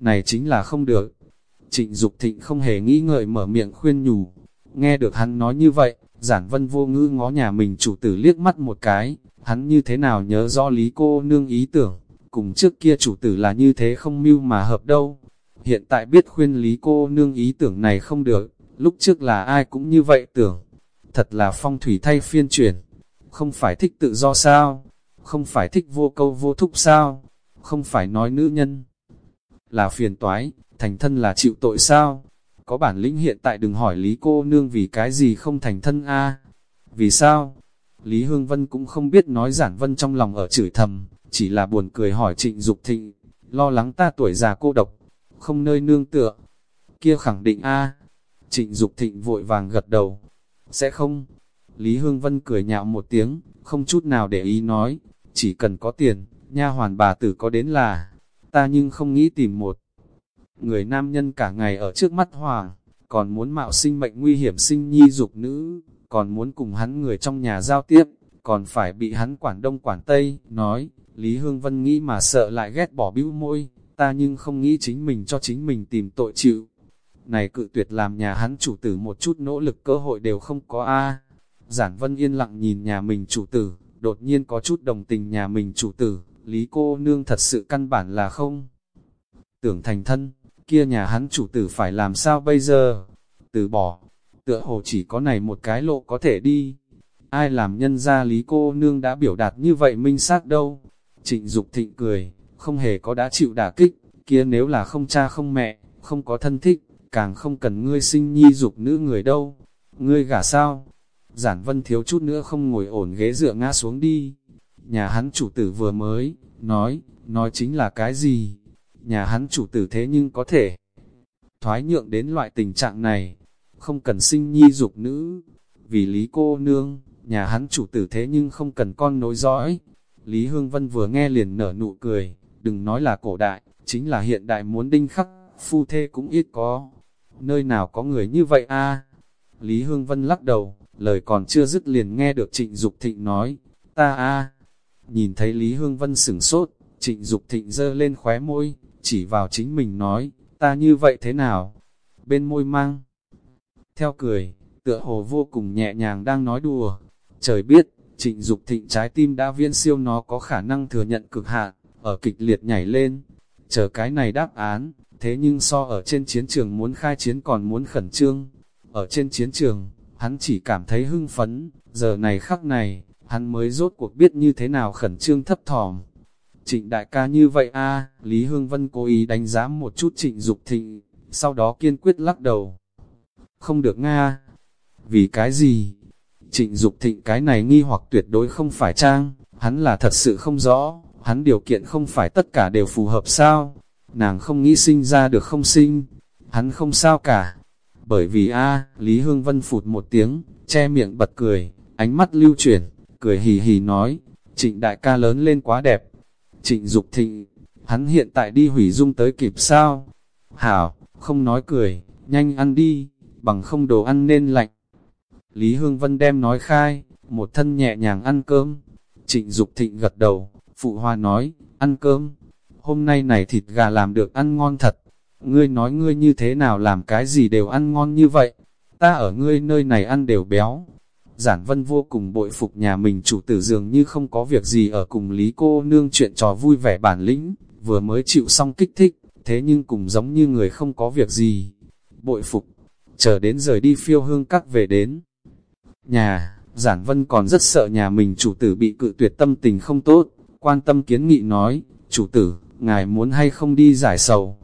này chính là không được. Trịnh Dục thịnh không hề nghĩ ngợi mở miệng khuyên nhủ. Nghe được hắn nói như vậy, giản vân vô ngữ ngó nhà mình chủ tử liếc mắt một cái, hắn như thế nào nhớ rõ lý cô nương ý tưởng cùng trước kia chủ tử là như thế không mưu mà hợp đâu. Hiện tại biết khuyên lý cô nương ý tưởng này không được, lúc trước là ai cũng như vậy tưởng. Thật là phong thủy thay phiên chuyển, không phải thích tự do sao, không phải thích vô câu vô thúc sao, không phải nói nữ nhân. Là phiền toái, thành thân là chịu tội sao? Có bản lĩnh hiện tại đừng hỏi Lý cô nương vì cái gì không thành thân a Vì sao? Lý Hương Vân cũng không biết nói giản vân trong lòng ở chửi thầm, chỉ là buồn cười hỏi trịnh Dục thịnh, lo lắng ta tuổi già cô độc, không nơi nương tựa. Kia khẳng định a Trịnh Dục thịnh vội vàng gật đầu, sẽ không. Lý Hương Vân cười nhạo một tiếng, không chút nào để ý nói, chỉ cần có tiền, nha hoàn bà tử có đến là, ta nhưng không nghĩ tìm một người nam nhân cả ngày ở trước mắt hoàng, còn muốn mạo sinh mệnh nguy hiểm sinh nhi dục nữ, còn muốn cùng hắn người trong nhà giao tiếp, còn phải bị hắn quản đông quản tây, nói, Lý Hương Vân nghĩ mà sợ lại ghét bỏ bĩu môi, ta nhưng không nghĩ chính mình cho chính mình tìm tội chịu. Này cự tuyệt làm nhà hắn chủ tử một chút nỗ lực cơ hội đều không có a. Giản Vân yên lặng nhìn nhà mình chủ tử, đột nhiên có chút đồng tình nhà mình chủ tử, Lý cô nương thật sự căn bản là không. Tưởng thành thân, kia nhà hắn chủ tử phải làm sao bây giờ? Từ bỏ, tựa hồ chỉ có này một cái lộ có thể đi. Ai làm nhân ra Lý cô nương đã biểu đạt như vậy minh xác đâu? Trịnh Dục thịnh cười, không hề có đã chịu đả kích, kia nếu là không cha không mẹ, không có thân thích, càng không cần ngươi sinh nhi dục nữ người đâu. Ngươi gả sao? Giản vân thiếu chút nữa không ngồi ổn ghế dựa ngã xuống đi. Nhà hắn chủ tử vừa mới, nói, nói chính là cái gì? Nhà hắn chủ tử thế nhưng có thể thoái nhượng đến loại tình trạng này, không cần sinh nhi dục nữ. Vì lý cô nương, nhà hắn chủ tử thế nhưng không cần con nối dõi. Lý Hương Vân vừa nghe liền nở nụ cười, đừng nói là cổ đại, chính là hiện đại muốn đinh khắc, phu thê cũng ít có. Nơi nào có người như vậy a Lý Hương Vân lắc đầu, lời còn chưa dứt liền nghe được Trịnh Dục Thịnh nói, ta a Nhìn thấy Lý Hương Vân sửng sốt, Trịnh Dục Thịnh giơ lên khóe môi, chỉ vào chính mình nói, ta như vậy thế nào? Bên môi mang. Theo cười, tựa hồ vô cùng nhẹ nhàng đang nói đùa. Trời biết, trịnh Dục thịnh trái tim đã viên siêu nó có khả năng thừa nhận cực hạn, ở kịch liệt nhảy lên. Chờ cái này đáp án, thế nhưng so ở trên chiến trường muốn khai chiến còn muốn khẩn trương. Ở trên chiến trường, hắn chỉ cảm thấy hưng phấn, giờ này khắc này, hắn mới rốt cuộc biết như thế nào khẩn trương thấp thỏm. Trịnh đại ca như vậy a Lý Hương Vân cố ý đánh giá một chút trịnh Dục thịnh, sau đó kiên quyết lắc đầu. Không được Nga. Vì cái gì? Trịnh Dục thịnh cái này nghi hoặc tuyệt đối không phải trang, hắn là thật sự không rõ, hắn điều kiện không phải tất cả đều phù hợp sao? Nàng không nghĩ sinh ra được không sinh, hắn không sao cả. Bởi vì a Lý Hương Vân phụt một tiếng, che miệng bật cười, ánh mắt lưu chuyển, cười hì hì nói, trịnh đại ca lớn lên quá đẹp, Trịnh Dục Thịnh, hắn hiện tại đi hủy dung tới kịp sao? Hảo, không nói cười, nhanh ăn đi, bằng không đồ ăn nên lạnh. Lý Hương Vân đem nói khai, một thân nhẹ nhàng ăn cơm. Trịnh Dục Thịnh gật đầu, phụ hoa nói, ăn cơm. Hôm nay này thịt gà làm được ăn ngon thật. Ngươi nói ngươi như thế nào làm cái gì đều ăn ngon như vậy. Ta ở ngươi nơi này ăn đều béo, Giản Vân vô cùng bội phục nhà mình chủ tử dường như không có việc gì ở cùng Lý cô nương chuyện trò vui vẻ bản lĩnh, vừa mới chịu xong kích thích, thế nhưng cùng giống như người không có việc gì. Bội phục, chờ đến rời đi phiêu hương các về đến. Nhà, Giản Vân còn rất sợ nhà mình chủ tử bị cự tuyệt tâm tình không tốt, quan tâm kiến nghị nói, chủ tử, ngài muốn hay không đi giải sầu.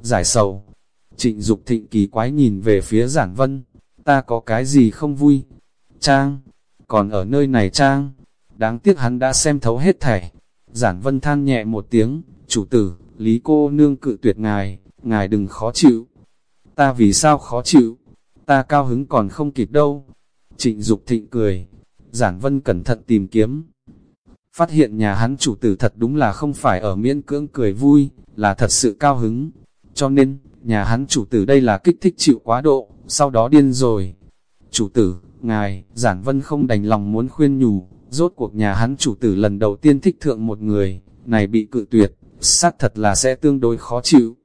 Giải sầu, trịnh Dục thịnh kỳ quái nhìn về phía Giản Vân, ta có cái gì không vui, Trang, còn ở nơi này Trang, đáng tiếc hắn đã xem thấu hết thảy. Giản vân than nhẹ một tiếng, chủ tử, lý cô nương cự tuyệt ngài, ngài đừng khó chịu. Ta vì sao khó chịu? Ta cao hứng còn không kịp đâu. Trịnh Dục thịnh cười, giản vân cẩn thận tìm kiếm. Phát hiện nhà hắn chủ tử thật đúng là không phải ở miễn cưỡng cười vui, là thật sự cao hứng. Cho nên, nhà hắn chủ tử đây là kích thích chịu quá độ, sau đó điên rồi. Chủ tử, Ngài, giản vân không đành lòng muốn khuyên nhủ, rốt cuộc nhà hắn chủ tử lần đầu tiên thích thượng một người, này bị cự tuyệt, xác thật là sẽ tương đối khó chịu.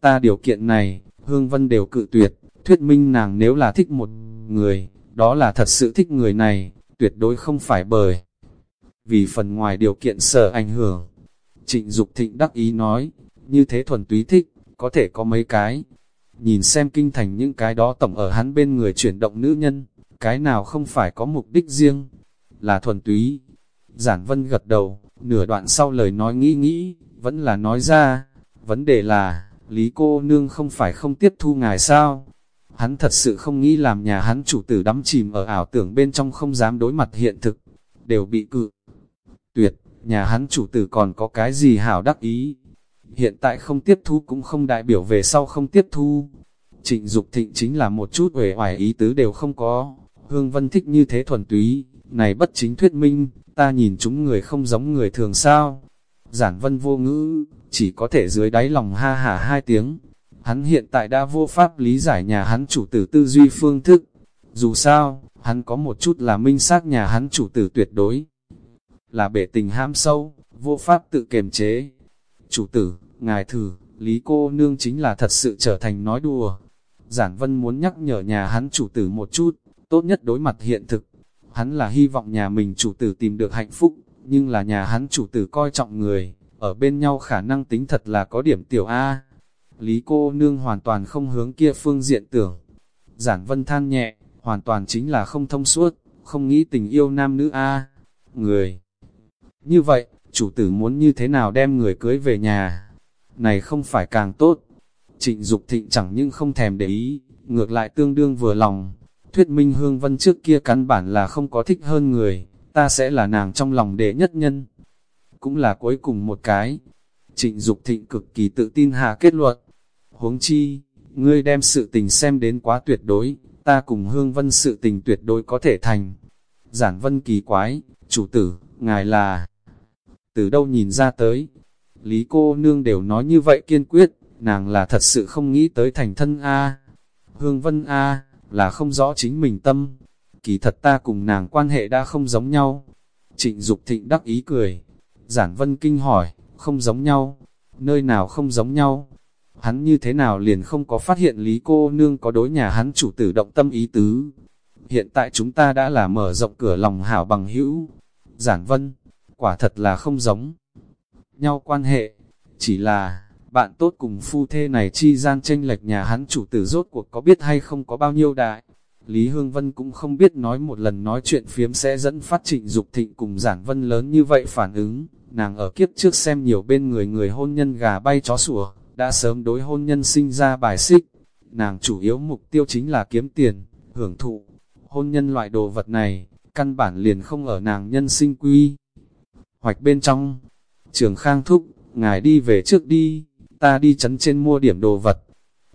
Ta điều kiện này, Hương Vân đều cự tuyệt, thuyết minh nàng nếu là thích một người, đó là thật sự thích người này, tuyệt đối không phải bởi. Vì phần ngoài điều kiện sở ảnh hưởng, trịnh Dục thịnh đắc ý nói, như thế thuần túy thích, có thể có mấy cái. Nhìn xem kinh thành những cái đó tổng ở hắn bên người chuyển động nữ nhân, cái nào không phải có mục đích riêng, là thuần túy. Giản vân gật đầu, nửa đoạn sau lời nói nghĩ nghĩ, vẫn là nói ra, vấn đề là, Lý cô nương không phải không tiếp thu ngài sao? Hắn thật sự không nghĩ làm nhà hắn chủ tử đắm chìm ở ảo tưởng bên trong không dám đối mặt hiện thực, đều bị cự. Tuyệt, nhà hắn chủ tử còn có cái gì hảo đắc ý? Hiện tại không tiếp thu cũng không đại biểu về sau không tiếp thu. Trịnh Dục Thịnh chính là một chút uể oải ý tứ đều không có, Hương Vân thích như thế thuần túy, này bất chính thuyết minh, ta nhìn chúng người không giống người thường sao. Giản Vân vô ngữ, chỉ có thể dưới đáy lòng ha hả hai tiếng. Hắn hiện tại đã vô pháp lý giải nhà hắn chủ tử tư duy phương thức. Dù sao, hắn có một chút là minh xác nhà hắn chủ tử tuyệt đối. Là bể tình ham sâu, vô pháp tự kiềm chế. Chủ tử, ngài thử, lý cô nương chính là thật sự trở thành nói đùa. Giản Vân muốn nhắc nhở nhà hắn chủ tử một chút, tốt nhất đối mặt hiện thực. Hắn là hy vọng nhà mình chủ tử tìm được hạnh phúc, nhưng là nhà hắn chủ tử coi trọng người, ở bên nhau khả năng tính thật là có điểm tiểu A. Lý cô nương hoàn toàn không hướng kia phương diện tưởng. Giản vân than nhẹ, hoàn toàn chính là không thông suốt, không nghĩ tình yêu nam nữ A. Người. Như vậy, chủ tử muốn như thế nào đem người cưới về nhà? này không phải càng tốt. Trịnh Dục thịnh chẳng nhưng không thèm để ý, ngược lại tương đương vừa lòng. Thuyết minh Hương Vân trước kia căn bản là không có thích hơn người, ta sẽ là nàng trong lòng đệ nhất nhân. Cũng là cuối cùng một cái. Trịnh Dục thịnh cực kỳ tự tin hạ kết luận. Huống chi, ngươi đem sự tình xem đến quá tuyệt đối, ta cùng Hương Vân sự tình tuyệt đối có thể thành. Giản Vân kỳ quái, chủ tử, ngài là... Từ đâu nhìn ra tới? Lý cô nương đều nói như vậy kiên quyết, nàng là thật sự không nghĩ tới thành thân A. Hương Vân A, là không rõ chính mình tâm. Kỳ thật ta cùng nàng quan hệ đã không giống nhau. Trịnh Dục thịnh đắc ý cười. Giản Vân kinh hỏi, không giống nhau. Nơi nào không giống nhau? Hắn như thế nào liền không có phát hiện Lý cô nương có đối nhà hắn chủ tử động tâm ý tứ. Hiện tại chúng ta đã là mở rộng cửa lòng hảo bằng hữu. Giản Vân, quả thật là không giống nhau quan hệ. Chỉ là, bạn tốt cùng phu thê này chi gian tranh lệch nhà hắn chủ tử rốt cuộc có biết hay không có bao nhiêu đại. Lý Hương Vân cũng không biết nói một lần nói chuyện phiếm sẽ dẫn phát trịnh dục thịnh cùng giản vân lớn như vậy phản ứng. Nàng ở kiếp trước xem nhiều bên người người hôn nhân gà bay chó sủa, đã sớm đối hôn nhân sinh ra bài xích. Nàng chủ yếu mục tiêu chính là kiếm tiền, hưởng thụ. Hôn nhân loại đồ vật này, căn bản liền không ở nàng nhân sinh quy. Hoạch bên trong, trường khang thúc, ngài đi về trước đi ta đi chấn trên mua điểm đồ vật.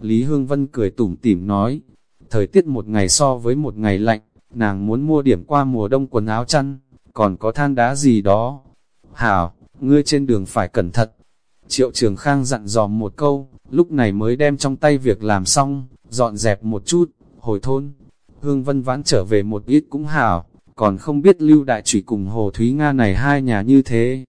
Lý Hương Vân cười tủm tỉm nói, thời tiết một ngày so với một ngày lạnh, nàng muốn mua điểm qua mùa đông quần áo chăn, còn có than đá gì đó. Hảo, ngươi trên đường phải cẩn thận. Triệu Trường Khang dặn dò một câu, lúc này mới đem trong tay việc làm xong, dọn dẹp một chút, hồi thôn. Hương Vân vãn trở về một ít cũng hảo, còn không biết Lưu Đại Trụy cùng Hồ Thúy Nga này hai nhà như thế.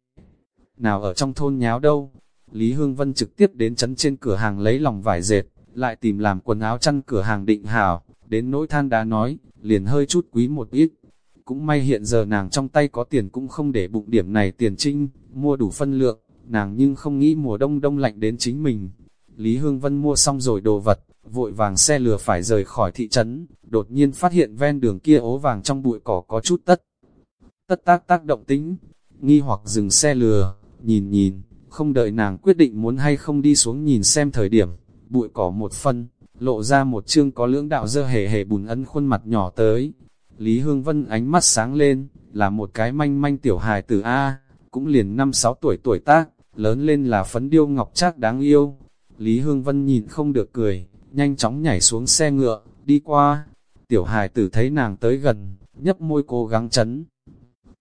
Nào ở trong thôn nháo đâu, Lý Hương Vân trực tiếp đến chấn trên cửa hàng lấy lòng vải dệt, lại tìm làm quần áo chăn cửa hàng định hảo, đến nỗi than đá nói, liền hơi chút quý một ít. Cũng may hiện giờ nàng trong tay có tiền cũng không để bụng điểm này tiền trinh, mua đủ phân lượng, nàng nhưng không nghĩ mùa đông đông lạnh đến chính mình. Lý Hương Vân mua xong rồi đồ vật, vội vàng xe lừa phải rời khỏi thị trấn, đột nhiên phát hiện ven đường kia ố vàng trong bụi cỏ có chút tất. Tất tác tác động tính, nghi hoặc dừng xe lừa, nhìn nhìn, không đợi nàng quyết định muốn hay không đi xuống nhìn xem thời điểm, bụi cỏ một phân, lộ ra một chương có lưỡng đạo dơ hề hề bùn ấn khuôn mặt nhỏ tới. Lý Hương Vân ánh mắt sáng lên, là một cái manh manh tiểu hài tử A, cũng liền 5-6 tuổi tuổi tác, lớn lên là phấn điêu ngọc trác đáng yêu. Lý Hương Vân nhìn không được cười, nhanh chóng nhảy xuống xe ngựa, đi qua. Tiểu hài tử thấy nàng tới gần, nhấp môi cố gắng chấn.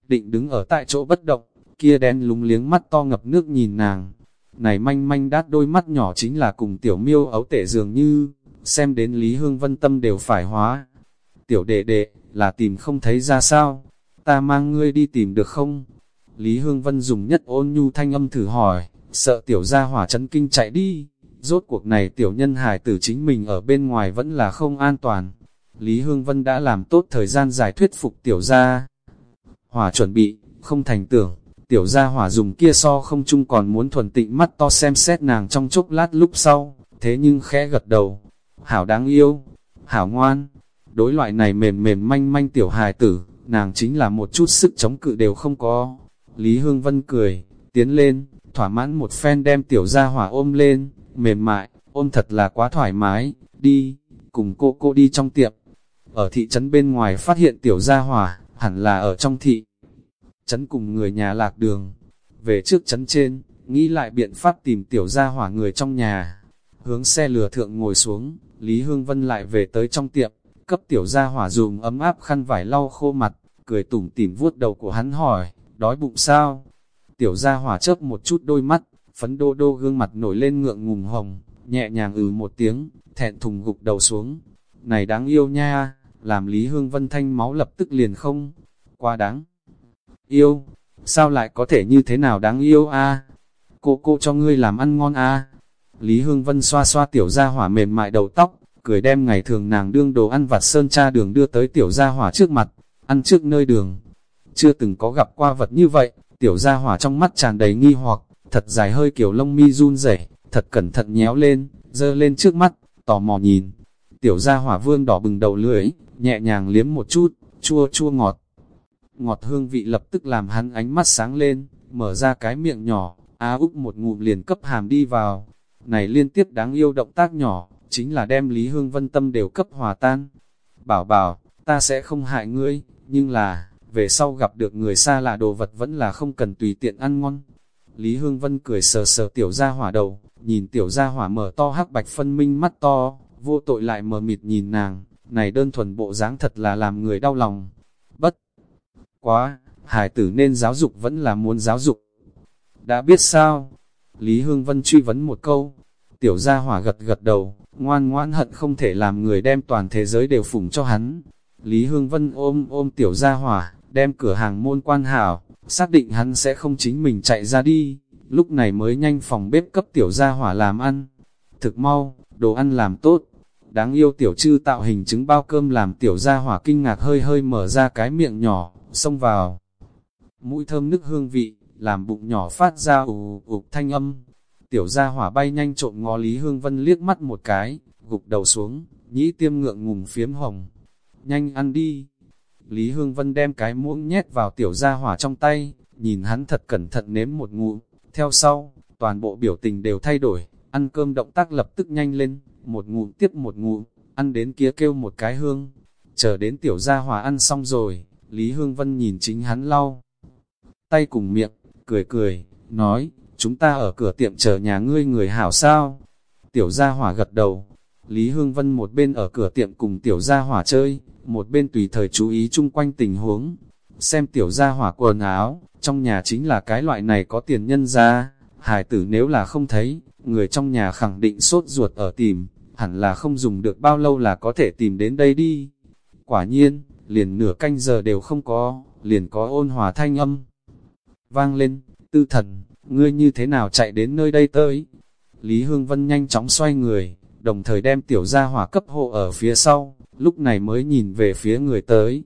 Định đứng ở tại chỗ bất động, kia đen lúng liếng mắt to ngập nước nhìn nàng. Này manh manh đát đôi mắt nhỏ chính là cùng tiểu miêu ấu tể dường như, xem đến Lý Hương Vân tâm đều phải hóa. Tiểu đệ đệ, là tìm không thấy ra sao? Ta mang ngươi đi tìm được không? Lý Hương Vân dùng nhất ôn nhu thanh âm thử hỏi, sợ tiểu gia hỏa chấn kinh chạy đi. Rốt cuộc này tiểu nhân hài tử chính mình ở bên ngoài vẫn là không an toàn. Lý Hương Vân đã làm tốt thời gian giải thuyết phục tiểu gia. Hỏa chuẩn bị, không thành tưởng, Tiểu gia hỏa dùng kia so không chung còn muốn thuần tịnh mắt to xem xét nàng trong chốc lát lúc sau, thế nhưng khẽ gật đầu. Hảo đáng yêu, hảo ngoan, đối loại này mềm mềm manh manh tiểu hài tử, nàng chính là một chút sức chống cự đều không có. Lý Hương Vân cười, tiến lên, thỏa mãn một phen đem tiểu gia hỏa ôm lên, mềm mại, ôm thật là quá thoải mái, đi, cùng cô cô đi trong tiệm. Ở thị trấn bên ngoài phát hiện tiểu gia hỏa, hẳn là ở trong thị chấn cùng người nhà lạc đường. Về trước chấn trên, nghĩ lại biện pháp tìm tiểu gia hỏa người trong nhà. Hướng xe lừa thượng ngồi xuống, Lý Hương Vân lại về tới trong tiệm, cấp tiểu gia hỏa dùng ấm áp khăn vải lau khô mặt, cười tủm tỉm vuốt đầu của hắn hỏi, đói bụng sao? Tiểu gia hỏa chớp một chút đôi mắt, phấn đô đô gương mặt nổi lên ngượng ngùng hồng, nhẹ nhàng ừ một tiếng, thẹn thùng gục đầu xuống. Này đáng yêu nha, làm Lý Hương Vân thanh máu lập tức liền không, qua đáng yêu, sao lại có thể như thế nào đáng yêu a? Cô cô cho ngươi làm ăn ngon a. Lý Hương Vân xoa xoa tiểu gia hỏa mềm mại đầu tóc, cười đem ngày thường nàng đương đồ ăn vặt sơn cha đường đưa tới tiểu gia hỏa trước mặt, ăn trước nơi đường. Chưa từng có gặp qua vật như vậy, tiểu gia hỏa trong mắt tràn đầy nghi hoặc, thật dài hơi kiểu lông mi run rẩy, thật cẩn thận nhéo lên, dơ lên trước mắt, tò mò nhìn. Tiểu gia hỏa vương đỏ bừng đầu lưỡi, nhẹ nhàng liếm một chút, chua chua ngọt, ngọt hương vị lập tức làm hắn ánh mắt sáng lên, mở ra cái miệng nhỏ, Á Úc một ngụm liền cấp hàm đi vào. Này liên tiếp đáng yêu động tác nhỏ, chính là đem Lý Hương Vân tâm đều cấp hòa tan. Bảo bảo, ta sẽ không hại ngươi, nhưng là, về sau gặp được người xa lạ đồ vật vẫn là không cần tùy tiện ăn ngon. Lý Hương Vân cười sờ sờ tiểu gia hỏa đầu, nhìn tiểu gia hỏa mở to hắc bạch phân minh mắt to, vô tội lại mờ mịt nhìn nàng, này đơn thuần bộ dáng thật là làm người đau lòng. Quá, hải tử nên giáo dục vẫn là muốn giáo dục. Đã biết sao? Lý Hương Vân truy vấn một câu, tiểu gia hỏa gật gật đầu, ngoan ngoãn hận không thể làm người đem toàn thế giới đều phủng cho hắn. Lý Hương Vân ôm ôm tiểu gia hỏa, đem cửa hàng môn quan hảo, xác định hắn sẽ không chính mình chạy ra đi, lúc này mới nhanh phòng bếp cấp tiểu gia hỏa làm ăn. Thực mau, đồ ăn làm tốt, đáng yêu tiểu chư tạo hình trứng bao cơm làm tiểu gia hỏa kinh ngạc hơi hơi mở ra cái miệng nhỏ, xông vào. Mũi thơm nức hương vị, làm bụng nhỏ phát ra ù ục thanh âm. Tiểu gia hỏa bay nhanh trộm ngó Lý Hương Vân liếc mắt một cái, gục đầu xuống, nhĩ tiêm ngượng ngùng phiếm hồng. Nhanh ăn đi. Lý Hương Vân đem cái muỗng nhét vào tiểu gia hỏa trong tay, nhìn hắn thật cẩn thận nếm một ngụm. Theo sau, toàn bộ biểu tình đều thay đổi, ăn cơm động tác lập tức nhanh lên, một ngụm tiếp một ngụm, ăn đến kia kêu một cái hương. Chờ đến tiểu gia hỏa ăn xong rồi, Lý Hương Vân nhìn chính hắn lau. Tay cùng miệng, cười cười, nói, chúng ta ở cửa tiệm chờ nhà ngươi người hảo sao? Tiểu gia hỏa gật đầu, Lý Hương Vân một bên ở cửa tiệm cùng tiểu gia hỏa chơi, một bên tùy thời chú ý chung quanh tình huống. Xem tiểu gia hỏa quần áo, trong nhà chính là cái loại này có tiền nhân ra, hải tử nếu là không thấy, người trong nhà khẳng định sốt ruột ở tìm, hẳn là không dùng được bao lâu là có thể tìm đến đây đi. Quả nhiên, liền nửa canh giờ đều không có, liền có ôn hòa thanh âm. Vang lên, tư thần, ngươi như thế nào chạy đến nơi đây tới? Lý Hương Vân nhanh chóng xoay người, đồng thời đem tiểu gia hỏa cấp hộ ở phía sau, lúc này mới nhìn về phía người tới.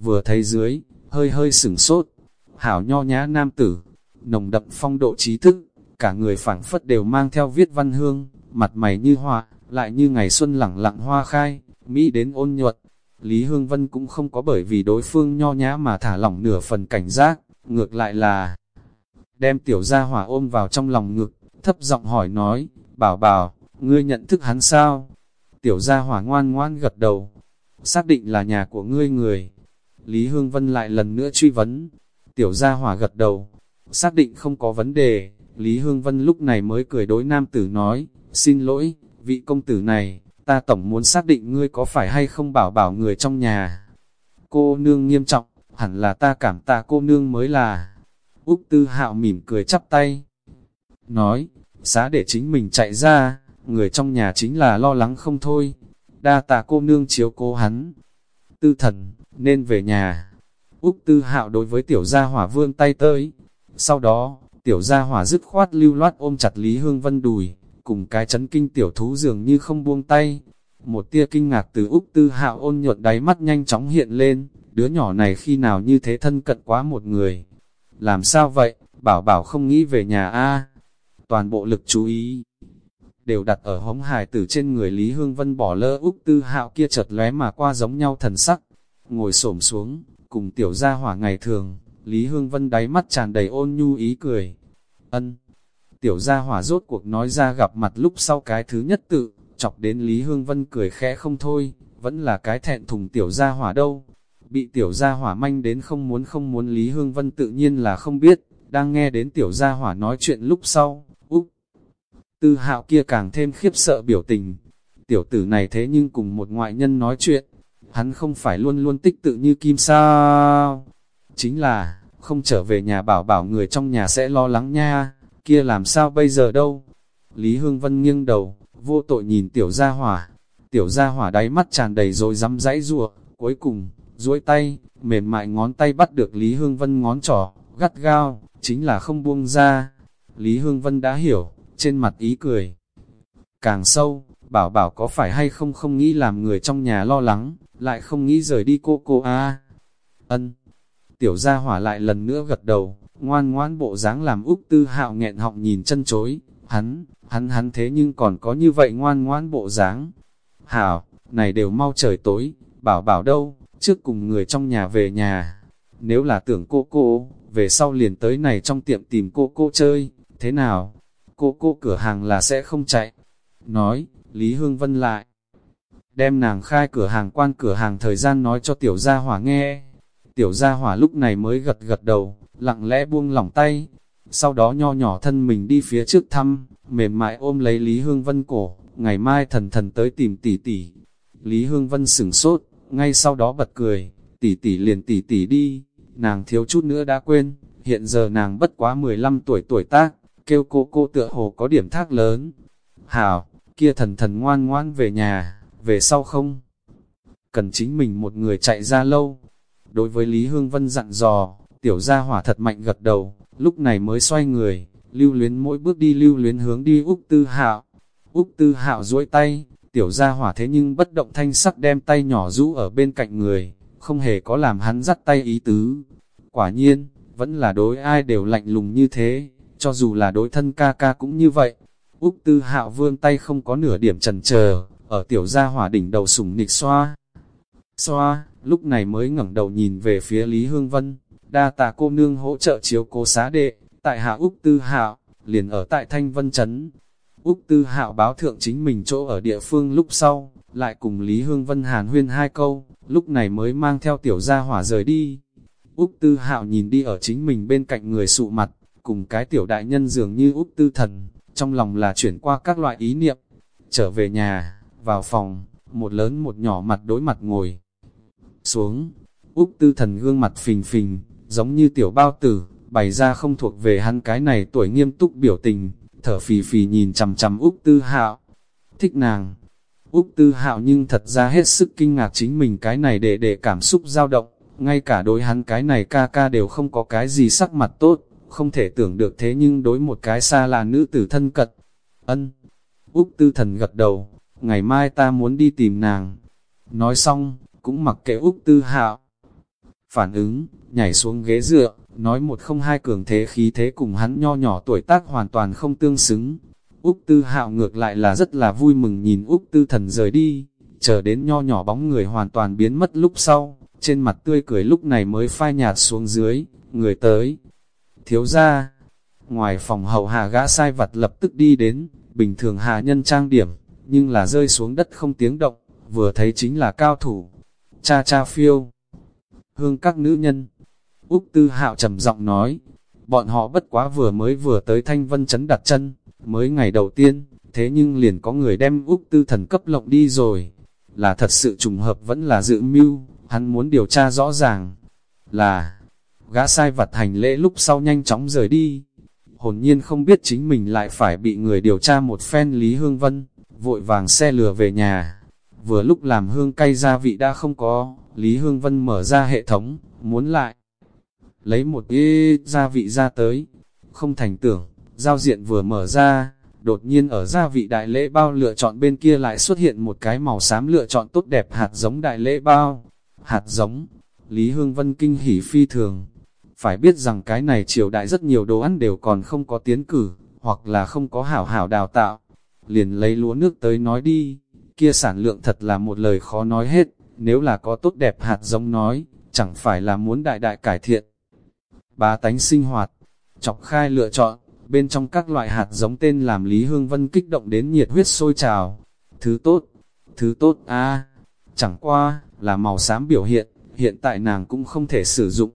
Vừa thấy dưới, hơi hơi sửng sốt, hảo nho nhã nam tử, nồng đậm phong độ trí thức, cả người phảng phất đều mang theo viết văn hương, mặt mày như hoa, lại như ngày xuân lẳng lặng hoa khai, Mỹ đến ôn nhuận. Lý Hương Vân cũng không có bởi vì đối phương nho nhã mà thả lỏng nửa phần cảnh giác, ngược lại là đem tiểu gia hỏa ôm vào trong lòng ngực, thấp giọng hỏi nói, bảo bảo, ngươi nhận thức hắn sao? Tiểu gia hỏa ngoan ngoan gật đầu, xác định là nhà của ngươi người. Lý Hương Vân lại lần nữa truy vấn, tiểu gia hỏa gật đầu, xác định không có vấn đề, Lý Hương Vân lúc này mới cười đối nam tử nói, xin lỗi, vị công tử này, ta tổng muốn xác định ngươi có phải hay không bảo bảo người trong nhà. Cô nương nghiêm trọng, hẳn là ta cảm tạ cô nương mới là. Úc Tư Hạo mỉm cười chắp tay. Nói, xá để chính mình chạy ra, người trong nhà chính là lo lắng không thôi. Đa tạ cô nương chiếu cố hắn. Tư thần, nên về nhà. Úc Tư Hạo đối với tiểu gia hỏa vương tay tới. Sau đó, tiểu gia hỏa dứt khoát lưu loát ôm chặt Lý Hương Vân đùi, cùng cái chấn kinh tiểu thú dường như không buông tay. Một tia kinh ngạc từ Úc Tư Hạo ôn nhuận đáy mắt nhanh chóng hiện lên, đứa nhỏ này khi nào như thế thân cận quá một người. Làm sao vậy, bảo bảo không nghĩ về nhà a Toàn bộ lực chú ý đều đặt ở hống hài tử trên người Lý Hương Vân bỏ lỡ Úc Tư Hạo kia chợt lóe mà qua giống nhau thần sắc. Ngồi xổm xuống, cùng tiểu gia hỏa ngày thường, Lý Hương Vân đáy mắt tràn đầy ôn nhu ý cười. Ân. Tiểu gia hỏa rốt cuộc nói ra gặp mặt lúc sau cái thứ nhất tự, chọc đến Lý Hương Vân cười khẽ không thôi, vẫn là cái thẹn thùng tiểu gia hỏa đâu. Bị tiểu gia hỏa manh đến không muốn không muốn Lý Hương Vân tự nhiên là không biết, đang nghe đến tiểu gia hỏa nói chuyện lúc sau, úp. Tư hạo kia càng thêm khiếp sợ biểu tình. Tiểu tử này thế nhưng cùng một ngoại nhân nói chuyện, hắn không phải luôn luôn tích tự như kim sao. Chính là, không trở về nhà bảo bảo người trong nhà sẽ lo lắng nha, kia làm sao bây giờ đâu. Lý Hương Vân nghiêng đầu, vô tội nhìn tiểu gia hỏa. Tiểu gia hỏa đáy mắt tràn đầy rồi dám dãy rùa, cuối cùng, duỗi tay, mềm mại ngón tay bắt được Lý Hương Vân ngón trỏ, gắt gao, chính là không buông ra. Lý Hương Vân đã hiểu, trên mặt ý cười. Càng sâu, bảo bảo có phải hay không không nghĩ làm người trong nhà lo lắng, lại không nghĩ rời đi cô cô a Ân. Tiểu gia hỏa lại lần nữa gật đầu, ngoan ngoan bộ dáng làm Úc Tư Hạo nghẹn họng nhìn chân chối, hắn, hắn hắn thế nhưng còn có như vậy ngoan ngoan bộ dáng. Hảo, này đều mau trời tối, bảo bảo đâu, trước cùng người trong nhà về nhà. Nếu là tưởng cô cô, về sau liền tới này trong tiệm tìm cô cô chơi, thế nào? Cô cô cửa hàng là sẽ không chạy. Nói, Lý Hương Vân lại. Đem nàng khai cửa hàng quan cửa hàng thời gian nói cho tiểu gia hỏa nghe. Tiểu gia hỏa lúc này mới gật gật đầu, lặng lẽ buông lỏng tay. Sau đó nho nhỏ thân mình đi phía trước thăm, mềm mại ôm lấy Lý Hương Vân cổ, ngày mai thần thần tới tìm tỷ tỷ. Lý Hương Vân sửng sốt, ngay sau đó bật cười, tỷ tỷ liền tỷ tỷ đi, nàng thiếu chút nữa đã quên, hiện giờ nàng bất quá 15 tuổi tuổi tác, kêu cô cô tựa hồ có điểm thác lớn. Hảo, kia thần thần ngoan ngoan về nhà, về sau không? Cần chính mình một người chạy ra lâu. Đối với Lý Hương Vân dặn dò, tiểu gia hỏa thật mạnh gật đầu, lúc này mới xoay người, lưu luyến mỗi bước đi lưu luyến hướng đi Úc Tư Hạo. Úc Tư Hạo duỗi tay, tiểu gia hỏa thế nhưng bất động thanh sắc đem tay nhỏ rũ ở bên cạnh người, không hề có làm hắn dắt tay ý tứ. Quả nhiên, vẫn là đối ai đều lạnh lùng như thế, cho dù là đối thân ca ca cũng như vậy. Úc Tư Hạo vươn tay không có nửa điểm trần chờ ở tiểu gia hỏa đỉnh đầu sủng nịch xoa. Xoa, lúc này mới ngẩng đầu nhìn về phía Lý Hương Vân, đa tà cô nương hỗ trợ chiếu cố xá đệ, tại hạ Úc Tư Hạo, liền ở tại Thanh Vân Trấn. Úc Tư Hạo báo thượng chính mình chỗ ở địa phương lúc sau, lại cùng Lý Hương Vân hàn huyên hai câu, lúc này mới mang theo tiểu gia hỏa rời đi. Úc Tư Hạo nhìn đi ở chính mình bên cạnh người sụ mặt, cùng cái tiểu đại nhân dường như Úc Tư Thần, trong lòng là chuyển qua các loại ý niệm. Trở về nhà, vào phòng, một lớn một nhỏ mặt đối mặt ngồi. Xuống, Úc Tư Thần gương mặt phình phình, giống như tiểu bao tử, bày ra không thuộc về hắn cái này tuổi nghiêm túc biểu tình, thở phì phì nhìn chằm chằm Úc Tư Hạo. Thích nàng. Úc Tư Hạo nhưng thật ra hết sức kinh ngạc chính mình cái này để để cảm xúc dao động, ngay cả đối hắn cái này ca ca đều không có cái gì sắc mặt tốt, không thể tưởng được thế nhưng đối một cái xa là nữ tử thân cận. Ân. Úc Tư Thần gật đầu, ngày mai ta muốn đi tìm nàng. Nói xong, cũng mặc kệ Úc Tư Hạo. Phản ứng, nhảy xuống ghế dựa, nói một không hai cường thế khí thế cùng hắn nho nhỏ tuổi tác hoàn toàn không tương xứng. Úc Tư Hạo ngược lại là rất là vui mừng nhìn Úc Tư Thần rời đi, chờ đến nho nhỏ bóng người hoàn toàn biến mất lúc sau, trên mặt tươi cười lúc này mới phai nhạt xuống dưới, người tới. Thiếu ra, ngoài phòng hậu hạ gã sai vặt lập tức đi đến, bình thường hạ nhân trang điểm, nhưng là rơi xuống đất không tiếng động, vừa thấy chính là cao thủ. Cha cha phiêu, hương các nữ nhân. Úc Tư Hạo trầm giọng nói, bọn họ bất quá vừa mới vừa tới Thanh Vân Trấn đặt chân, mới ngày đầu tiên, thế nhưng liền có người đem Úc Tư Thần cấp lộng đi rồi. Là thật sự trùng hợp vẫn là dự mưu, hắn muốn điều tra rõ ràng. Là, gã sai vật hành lễ lúc sau nhanh chóng rời đi. Hồn nhiên không biết chính mình lại phải bị người điều tra một phen Lý Hương Vân, vội vàng xe lừa về nhà. Vừa lúc làm hương cay gia vị đã không có, Lý Hương Vân mở ra hệ thống, muốn lại. Lấy một ý gia vị ra tới, không thành tưởng, giao diện vừa mở ra, đột nhiên ở gia vị đại lễ bao lựa chọn bên kia lại xuất hiện một cái màu xám lựa chọn tốt đẹp hạt giống đại lễ bao. Hạt giống, Lý Hương Vân kinh hỉ phi thường. Phải biết rằng cái này triều đại rất nhiều đồ ăn đều còn không có tiến cử, hoặc là không có hảo hảo đào tạo. Liền lấy lúa nước tới nói đi, kia sản lượng thật là một lời khó nói hết, nếu là có tốt đẹp hạt giống nói, chẳng phải là muốn đại đại cải thiện. Bá tánh sinh hoạt, chọc khai lựa chọn, bên trong các loại hạt giống tên làm Lý Hương Vân kích động đến nhiệt huyết sôi trào. Thứ tốt, thứ tốt a chẳng qua, là màu xám biểu hiện, hiện tại nàng cũng không thể sử dụng.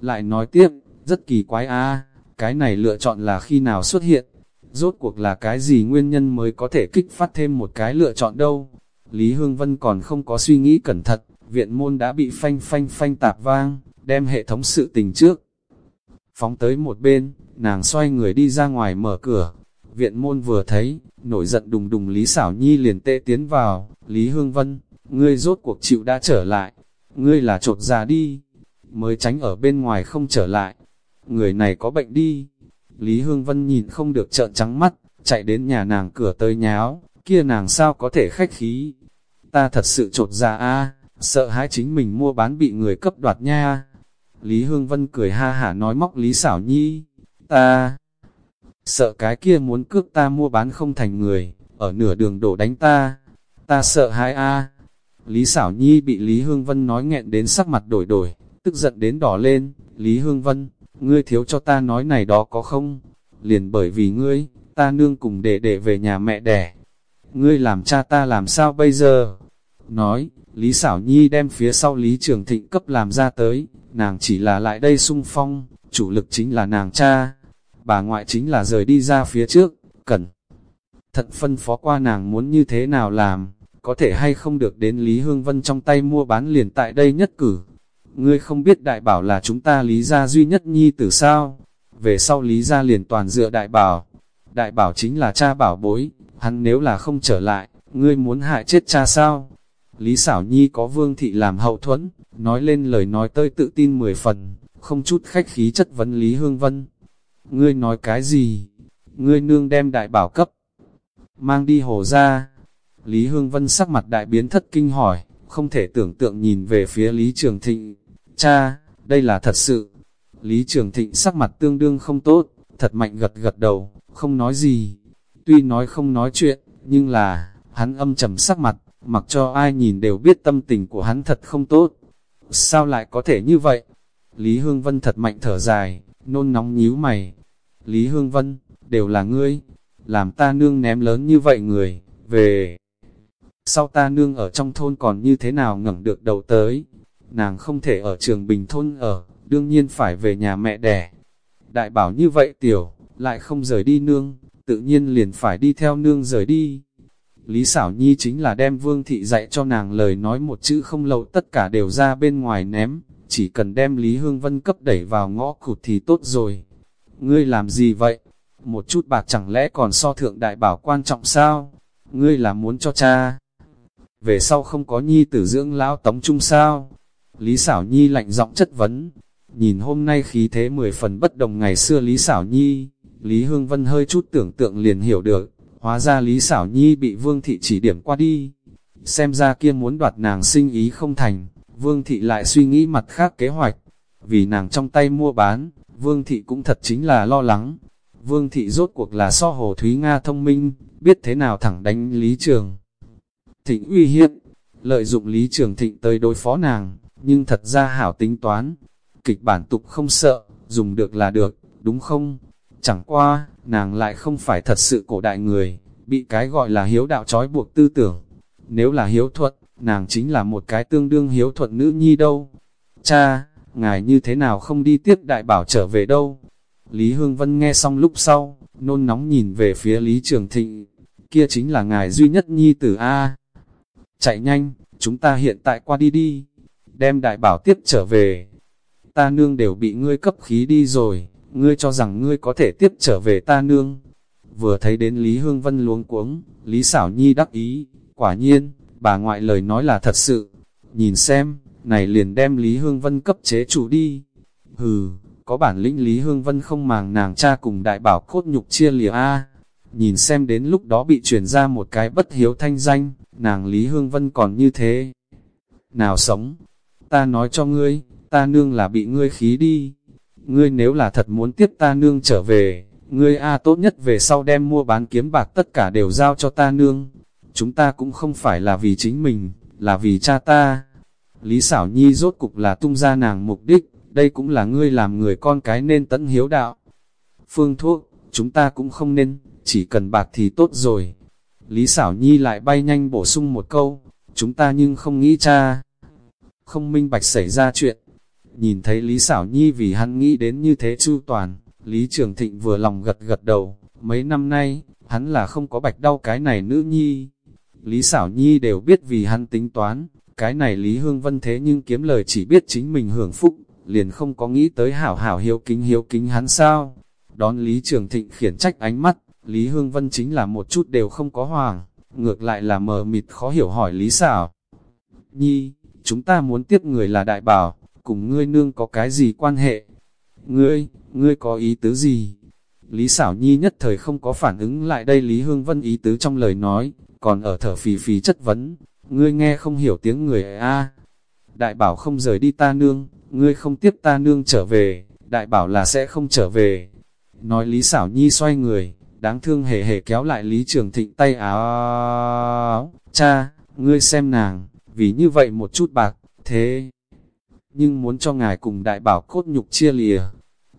Lại nói tiếp, rất kỳ quái a cái này lựa chọn là khi nào xuất hiện, rốt cuộc là cái gì nguyên nhân mới có thể kích phát thêm một cái lựa chọn đâu. Lý Hương Vân còn không có suy nghĩ cẩn thận, viện môn đã bị phanh phanh phanh tạp vang, đem hệ thống sự tình trước. Phóng tới một bên, nàng xoay người đi ra ngoài mở cửa. Viện môn vừa thấy, nổi giận đùng đùng Lý Sảo Nhi liền tệ tiến vào, Lý Hương Vân, ngươi rốt cuộc chịu đã trở lại, ngươi là trột ra đi, mới tránh ở bên ngoài không trở lại, người này có bệnh đi. Lý Hương Vân nhìn không được trợn trắng mắt, chạy đến nhà nàng cửa tới nháo, kia nàng sao có thể khách khí. Ta thật sự trột ra a sợ hãi chính mình mua bán bị người cấp đoạt nha. Lý Hương Vân cười ha hả nói móc Lý Sảo Nhi, ta sợ cái kia muốn cướp ta mua bán không thành người, ở nửa đường đổ đánh ta, ta sợ hãi a. Lý Sảo Nhi bị Lý Hương Vân nói nghẹn đến sắc mặt đổi đổi, tức giận đến đỏ lên, Lý Hương Vân, ngươi thiếu cho ta nói này đó có không? liền bởi vì ngươi, ta nương cùng để để về nhà mẹ đẻ. Ngươi làm cha ta làm sao bây giờ? Nói, Lý Sảo Nhi đem phía sau Lý Trường Thịnh cấp làm ra tới, nàng chỉ là lại đây sung phong, chủ lực chính là nàng cha. Bà ngoại chính là rời đi ra phía trước, cần thận phân phó qua nàng muốn như thế nào làm, có thể hay không được đến Lý Hương Vân trong tay mua bán liền tại đây nhất cử. Ngươi không biết đại bảo là chúng ta Lý gia duy nhất nhi tử sao? Về sau Lý gia liền toàn dựa đại bảo. Đại bảo chính là cha bảo bối, hắn nếu là không trở lại, ngươi muốn hại chết cha sao? Lý Sảo nhi có vương thị làm hậu thuẫn, nói lên lời nói tơi tự tin mười phần, không chút khách khí chất vấn Lý Hương Vân. Ngươi nói cái gì? Ngươi nương đem đại bảo cấp. Mang đi hồ ra. Lý Hương Vân sắc mặt đại biến thất kinh hỏi, không thể tưởng tượng nhìn về phía Lý Trường Thịnh. Cha, đây là thật sự. Lý Trường Thịnh sắc mặt tương đương không tốt, thật mạnh gật gật đầu, không nói gì. Tuy nói không nói chuyện, nhưng là, hắn âm trầm sắc mặt, mặc cho ai nhìn đều biết tâm tình của hắn thật không tốt. Sao lại có thể như vậy? Lý Hương Vân thật mạnh thở dài, nôn nóng nhíu mày. Lý Hương Vân, đều là ngươi, làm ta nương ném lớn như vậy người, về. Sau ta nương ở trong thôn còn như thế nào ngẩng được đầu tới, nàng không thể ở trường bình thôn ở, đương nhiên phải về nhà mẹ đẻ. Đại bảo như vậy tiểu, lại không rời đi nương, tự nhiên liền phải đi theo nương rời đi. Lý Sảo nhi chính là đem vương thị dạy cho nàng lời nói một chữ không lậu tất cả đều ra bên ngoài ném, chỉ cần đem Lý Hương Vân cấp đẩy vào ngõ cụt thì tốt rồi. Ngươi làm gì vậy? Một chút bạc chẳng lẽ còn so thượng đại bảo quan trọng sao? Ngươi là muốn cho cha? Về sau không có nhi tử dưỡng lão tống trung sao? Lý Sảo nhi lạnh giọng chất vấn. Nhìn hôm nay khí thế mười phần bất đồng ngày xưa Lý Sảo nhi, Lý Hương Vân hơi chút tưởng tượng liền hiểu được, hóa ra Lý Sảo nhi bị vương thị chỉ điểm qua đi. Xem ra kia muốn đoạt nàng sinh ý không thành, vương thị lại suy nghĩ mặt khác kế hoạch. Vì nàng trong tay mua bán, vương thị cũng thật chính là lo lắng. Vương thị rốt cuộc là so hồ Thúy Nga thông minh, biết thế nào thẳng đánh Lý Trường. Thịnh uy hiếp, lợi dụng Lý Trường Thịnh tới đối phó nàng, nhưng thật ra hảo tính toán. Kịch bản tục không sợ, dùng được là được, đúng không? Chẳng qua, nàng lại không phải thật sự cổ đại người, bị cái gọi là hiếu đạo trói buộc tư tưởng. Nếu là hiếu thuận, nàng chính là một cái tương đương hiếu thuận nữ nhi đâu. Cha, ngài như thế nào không đi tiếp đại bảo trở về đâu? Lý Hương Vân nghe xong lúc sau, nôn nóng nhìn về phía Lý Trường Thịnh, kia chính là ngài duy nhất nhi tử A. Chạy nhanh, chúng ta hiện tại qua đi đi, đem đại bảo tiếp trở về. Ta nương đều bị ngươi cấp khí đi rồi, ngươi cho rằng ngươi có thể tiếp trở về ta nương. Vừa thấy đến Lý Hương Vân luống cuống, Lý Xảo Nhi đắc ý, quả nhiên, bà ngoại lời nói là thật sự. Nhìn xem, này liền đem Lý Hương Vân cấp chế chủ đi. Hừ, có bản lĩnh Lý Hương Vân không màng nàng cha cùng đại bảo cốt nhục chia lìa A. Nhìn xem đến lúc đó bị chuyển ra một cái bất hiếu thanh danh, nàng Lý Hương Vân còn như thế. Nào sống, ta nói cho ngươi, ta nương là bị ngươi khí đi. Ngươi nếu là thật muốn tiếp ta nương trở về, ngươi A tốt nhất về sau đem mua bán kiếm bạc tất cả đều giao cho ta nương. Chúng ta cũng không phải là vì chính mình, là vì cha ta. Lý xảo nhi rốt cục là tung ra nàng mục đích, đây cũng là ngươi làm người con cái nên tận hiếu đạo. Phương thuốc, chúng ta cũng không nên, chỉ cần bạc thì tốt rồi. Lý xảo nhi lại bay nhanh bổ sung một câu, chúng ta nhưng không nghĩ cha. Không minh bạch xảy ra chuyện. Nhìn thấy Lý xảo nhi vì hắn nghĩ đến như thế chu toàn, Lý Trường Thịnh vừa lòng gật gật đầu, mấy năm nay, hắn là không có bạch đau cái này nữ nhi. Lý xảo nhi đều biết vì hắn tính toán, cái này Lý Hương Vân thế nhưng kiếm lời chỉ biết chính mình hưởng phúc, liền không có nghĩ tới hảo hảo hiếu kính hiếu kính hắn sao. Đón Lý Trường Thịnh khiển trách ánh mắt, Lý Hương Vân chính là một chút đều không có hoàng, ngược lại là mờ mịt khó hiểu hỏi Lý xảo. Nhi, chúng ta muốn tiếp người là đại bảo, cùng ngươi nương có cái gì quan hệ? Ngươi, ngươi có ý tứ gì? Lý xảo nhi nhất thời không có phản ứng lại đây Lý Hương Vân ý tứ trong lời nói, còn ở thở phì phì chất vấn, ngươi nghe không hiểu tiếng người a Đại bảo không rời đi ta nương, ngươi không tiếp ta nương trở về, đại bảo là sẽ không trở về. Nói Lý xảo nhi xoay người, đáng thương hề hề kéo lại Lý Trường Thịnh tay áo. Cha, ngươi xem nàng, vì như vậy một chút bạc, thế. Nhưng muốn cho ngài cùng đại bảo cốt nhục chia lìa,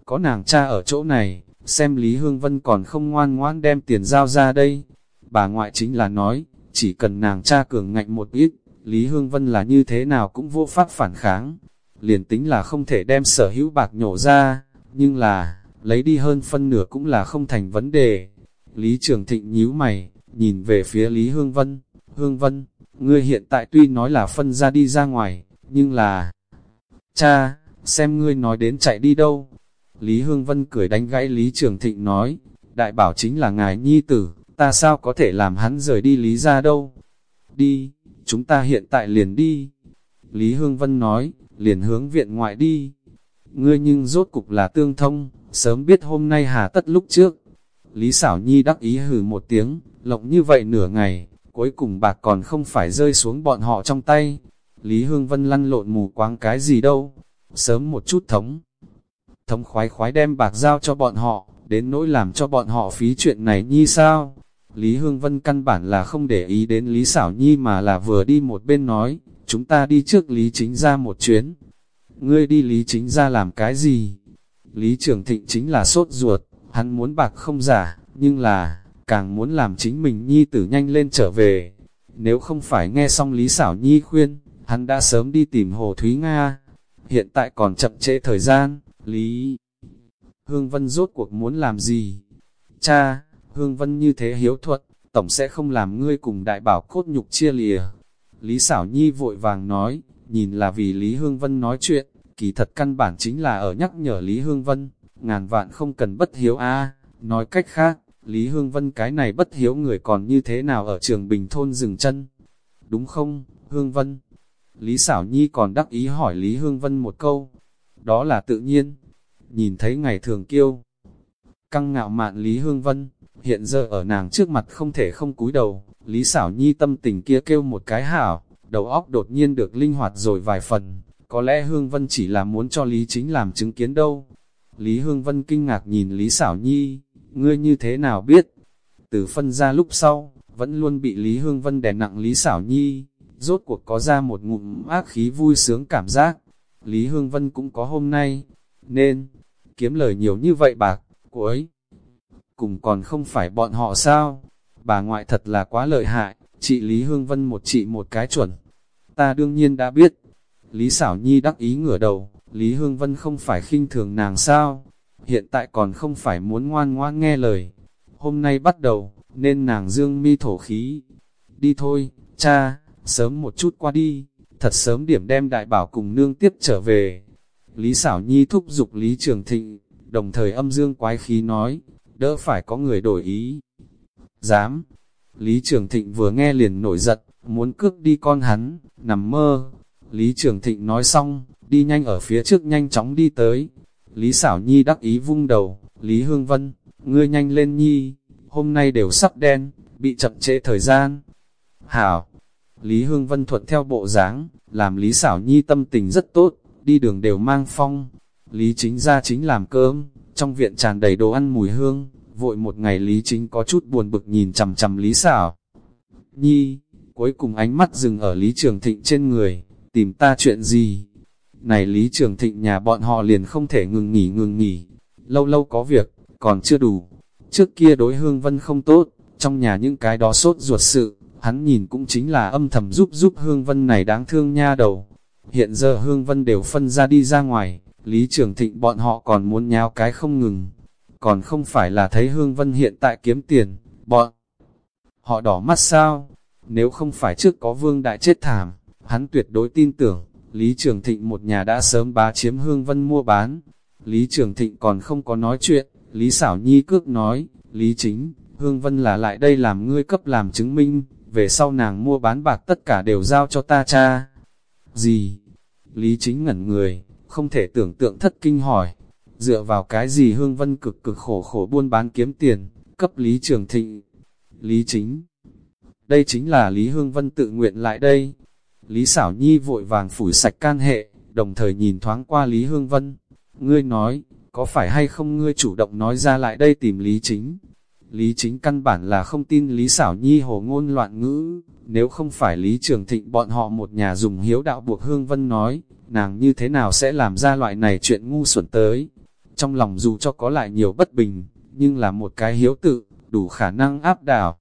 có nàng cha ở chỗ này, xem Lý Hương Vân còn không ngoan ngoan đem tiền giao ra đây. Bà ngoại chính là nói, chỉ cần nàng cha cường ngạnh một ít, Lý Hương Vân là như thế nào cũng vô pháp phản kháng. Liền tính là không thể đem sở hữu bạc nhổ ra, nhưng là, lấy đi hơn phân nửa cũng là không thành vấn đề. Lý Trường Thịnh nhíu mày, nhìn về phía Lý Hương Vân. Hương Vân, ngươi hiện tại tuy nói là phân ra đi ra ngoài, nhưng là... Cha, xem ngươi nói đến chạy đi đâu. Lý Hương Vân cười đánh gãy Lý Trường Thịnh nói, đại bảo chính là ngài nhi tử, ta sao có thể làm hắn rời đi Lý ra đâu. Đi, chúng ta hiện tại liền đi. Lý Hương Vân nói, liền hướng viện ngoại đi. Ngươi nhưng rốt cục là tương thông, sớm biết hôm nay hà tất lúc trước. Lý Sảo Nhi đắc ý hừ một tiếng, lộng như vậy nửa ngày, cuối cùng bạc còn không phải rơi xuống bọn họ trong tay. Lý Hương Vân lăn lộn mù quáng cái gì đâu, sớm một chút thống. Thống khoái khoái đem bạc giao cho bọn họ, đến nỗi làm cho bọn họ phí chuyện này nhi sao? Lý Hương Vân căn bản là không để ý đến Lý Sảo Nhi mà là vừa đi một bên nói, chúng ta đi trước Lý Chính ra một chuyến. Ngươi đi Lý Chính ra làm cái gì? Lý Trường Thịnh chính là sốt ruột, hắn muốn bạc không giả, nhưng là, càng muốn làm chính mình Nhi tử nhanh lên trở về. Nếu không phải nghe xong Lý Sảo Nhi khuyên, hắn đã sớm đi tìm Hồ Thúy Nga. Hiện tại còn chậm trễ thời gian, Lý Hương Vân rốt cuộc muốn làm gì? Cha, Hương Vân như thế hiếu thuật, tổng sẽ không làm ngươi cùng đại bảo cốt nhục chia lìa. Lý Sảo Nhi vội vàng nói, nhìn là vì Lý Hương Vân nói chuyện, kỳ thật căn bản chính là ở nhắc nhở Lý Hương Vân, ngàn vạn không cần bất hiếu a nói cách khác, Lý Hương Vân cái này bất hiếu người còn như thế nào ở trường Bình Thôn dừng chân, đúng không, Hương Vân? Lý Sảo Nhi còn đắc ý hỏi Lý Hương Vân một câu, đó là tự nhiên, nhìn thấy ngày thường kiêu, căng ngạo mạn Lý Hương Vân, hiện giờ ở nàng trước mặt không thể không cúi đầu, Lý Sảo Nhi tâm tình kia kêu một cái hảo, đầu óc đột nhiên được linh hoạt rồi vài phần, có lẽ Hương Vân chỉ là muốn cho Lý Chính làm chứng kiến đâu. Lý Hương Vân kinh ngạc nhìn Lý Sảo Nhi, ngươi như thế nào biết? Từ phân ra lúc sau, vẫn luôn bị Lý Hương Vân đè nặng Lý Sảo Nhi, rốt cuộc có ra một ngụm ác khí vui sướng cảm giác. Lý Hương Vân cũng có hôm nay, nên, kiếm lời nhiều như vậy bạc, cuối cùng còn không phải bọn họ sao? Bà ngoại thật là quá lợi hại, chị Lý Hương Vân một chị một cái chuẩn. Ta đương nhiên đã biết. Lý Sảo Nhi đắc ý ngửa đầu, Lý Hương Vân không phải khinh thường nàng sao? Hiện tại còn không phải muốn ngoan ngoan nghe lời. Hôm nay bắt đầu, nên nàng dương mi thổ khí. Đi thôi, cha, sớm một chút qua đi, thật sớm điểm đem đại bảo cùng nương tiếp trở về. Lý Sảo Nhi thúc giục Lý Trường Thịnh, đồng thời âm dương quái khí nói, đỡ phải có người đổi ý. Dám! Lý Trường Thịnh vừa nghe liền nổi giận, muốn cướp đi con hắn, nằm mơ. Lý Trường Thịnh nói xong, đi nhanh ở phía trước nhanh chóng đi tới. Lý Xảo Nhi đắc ý vung đầu, Lý Hương Vân, ngươi nhanh lên Nhi, hôm nay đều sắp đen, bị chậm trễ thời gian. Hảo! Lý Hương Vân thuận theo bộ dáng, làm Lý Sảo Nhi tâm tình rất tốt, đi đường đều mang phong. Lý chính ra chính làm cơm, trong viện tràn đầy đồ ăn mùi hương, vội một ngày Lý Chính có chút buồn bực nhìn chằm chằm Lý Sảo Nhi, cuối cùng ánh mắt dừng ở Lý Trường Thịnh trên người, tìm ta chuyện gì? Này Lý Trường Thịnh nhà bọn họ liền không thể ngừng nghỉ ngừng nghỉ, lâu lâu có việc, còn chưa đủ. Trước kia đối hương vân không tốt, trong nhà những cái đó sốt ruột sự, hắn nhìn cũng chính là âm thầm giúp giúp hương vân này đáng thương nha đầu. Hiện giờ hương vân đều phân ra đi ra ngoài, Lý Trường Thịnh bọn họ còn muốn nháo cái không ngừng. Còn không phải là thấy Hương Vân hiện tại kiếm tiền, bọn họ đỏ mắt sao? Nếu không phải trước có Vương Đại chết thảm, hắn tuyệt đối tin tưởng, Lý Trường Thịnh một nhà đã sớm bá chiếm Hương Vân mua bán. Lý Trường Thịnh còn không có nói chuyện, Lý Xảo Nhi cước nói, Lý Chính, Hương Vân là lại đây làm ngươi cấp làm chứng minh, về sau nàng mua bán bạc tất cả đều giao cho ta cha. Gì? Lý Chính ngẩn người, không thể tưởng tượng thất kinh hỏi, dựa vào cái gì Hương Vân cực cực khổ khổ buôn bán kiếm tiền, cấp Lý Trường Thịnh, Lý Chính. Đây chính là Lý Hương Vân tự nguyện lại đây. Lý Xảo Nhi vội vàng phủi sạch can hệ, đồng thời nhìn thoáng qua Lý Hương Vân. Ngươi nói, có phải hay không ngươi chủ động nói ra lại đây tìm Lý Chính? Lý Chính căn bản là không tin Lý Xảo Nhi hồ ngôn loạn ngữ, nếu không phải Lý Trường Thịnh bọn họ một nhà dùng hiếu đạo buộc Hương Vân nói, nàng như thế nào sẽ làm ra loại này chuyện ngu xuẩn tới. Trong lòng dù cho có lại nhiều bất bình, nhưng là một cái hiếu tự, đủ khả năng áp đảo.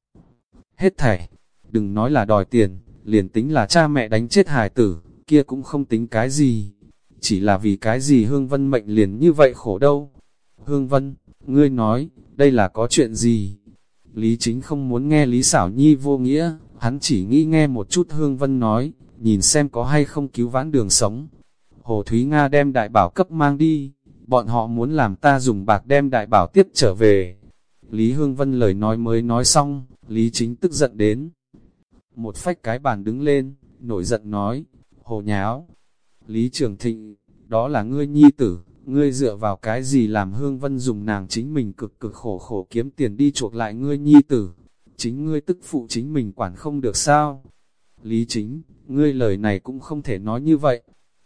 Hết thảy, đừng nói là đòi tiền, liền tính là cha mẹ đánh chết hài tử, kia cũng không tính cái gì. Chỉ là vì cái gì Hương Vân mệnh liền như vậy khổ đâu. Hương Vân, ngươi nói, đây là có chuyện gì? Lý chính không muốn nghe Lý xảo nhi vô nghĩa, hắn chỉ nghĩ nghe một chút Hương Vân nói, nhìn xem có hay không cứu vãn đường sống. Hồ Thúy Nga đem đại bảo cấp mang đi, bọn họ muốn làm ta dùng bạc đem đại bảo tiếp trở về. Lý Hương Vân lời nói mới nói xong, Lý Chính tức giận đến. Một phách cái bàn đứng lên, nổi giận nói, hồ nháo. Lý Trường Thịnh, đó là ngươi nhi tử, ngươi dựa vào cái gì làm Hương Vân dùng nàng chính mình cực cực khổ khổ kiếm tiền đi chuộc lại ngươi nhi tử. Chính ngươi tức phụ chính mình quản không được sao. Lý Chính, ngươi lời này cũng không thể nói như vậy.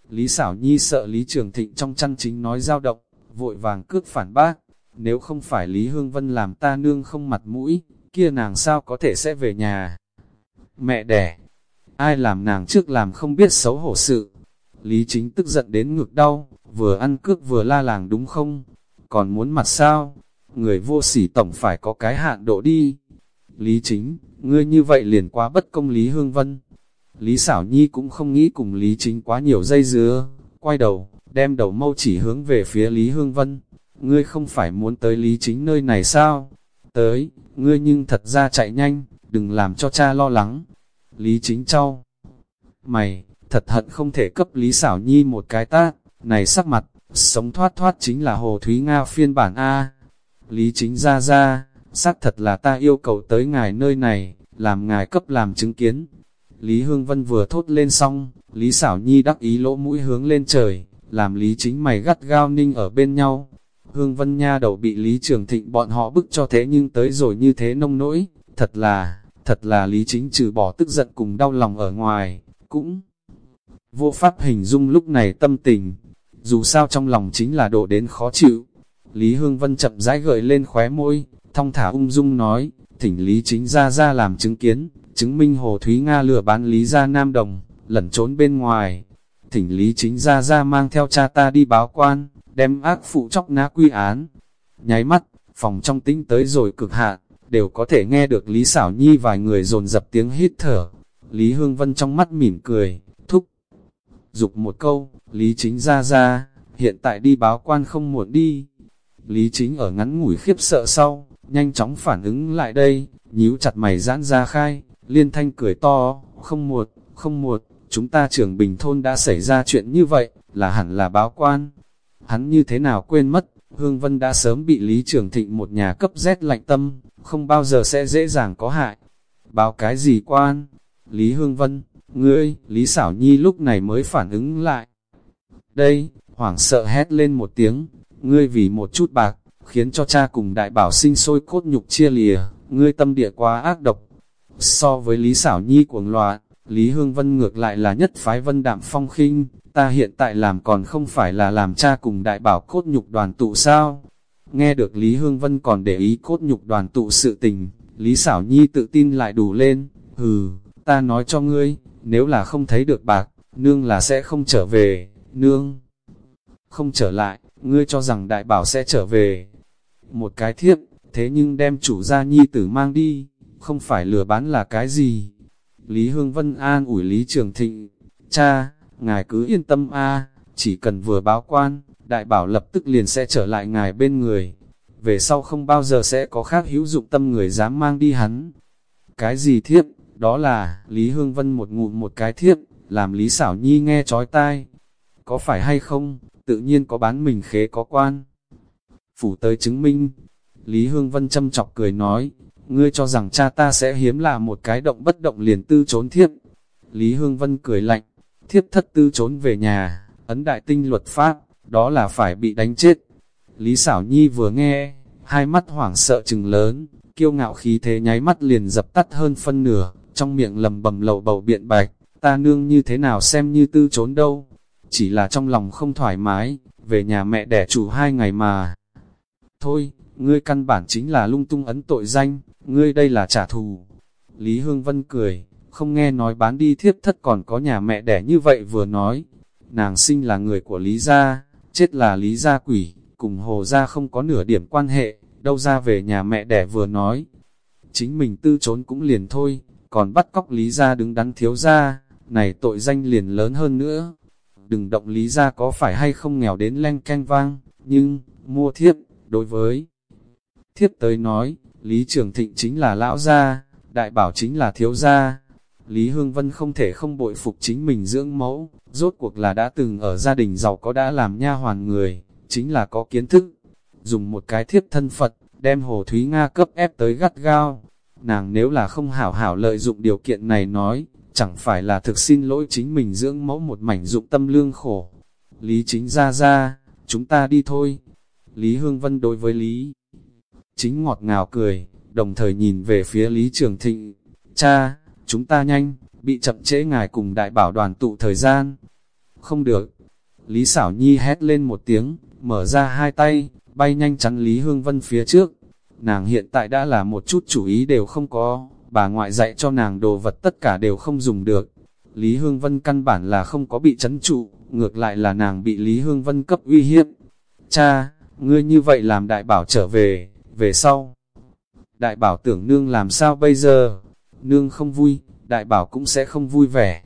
Lý xảo nhi sợ Lý Trường Thịnh trong chăn chính nói dao động, vội vàng cước phản bác. Nếu không phải Lý Hương Vân làm ta nương không mặt mũi, kia nàng sao có thể sẽ về nhà. Mẹ đẻ, ai làm nàng trước làm không biết xấu hổ sự. Lý chính tức giận đến ngực đau, vừa ăn cướp vừa la làng đúng không? Còn muốn mặt sao? Người vô sỉ tổng phải có cái hạn độ đi. Lý chính, ngươi như vậy liền quá bất công Lý Hương Vân. Lý xảo nhi cũng không nghĩ cùng Lý chính quá nhiều dây dứa, quay đầu, đem đầu mâu chỉ hướng về phía Lý Hương Vân. Ngươi không phải muốn tới Lý chính nơi này sao? Tới, ngươi nhưng thật ra chạy nhanh, đừng làm cho cha lo lắng. Lý chính trao. Mày, thật hận không thể cấp Lý xảo nhi một cái tát, này sắc mặt, sống thoát thoát chính là Hồ Thúy Nga phiên bản A. Lý chính ra ra, xác thật là ta yêu cầu tới ngài nơi này, làm ngài cấp làm chứng kiến. Lý Hương Vân vừa thốt lên xong, Lý xảo nhi đắc ý lỗ mũi hướng lên trời, làm Lý chính mày gắt gao ninh ở bên nhau. Hương Vân Nha đầu bị Lý Trường Thịnh bọn họ bức cho thế nhưng tới rồi như thế nông nỗi, thật là, thật là Lý Chính trừ bỏ tức giận cùng đau lòng ở ngoài, cũng vô pháp hình dung lúc này tâm tình, dù sao trong lòng chính là độ đến khó chịu. Lý Hương Vân chậm rãi gợi lên khóe môi, thong thả ung dung nói, thỉnh Lý Chính ra ra làm chứng kiến, chứng minh Hồ Thúy Nga lừa bán Lý ra Nam Đồng, lẩn trốn bên ngoài. Thỉnh Lý Chính ra ra mang theo cha ta đi báo quan, đem ác phụ chóc ná quy án. Nháy mắt, phòng trong tính tới rồi cực hạn, đều có thể nghe được Lý Xảo Nhi vài người dồn dập tiếng hít thở. Lý Hương Vân trong mắt mỉm cười. Dục một câu, Lý Chính ra ra, hiện tại đi báo quan không muộn đi. Lý Chính ở ngắn ngủi khiếp sợ sau, nhanh chóng phản ứng lại đây, nhíu chặt mày giãn ra khai, liên thanh cười to, không muộn, không muộn, chúng ta trưởng bình thôn đã xảy ra chuyện như vậy, là hẳn là báo quan. Hắn như thế nào quên mất, Hương Vân đã sớm bị Lý Trường Thịnh một nhà cấp rét lạnh tâm, không bao giờ sẽ dễ dàng có hại. Báo cái gì quan? Lý Hương Vân, ngươi, Lý Xảo Nhi lúc này mới phản ứng lại. Đây, hoảng sợ hét lên một tiếng, ngươi vì một chút bạc, khiến cho cha cùng đại bảo sinh sôi cốt nhục chia lìa, ngươi tâm địa quá ác độc. So với Lý Xảo Nhi cuồng loạn, Lý Hương Vân ngược lại là nhất phái vân đạm phong khinh, ta hiện tại làm còn không phải là làm cha cùng đại bảo cốt nhục đoàn tụ sao. Nghe được Lý Hương Vân còn để ý cốt nhục đoàn tụ sự tình, Lý Xảo Nhi tự tin lại đủ lên, hừ, ta nói cho ngươi, nếu là không thấy được bạc, nương là sẽ không trở về, nương. Không trở lại, ngươi cho rằng đại bảo sẽ trở về. Một cái thiếp, thế nhưng đem chủ gia nhi tử mang đi, không phải lừa bán là cái gì. Lý Hương Vân an ủi Lý Trường Thịnh, cha, ngài cứ yên tâm a chỉ cần vừa báo quan, đại bảo lập tức liền sẽ trở lại ngài bên người. Về sau không bao giờ sẽ có khác hữu dụng tâm người dám mang đi hắn. Cái gì thiếp, đó là, Lý Hương Vân một ngụm một cái thiếp, làm Lý Xảo Nhi nghe chói tai. Có phải hay không, tự nhiên có bán mình khế có quan. Phủ tới chứng minh, Lý Hương Vân châm chọc cười nói, ngươi cho rằng cha ta sẽ hiếm là một cái động bất động liền tư trốn thiếp. Lý Hương Vân cười lạnh, thiếp thất tư trốn về nhà, ấn đại tinh luật pháp, đó là phải bị đánh chết. Lý Sảo Nhi vừa nghe, hai mắt hoảng sợ trừng lớn, kiêu ngạo khí thế nháy mắt liền dập tắt hơn phân nửa, trong miệng lầm bầm lầu bầu biện bạch, ta nương như thế nào xem như tư trốn đâu. Chỉ là trong lòng không thoải mái, về nhà mẹ đẻ chủ hai ngày mà. Thôi, ngươi căn bản chính là lung tung ấn tội danh, ngươi đây là trả thù. Lý Hương Vân cười, không nghe nói bán đi thiếp thất còn có nhà mẹ đẻ như vậy vừa nói. Nàng sinh là người của Lý Gia, chết là Lý Gia quỷ, cùng Hồ Gia không có nửa điểm quan hệ, đâu ra về nhà mẹ đẻ vừa nói. Chính mình tư trốn cũng liền thôi, còn bắt cóc lý gia đứng đắn thiếu gia này tội danh liền lớn hơn nữa. Đừng động lý gia có phải hay không nghèo đến len canh vang, nhưng, mua thiếp, đối với thiếp tới nói, Lý Trường Thịnh chính là lão gia, đại bảo chính là thiếu gia. Lý Hương Vân không thể không bội phục chính mình dưỡng mẫu, rốt cuộc là đã từng ở gia đình giàu có đã làm nha hoàn người, chính là có kiến thức. Dùng một cái thiếp thân Phật, đem Hồ Thúy Nga cấp ép tới gắt gao. Nàng nếu là không hảo hảo lợi dụng điều kiện này nói, chẳng phải là thực xin lỗi chính mình dưỡng mẫu một mảnh dụng tâm lương khổ. Lý chính ra ra, chúng ta đi thôi. Lý Hương Vân đối với Lý chính ngọt ngào cười, đồng thời nhìn về phía Lý Trường Thịnh. Cha, chúng ta nhanh, bị chậm trễ ngài cùng đại bảo đoàn tụ thời gian. Không được. Lý Sảo Nhi hét lên một tiếng, mở ra hai tay, bay nhanh chắn Lý Hương Vân phía trước. Nàng hiện tại đã là một chút chủ ý đều không có, bà ngoại dạy cho nàng đồ vật tất cả đều không dùng được. Lý Hương Vân căn bản là không có bị chấn trụ, ngược lại là nàng bị Lý Hương Vân cấp uy hiếp. Cha, ngươi như vậy làm đại bảo trở về, về sau. Đại bảo tưởng nương làm sao bây giờ? Nương không vui, đại bảo cũng sẽ không vui vẻ.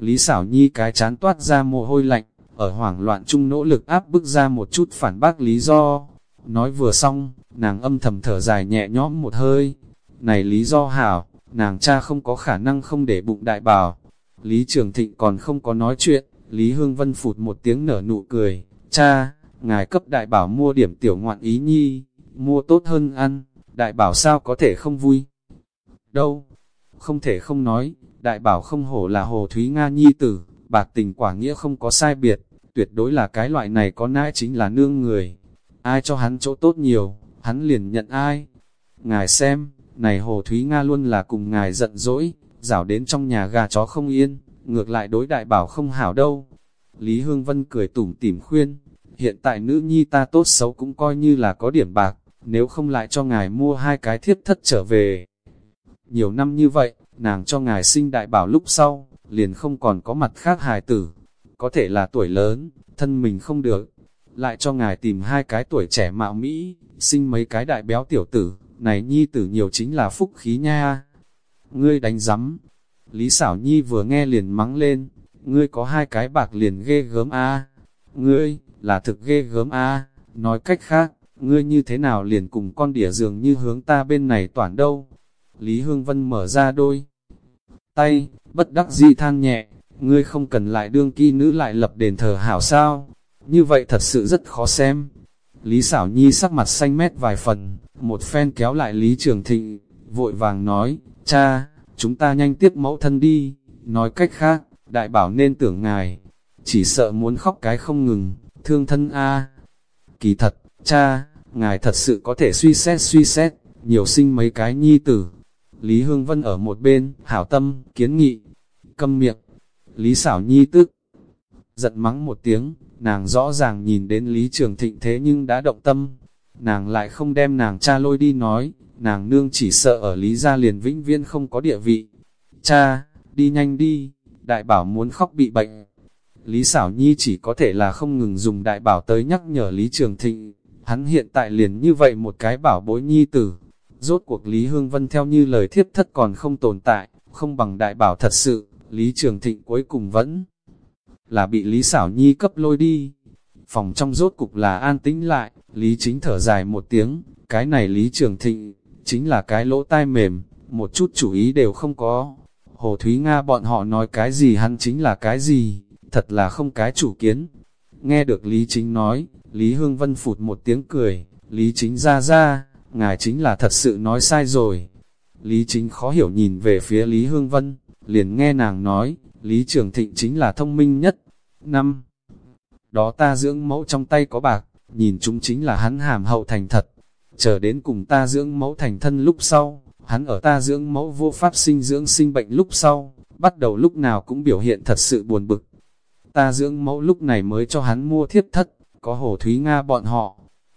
Lý xảo nhi cái chán toát ra mồ hôi lạnh, ở hoảng loạn chung nỗ lực áp bức ra một chút phản bác lý do. Nói vừa xong, nàng âm thầm thở dài nhẹ nhõm một hơi. Này lý do hảo, nàng cha không có khả năng không để bụng đại bảo. Lý Trường Thịnh còn không có nói chuyện, Lý Hương Vân phụt một tiếng nở nụ cười. Cha, ngài cấp đại bảo mua điểm tiểu ngoạn ý nhi, mua tốt hơn ăn, đại bảo sao có thể không vui. Đâu, không thể không nói, đại bảo không hổ là hồ Thúy Nga nhi tử, bạc tình quả nghĩa không có sai biệt, tuyệt đối là cái loại này có nãi chính là nương người. Ai cho hắn chỗ tốt nhiều, hắn liền nhận ai. Ngài xem, này hồ Thúy Nga luôn là cùng ngài giận dỗi, rảo đến trong nhà gà chó không yên, ngược lại đối đại bảo không hảo đâu. Lý Hương Vân cười tủm tỉm khuyên, hiện tại nữ nhi ta tốt xấu cũng coi như là có điểm bạc, nếu không lại cho ngài mua hai cái thiếp thất trở về. Nhiều năm như vậy, nàng cho ngài sinh đại bảo lúc sau, liền không còn có mặt khác hài tử. Có thể là tuổi lớn, thân mình không được. Lại cho ngài tìm hai cái tuổi trẻ mạo Mỹ, sinh mấy cái đại béo tiểu tử, này nhi tử nhiều chính là phúc khí nha. Ngươi đánh giấm. Lý xảo nhi vừa nghe liền mắng lên, ngươi có hai cái bạc liền ghê gớm a Ngươi, là thực ghê gớm a nói cách khác, ngươi như thế nào liền cùng con đỉa dường như hướng ta bên này toàn đâu. Lý Hương Vân mở ra đôi tay, bất đắc dĩ than nhẹ, ngươi không cần lại đương kỳ nữ lại lập đền thờ hảo sao, như vậy thật sự rất khó xem. Lý xảo nhi sắc mặt xanh mét vài phần, một phen kéo lại Lý Trường Thịnh, vội vàng nói, cha, chúng ta nhanh tiếp mẫu thân đi, nói cách khác, đại bảo nên tưởng ngài, chỉ sợ muốn khóc cái không ngừng, thương thân a Kỳ thật, Cha, ngài thật sự có thể suy xét suy xét, nhiều sinh mấy cái nhi tử. Lý Hương Vân ở một bên, hảo tâm, kiến nghị, câm miệng. Lý xảo nhi tức, giận mắng một tiếng, nàng rõ ràng nhìn đến Lý Trường Thịnh thế nhưng đã động tâm. Nàng lại không đem nàng cha lôi đi nói, nàng nương chỉ sợ ở Lý gia liền vĩnh viên không có địa vị. Cha, đi nhanh đi, đại bảo muốn khóc bị bệnh. Lý xảo nhi chỉ có thể là không ngừng dùng đại bảo tới nhắc nhở Lý Trường Thịnh, Hắn hiện tại liền như vậy một cái bảo bối nhi tử. Rốt cuộc Lý Hương Vân theo như lời thiếp thất còn không tồn tại, không bằng đại bảo thật sự, Lý Trường Thịnh cuối cùng vẫn là bị Lý Xảo Nhi cấp lôi đi. Phòng trong rốt cục là an tĩnh lại, Lý Chính thở dài một tiếng, cái này Lý Trường Thịnh, chính là cái lỗ tai mềm, một chút chủ ý đều không có. Hồ Thúy Nga bọn họ nói cái gì hắn chính là cái gì, thật là không cái chủ kiến. Nghe được Lý Chính nói, Lý Hương Vân phụt một tiếng cười, Lý Chính ra ra, ngài chính là thật sự nói sai rồi. Lý Chính khó hiểu nhìn về phía Lý Hương Vân, liền nghe nàng nói, Lý Trường Thịnh chính là thông minh nhất. Năm, đó ta dưỡng mẫu trong tay có bạc, nhìn chúng chính là hắn hàm hậu thành thật. Chờ đến cùng ta dưỡng mẫu thành thân lúc sau, hắn ở ta dưỡng mẫu vô pháp sinh dưỡng sinh bệnh lúc sau, bắt đầu lúc nào cũng biểu hiện thật sự buồn bực. Ta dưỡng mẫu lúc này mới cho hắn mua thiết thất, có Hồ Thúy Nga bọn họ.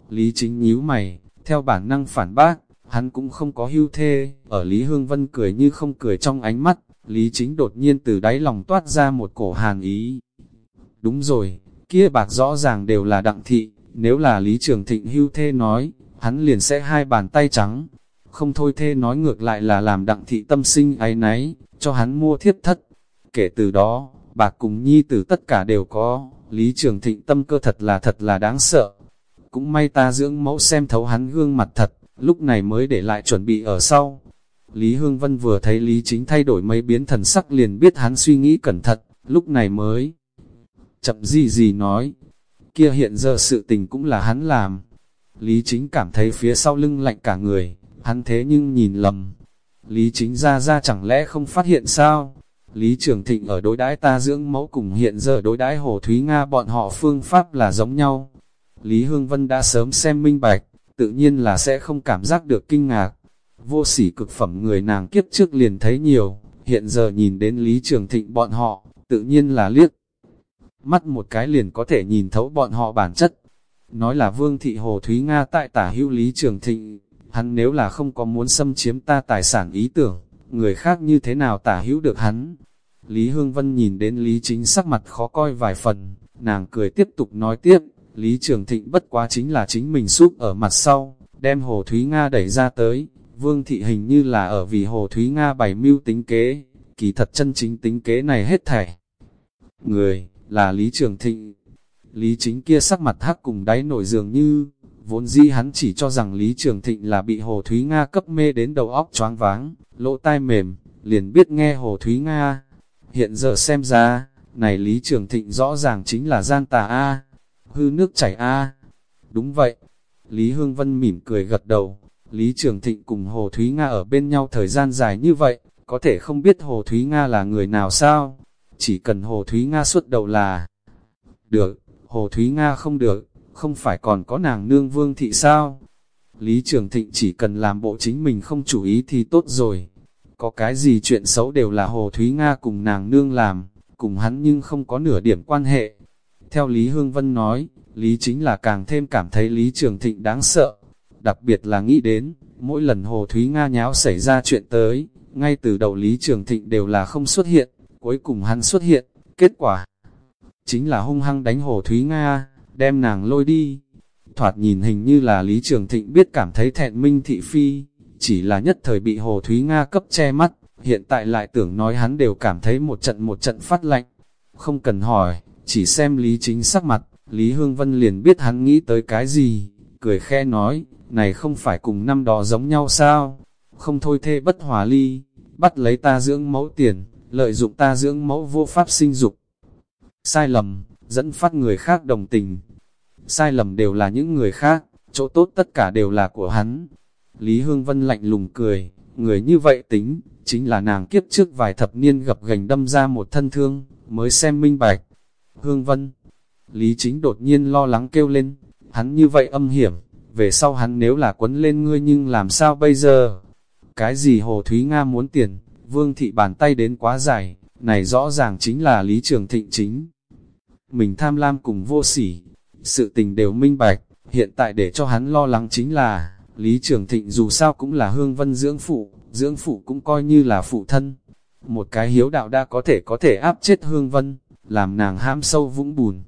Lý chính nhíu mày, theo bản năng phản bác, hắn cũng không có hưu thê, ở Lý Hương Vân cười như không cười trong ánh mắt, Lý chính đột nhiên từ đáy lòng toát ra một cổ hàn ý. Đúng rồi, kia bạc rõ ràng đều là đặng thị, nếu là Lý Trường Thịnh hưu thê nói, hắn liền sẽ hai bàn tay trắng. Không thôi thê nói ngược lại là làm đặng thị tâm sinh ái náy, cho hắn mua thiết thất. Kể từ đó, bạc cùng nhi tử tất cả đều có, Lý Trường Thịnh tâm cơ thật là thật là đáng sợ. Cũng may ta dưỡng mẫu xem thấu hắn gương mặt thật, lúc này mới để lại chuẩn bị ở sau. Lý Hương Vân vừa thấy Lý Chính thay đổi mấy biến thần sắc liền biết hắn suy nghĩ cẩn thận, lúc này mới chậm gì gì nói, kia hiện giờ sự tình cũng là hắn làm. Lý Chính cảm thấy phía sau lưng lạnh cả người, hắn thế nhưng nhìn lầm. Lý Chính ra ra chẳng lẽ không phát hiện sao? Lý Trường Thịnh ở đối đãi ta dưỡng mẫu cùng hiện giờ đối đãi Hồ Thúy Nga bọn họ phương pháp là giống nhau. Lý Hương Vân đã sớm xem minh bạch, tự nhiên là sẽ không cảm giác được kinh ngạc. Vô sỉ cực phẩm người nàng kiếp trước liền thấy nhiều, hiện giờ nhìn đến Lý Trường Thịnh bọn họ, tự nhiên là liếc. Mắt một cái liền có thể nhìn thấu bọn họ bản chất. Nói là Vương Thị Hồ Thúy Nga tại tả hữu Lý Trường Thịnh, hắn nếu là không có muốn xâm chiếm ta tài sản ý tưởng, người khác như thế nào tả hữu được hắn. Lý Hương Vân nhìn đến Lý Chính sắc mặt khó coi vài phần, nàng cười tiếp tục nói tiếp, Lý Trường Thịnh bất quá chính là chính mình súp ở mặt sau, đem Hồ Thúy Nga đẩy ra tới, Vương Thị hình như là ở vì Hồ Thúy Nga bày mưu tính kế, kỳ thật chân chính tính kế này hết thảy. Người, là Lý Trường Thịnh. Lý chính kia sắc mặt hắc cùng đáy nổi dường như, vốn di hắn chỉ cho rằng Lý Trường Thịnh là bị Hồ Thúy Nga cấp mê đến đầu óc choáng váng, lỗ tai mềm, liền biết nghe Hồ Thúy Nga. Hiện giờ xem ra, này Lý Trường Thịnh rõ ràng chính là gian tà A, hư nước chảy A. Đúng vậy, Lý Hương Vân mỉm cười gật đầu, Lý Trường Thịnh cùng Hồ Thúy Nga ở bên nhau thời gian dài như vậy, có thể không biết Hồ Thúy Nga là người nào sao? Chỉ cần Hồ Thúy Nga xuất đầu là được, Hồ Thúy Nga không được, không phải còn có nàng nương vương thị sao? Lý Trường Thịnh chỉ cần làm bộ chính mình không chủ ý thì tốt rồi. Có cái gì chuyện xấu đều là Hồ Thúy Nga cùng nàng nương làm, cùng hắn nhưng không có nửa điểm quan hệ. Theo Lý Hương Vân nói, Lý chính là càng thêm cảm thấy Lý Trường Thịnh đáng sợ. Đặc biệt là nghĩ đến, mỗi lần Hồ Thúy Nga nháo xảy ra chuyện tới, ngay từ đầu Lý Trường Thịnh đều là không xuất hiện, cuối cùng hắn xuất hiện, kết quả chính là hung hăng đánh Hồ Thúy Nga, đem nàng lôi đi. Thoạt nhìn hình như là Lý Trường Thịnh biết cảm thấy thẹn minh thị phi, chỉ là nhất thời bị Hồ Thúy Nga cấp che mắt, hiện tại lại tưởng nói hắn đều cảm thấy một trận một trận phát lạnh. Không cần hỏi, chỉ xem Lý Chính sắc mặt, Lý Hương Vân liền biết hắn nghĩ tới cái gì, cười khe nói, này không phải cùng năm đó giống nhau sao, không thôi thê bất hòa ly, bắt lấy ta dưỡng mẫu tiền, lợi dụng ta dưỡng mẫu vô pháp sinh dục. Sai lầm, dẫn phát người khác đồng tình. Sai lầm đều là những người khác, chỗ tốt tất cả đều là của hắn. Lý Hương Vân lạnh lùng cười, người như vậy tính, chính là nàng kiếp trước vài thập niên gặp gành đâm ra một thân thương, mới xem minh bạch. Hương Vân, Lý Chính đột nhiên lo lắng kêu lên, hắn như vậy âm hiểm, về sau hắn nếu là quấn lên ngươi nhưng làm sao bây giờ? Cái gì Hồ Thúy Nga muốn tiền, Vương thị bàn tay đến quá dài, này rõ ràng chính là Lý Trường Thịnh chính. Mình tham lam cùng vô sỉ, sự tình đều minh bạch, hiện tại để cho hắn lo lắng chính là, Lý Trường Thịnh dù sao cũng là hương vân dưỡng phụ, dưỡng phụ cũng coi như là phụ thân. Một cái hiếu đạo đã có thể có thể áp chết hương vân, làm nàng ham sâu vũng bùn.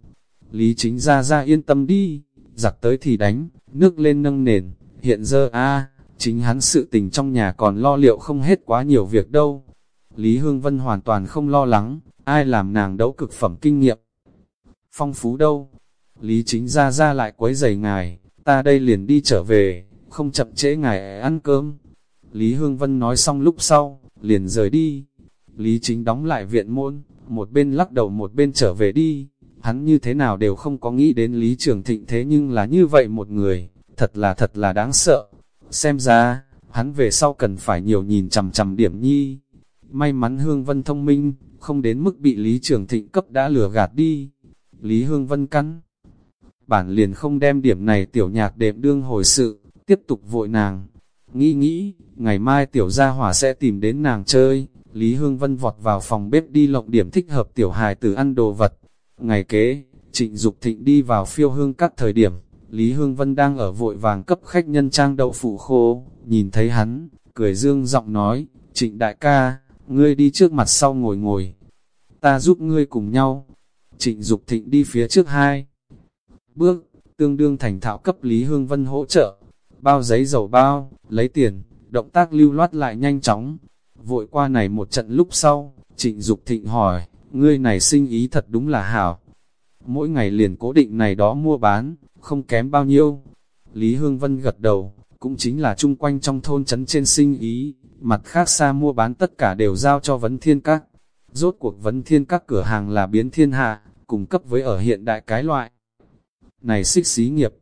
Lý chính ra ra yên tâm đi, giặc tới thì đánh, nước lên nâng nền, hiện giờ a chính hắn sự tình trong nhà còn lo liệu không hết quá nhiều việc đâu. Lý Hương Vân hoàn toàn không lo lắng, ai làm nàng đấu cực phẩm kinh nghiệm. Phong phú đâu? Lý chính ra ra lại quấy giày ngài, ta đây liền đi trở về, không chậm trễ ngài ăn cơm. Lý Hương Vân nói xong lúc sau, liền rời đi. Lý chính đóng lại viện môn, một bên lắc đầu một bên trở về đi. Hắn như thế nào đều không có nghĩ đến Lý Trường Thịnh thế nhưng là như vậy một người, thật là thật là đáng sợ. Xem ra, hắn về sau cần phải nhiều nhìn chằm chằm điểm nhi. May mắn Hương Vân thông minh, không đến mức bị Lý Trường Thịnh cấp đã lừa gạt đi. Lý Hương Vân căn. Bản liền không đem điểm này tiểu nhạc đệm đương hồi sự, tiếp tục vội nàng. Nghĩ nghĩ, ngày mai tiểu gia hỏa sẽ tìm đến nàng chơi. Lý Hương Vân vọt vào phòng bếp đi lộng điểm thích hợp tiểu hài tử ăn đồ vật. Ngày kế, trịnh Dục thịnh đi vào phiêu hương các thời điểm, Lý Hương Vân đang ở vội vàng cấp khách nhân trang đậu phụ khô, nhìn thấy hắn, cười dương giọng nói, trịnh đại ca, ngươi đi trước mặt sau ngồi ngồi, ta giúp ngươi cùng nhau. Trịnh Dục thịnh đi phía trước hai bước, tương đương thành thạo cấp Lý Hương Vân hỗ trợ. bao giấy dầu bao, lấy tiền, động tác lưu loát lại nhanh chóng. Vội qua này một trận lúc sau, trịnh Dục thịnh hỏi, ngươi này sinh ý thật đúng là hảo. Mỗi ngày liền cố định này đó mua bán, không kém bao nhiêu. Lý Hương Vân gật đầu, cũng chính là chung quanh trong thôn trấn trên sinh ý, mặt khác xa mua bán tất cả đều giao cho vấn thiên các. Rốt cuộc vấn thiên các cửa hàng là biến thiên hạ, cung cấp với ở hiện đại cái loại. Này xích xí nghiệp,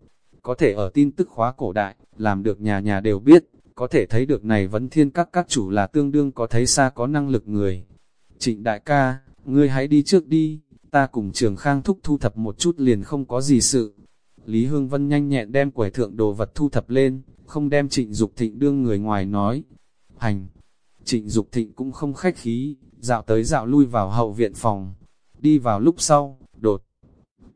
có thể ở tin tức khóa cổ đại, làm được nhà nhà đều biết, có thể thấy được này vấn thiên các các chủ là tương đương có thấy xa có năng lực người. Trịnh đại ca, ngươi hãy đi trước đi, ta cùng trường khang thúc thu thập một chút liền không có gì sự. Lý Hương Vân nhanh nhẹn đem quẻ thượng đồ vật thu thập lên, không đem trịnh Dục thịnh đương người ngoài nói. Hành! Trịnh Dục thịnh cũng không khách khí, dạo tới dạo lui vào hậu viện phòng. Đi vào lúc sau, đột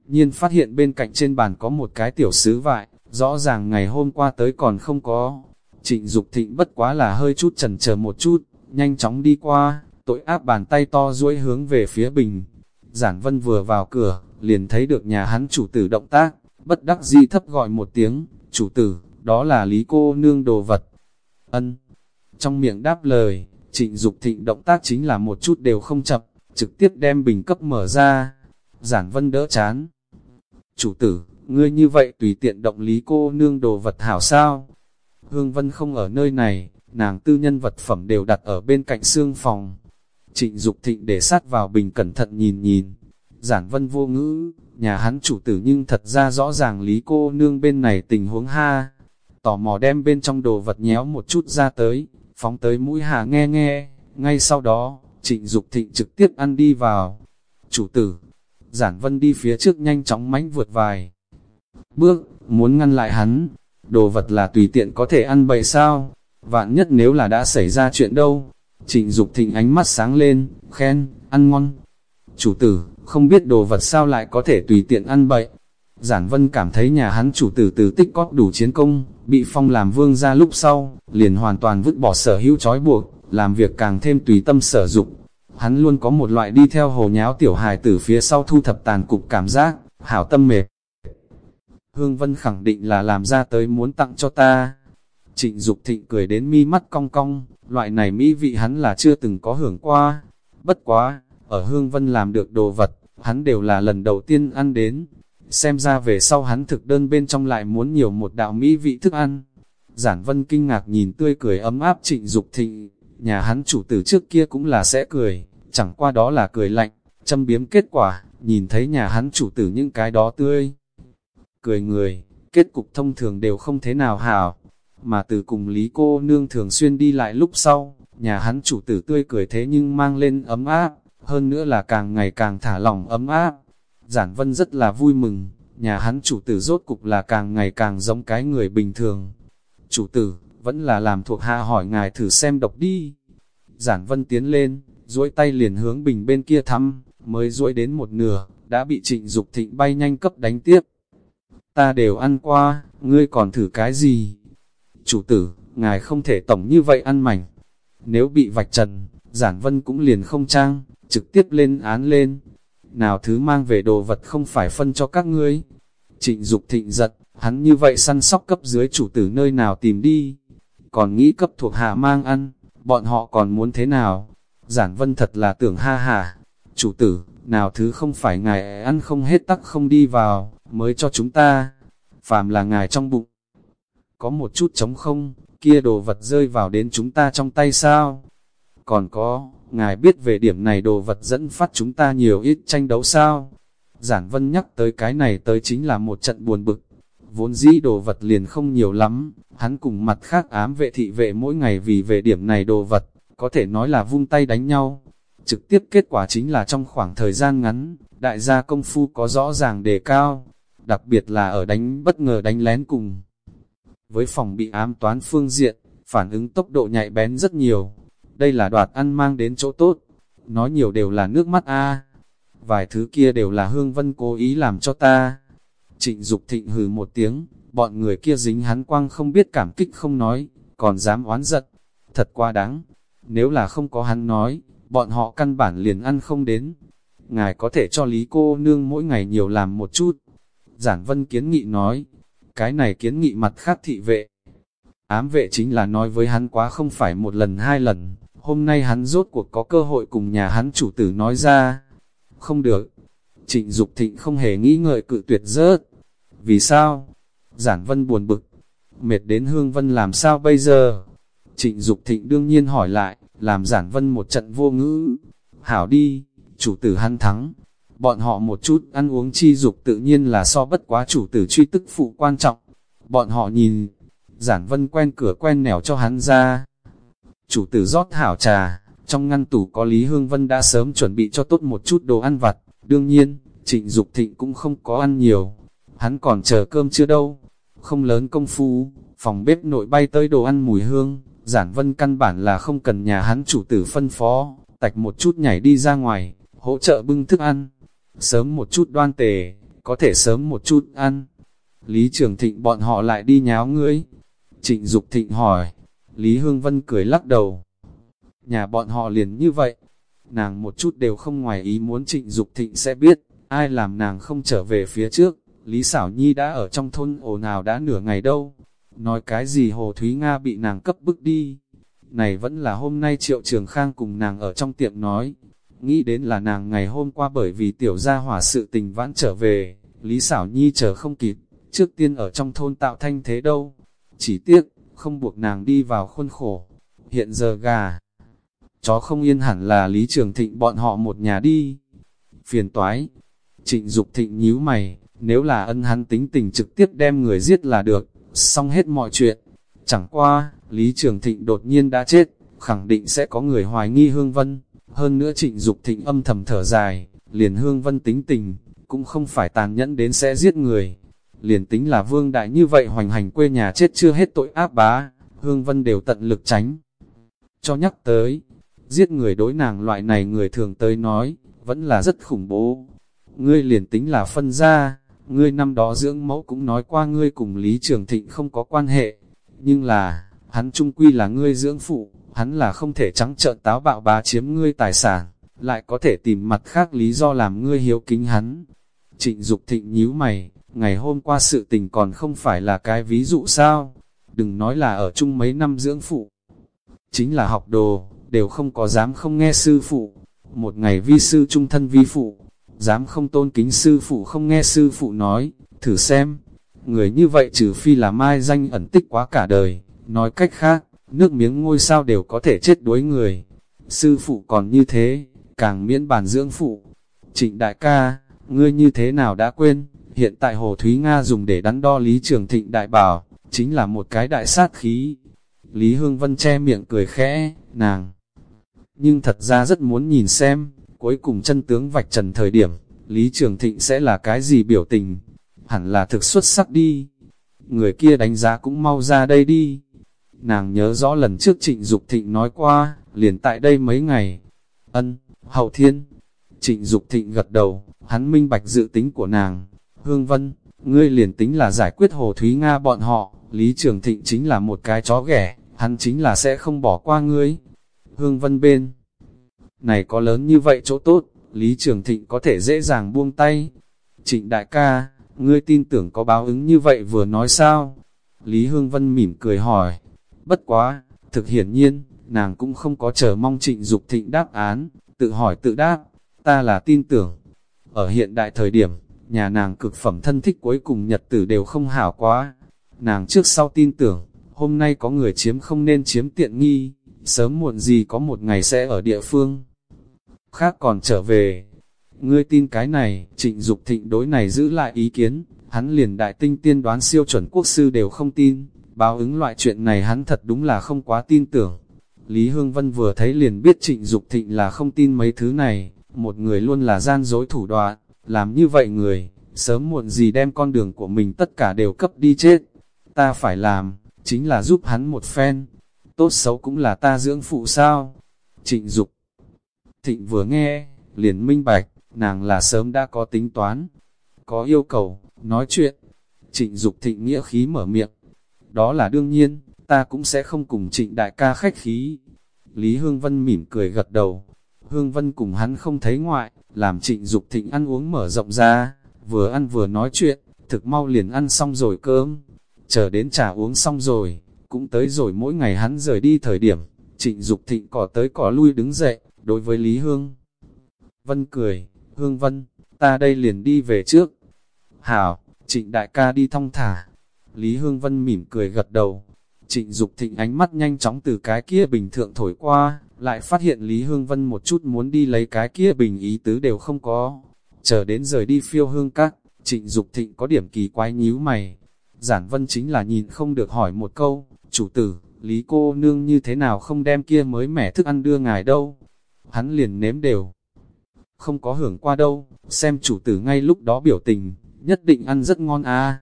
nhiên phát hiện bên cạnh trên bàn có một cái tiểu sứ vại, rõ ràng ngày hôm qua tới còn không có. Trịnh Dục thịnh bất quá là hơi chút chần chờ một chút, nhanh chóng đi qua, tội áp bàn tay to duỗi hướng về phía bình. Giản Vân vừa vào cửa, liền thấy được nhà hắn chủ tử động tác, bất đắc dĩ thấp gọi một tiếng, chủ tử, đó là lý cô nương đồ vật. Ân. Trong miệng đáp lời, trịnh Dục thịnh động tác chính là một chút đều không chậm, trực tiếp đem bình cấp mở ra. Giản Vân đỡ chán. Chủ tử, ngươi như vậy tùy tiện động lý cô nương đồ vật hảo sao? Hương Vân không ở nơi này, nàng tư nhân vật phẩm đều đặt ở bên cạnh xương phòng. Trịnh Dục thịnh để sát vào bình cẩn thận nhìn nhìn. Giản Vân vô ngữ, nhà hắn chủ tử nhưng thật ra rõ ràng lý cô nương bên này tình huống ha. Tò mò đem bên trong đồ vật nhéo một chút ra tới, phóng tới mũi hà nghe nghe, ngay sau đó, trịnh Dục thịnh trực tiếp ăn đi vào. Chủ tử, giản vân đi phía trước nhanh chóng mánh vượt vài. Bước, muốn ngăn lại hắn, đồ vật là tùy tiện có thể ăn bậy sao, vạn nhất nếu là đã xảy ra chuyện đâu. Trịnh Dục thịnh ánh mắt sáng lên, khen, ăn ngon. Chủ tử, không biết đồ vật sao lại có thể tùy tiện ăn bậy. Giản Vân cảm thấy nhà hắn chủ tử từ tích cóp đủ chiến công, bị phong làm vương ra lúc sau, liền hoàn toàn vứt bỏ sở hữu trói buộc, làm việc càng thêm tùy tâm sở dục. Hắn luôn có một loại đi theo hồ nháo tiểu hài tử phía sau thu thập tàn cục cảm giác, hảo tâm mệt. Hương Vân khẳng định là làm ra tới muốn tặng cho ta. Trịnh Dục thịnh cười đến mi mắt cong cong, loại này mỹ vị hắn là chưa từng có hưởng qua. Bất quá, ở Hương Vân làm được đồ vật, hắn đều là lần đầu tiên ăn đến. Xem ra về sau hắn thực đơn bên trong lại muốn nhiều một đạo mỹ vị thức ăn. Giản Vân kinh ngạc nhìn tươi cười ấm áp trịnh Dục thịnh, nhà hắn chủ tử trước kia cũng là sẽ cười, chẳng qua đó là cười lạnh, châm biếm kết quả, nhìn thấy nhà hắn chủ tử những cái đó tươi. Cười người, kết cục thông thường đều không thế nào hảo, mà từ cùng Lý cô nương thường xuyên đi lại lúc sau, nhà hắn chủ tử tươi cười thế nhưng mang lên ấm áp, hơn nữa là càng ngày càng thả lỏng ấm áp. Giản Vân rất là vui mừng, nhà hắn chủ tử rốt cục là càng ngày càng giống cái người bình thường. Chủ tử, vẫn là làm thuộc hạ hỏi ngài thử xem độc đi. Giản Vân tiến lên, duỗi tay liền hướng bình bên kia thăm, mới duỗi đến một nửa, đã bị trịnh Dục thịnh bay nhanh cấp đánh tiếp. Ta đều ăn qua, ngươi còn thử cái gì? Chủ tử, ngài không thể tổng như vậy ăn mảnh. Nếu bị vạch trần, giản vân cũng liền không trang, trực tiếp lên án lên. Nào thứ mang về đồ vật không phải phân cho các ngươi. Trịnh Dục thịnh giật, hắn như vậy săn sóc cấp dưới chủ tử nơi nào tìm đi. Còn nghĩ cấp thuộc hạ mang ăn, bọn họ còn muốn thế nào? Giản vân thật là tưởng ha hà. Chủ tử, nào thứ không phải ngài ăn không hết tắc không đi vào, mới cho chúng ta. Phàm là ngài trong bụng. Có một chút trống không, kia đồ vật rơi vào đến chúng ta trong tay sao? Còn có, ngài biết về điểm này đồ vật dẫn phát chúng ta nhiều ít tranh đấu sao? Giản vân nhắc tới cái này tới chính là một trận buồn bực. Vốn dĩ đồ vật liền không nhiều lắm, hắn cùng mặt khác ám vệ thị vệ mỗi ngày vì về điểm này đồ vật, có thể nói là vung tay đánh nhau. Trực tiếp kết quả chính là trong khoảng thời gian ngắn, đại gia công phu có rõ ràng đề cao, đặc biệt là ở đánh bất ngờ đánh lén cùng. Với phòng bị ám toán phương diện, phản ứng tốc độ nhạy bén rất nhiều. Đây là đoạt ăn mang đến chỗ tốt. Nói nhiều đều là nước mắt a Vài thứ kia đều là Hương Vân cố ý làm cho ta. Trịnh Dục thịnh hừ một tiếng, bọn người kia dính hắn quang không biết cảm kích không nói, còn dám oán giận. Thật quá đáng. Nếu là không có hắn nói, bọn họ căn bản liền ăn không đến. Ngài có thể cho Lý cô nương mỗi ngày nhiều làm một chút. Giản Vân kiến nghị nói, cái này kiến nghị mặt khác thị vệ, Ám vệ chính là nói với hắn quá không phải một lần hai lần, hôm nay hắn rốt cuộc có cơ hội cùng nhà hắn chủ tử nói ra. Không được. Trịnh Dục Thịnh không hề nghĩ ngợi cự tuyệt rớt. Vì sao? Giản Vân buồn bực. Mệt đến Hương Vân làm sao bây giờ? Trịnh Dục Thịnh đương nhiên hỏi lại, làm Giản Vân một trận vô ngữ. Hảo đi, chủ tử hắn thắng. Bọn họ một chút ăn uống chi dục tự nhiên là so bất quá chủ tử truy tức phụ quan trọng. Bọn họ nhìn, Giản Vân quen cửa quen nẻo cho hắn ra. Chủ tử rót hảo trà, trong ngăn tủ có Lý Hương Vân đã sớm chuẩn bị cho tốt một chút đồ ăn vặt. Đương nhiên, trịnh Dục thịnh cũng không có ăn nhiều. Hắn còn chờ cơm chưa đâu. Không lớn công phu, phòng bếp nội bay tới đồ ăn mùi hương. Giản Vân căn bản là không cần nhà hắn chủ tử phân phó, tạch một chút nhảy đi ra ngoài, hỗ trợ bưng thức ăn. Sớm một chút đoan tề, có thể sớm một chút ăn. Lý Trường Thịnh bọn họ lại đi nháo ngươi, Trịnh Dục Thịnh hỏi, Lý Hương Vân cười lắc đầu. Nhà bọn họ liền như vậy, nàng một chút đều không ngoài ý muốn Trịnh Dục Thịnh sẽ biết, ai làm nàng không trở về phía trước. Lý Sảo Nhi đã ở trong thôn ồn nào đã nửa ngày đâu. Nói cái gì Hồ Thúy Nga bị nàng cấp bức đi. Này vẫn là hôm nay Triệu Trường Khang cùng nàng ở trong tiệm nói. Nghĩ đến là nàng ngày hôm qua bởi vì tiểu gia hỏa sự tình vãn trở về. Lý Sảo Nhi chờ không kịp, trước tiên ở trong thôn tạo thanh thế đâu. Chỉ tiếc, không buộc nàng đi vào khuôn khổ. Hiện giờ gà, chó không yên hẳn là Lý Trường Thịnh bọn họ một nhà đi. Phiền toái, trịnh Dục thịnh nhíu mày, nếu là ân hắn tính tình trực tiếp đem người giết là được, xong hết mọi chuyện. Chẳng qua, Lý Trường Thịnh đột nhiên đã chết, khẳng định sẽ có người hoài nghi Hương Vân. Hơn nữa trịnh Dục thịnh âm thầm thở dài, liền Hương Vân tính tình, cũng không phải tàn nhẫn đến sẽ giết người liền tính là vương đại như vậy hoành hành quê nhà chết chưa hết tội áp bá, Hương Vân đều tận lực tránh. Cho nhắc tới, giết người đối nàng loại này người thường tới nói, vẫn là rất khủng bố. Ngươi liền tính là phân ra, ngươi năm đó dưỡng mẫu cũng nói qua ngươi cùng Lý Trường Thịnh không có quan hệ, nhưng là, hắn trung quy là ngươi dưỡng phụ, hắn là không thể trắng trợn táo bạo bá chiếm ngươi tài sản, lại có thể tìm mặt khác lý do làm ngươi hiếu kính hắn. Trịnh Dục Thịnh nhíu mày, ngày hôm qua sự tình còn không phải là cái ví dụ sao, đừng nói là ở chung mấy năm dưỡng phụ. Chính là học đồ, đều không có dám không nghe sư phụ, một ngày vi sư trung thân vi phụ, dám không tôn kính sư phụ không nghe sư phụ nói, thử xem, người như vậy trừ phi là mai danh ẩn tích quá cả đời, nói cách khác, nước miếng ngôi sao đều có thể chết đuối người. Sư phụ còn như thế, càng miễn bàn dưỡng phụ. Trịnh đại ca, ngươi như thế nào đã quên, Hiện tại Hồ Thúy Nga dùng để đắn đo Lý Trường Thịnh đại bảo, chính là một cái đại sát khí. Lý Hương Vân che miệng cười khẽ, nàng. Nhưng thật ra rất muốn nhìn xem, cuối cùng chân tướng vạch trần thời điểm, Lý Trường Thịnh sẽ là cái gì biểu tình. Hẳn là thực xuất sắc đi. Người kia đánh giá cũng mau ra đây đi. Nàng nhớ rõ lần trước Trịnh Dục Thịnh nói qua, liền tại đây mấy ngày. Ân, hậu thiên. Trịnh Dục Thịnh gật đầu, hắn minh bạch dự tính của nàng, Hương Vân, ngươi liền tính là giải quyết Hồ Thúy Nga bọn họ, Lý Trường Thịnh chính là một cái chó ghẻ, hắn chính là sẽ không bỏ qua ngươi. Hương Vân bên này có lớn như vậy chỗ tốt, Lý Trường Thịnh có thể dễ dàng buông tay. Trịnh đại ca, ngươi tin tưởng có báo ứng như vậy vừa nói sao? Lý Hương Vân mỉm cười hỏi. Bất quá, thực hiển nhiên, nàng cũng không có chờ mong trịnh Dục thịnh đáp án, tự hỏi tự đáp, ta là tin tưởng. Ở hiện đại thời điểm, nhà nàng cực phẩm thân thích cuối cùng nhật tử đều không hảo quá. Nàng trước sau tin tưởng, hôm nay có người chiếm không nên chiếm tiện nghi, sớm muộn gì có một ngày sẽ ở địa phương. Khác còn trở về, ngươi tin cái này, trịnh Dục thịnh đối này giữ lại ý kiến, hắn liền đại tinh tiên đoán siêu chuẩn quốc sư đều không tin, báo ứng loại chuyện này hắn thật đúng là không quá tin tưởng. Lý Hương Vân vừa thấy liền biết trịnh Dục thịnh là không tin mấy thứ này, một người luôn là gian dối thủ đoạn, làm như vậy người, sớm muộn gì đem con đường của mình tất cả đều cấp đi chết. Ta phải làm, chính là giúp hắn một phen. Tốt xấu cũng là ta dưỡng phụ sao. Trịnh Dục Thịnh vừa nghe, liền minh bạch, nàng là sớm đã có tính toán. Có yêu cầu, nói chuyện. Trịnh Dục Thịnh nghĩa khí mở miệng. Đó là đương nhiên, ta cũng sẽ không cùng trịnh đại ca khách khí. Lý Hương Vân mỉm cười gật đầu. Hương Vân cùng hắn không thấy ngoại, làm trịnh Dục thịnh ăn uống mở rộng ra, vừa ăn vừa nói chuyện, thực mau liền ăn xong rồi cơm, chờ đến trà uống xong rồi, cũng tới rồi mỗi ngày hắn rời đi thời điểm, trịnh Dục thịnh cỏ tới cỏ lui đứng dậy, đối với Lý Hương. Vân cười, Hương Vân, ta đây liền đi về trước. Hảo, trịnh đại ca đi thong thả. Lý Hương Vân mỉm cười gật đầu. Trịnh Dục thịnh ánh mắt nhanh chóng từ cái kia bình thượng thổi qua, lại phát hiện Lý Hương Vân một chút muốn đi lấy cái kia bình ý tứ đều không có. Chờ đến rời đi phiêu hương các, trịnh Dục thịnh có điểm kỳ quái nhíu mày. Giản Vân chính là nhìn không được hỏi một câu, chủ tử, Lý cô nương như thế nào không đem kia mới mẻ thức ăn đưa ngài đâu. Hắn liền nếm đều. Không có hưởng qua đâu, xem chủ tử ngay lúc đó biểu tình, nhất định ăn rất ngon à.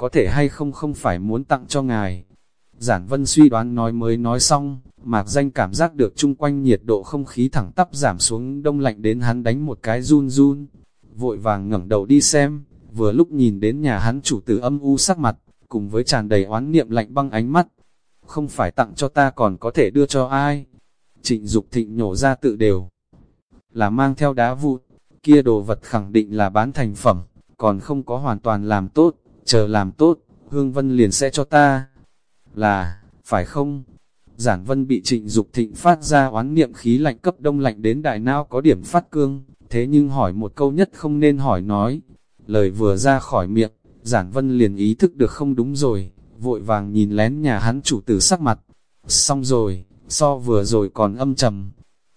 Có thể hay không không phải muốn tặng cho ngài. Giản Vân suy đoán nói mới nói xong, mạc danh cảm giác được chung quanh nhiệt độ không khí thẳng tắp giảm xuống đông lạnh đến hắn đánh một cái run run. Vội vàng ngẩng đầu đi xem, vừa lúc nhìn đến nhà hắn chủ tử âm u sắc mặt, cùng với tràn đầy oán niệm lạnh băng ánh mắt. Không phải tặng cho ta còn có thể đưa cho ai. Trịnh Dục thịnh nhổ ra tự đều. Là mang theo đá vụt, kia đồ vật khẳng định là bán thành phẩm, còn không có hoàn toàn làm tốt, chờ làm tốt, Hương Vân liền sẽ cho ta. Là, phải không? Giản Vân bị trịnh Dục thịnh phát ra oán niệm khí lạnh cấp đông lạnh đến đại não có điểm phát cương, thế nhưng hỏi một câu nhất không nên hỏi nói. Lời vừa ra khỏi miệng, Giản Vân liền ý thức được không đúng rồi, vội vàng nhìn lén nhà hắn chủ tử sắc mặt. Xong rồi, so vừa rồi còn âm trầm.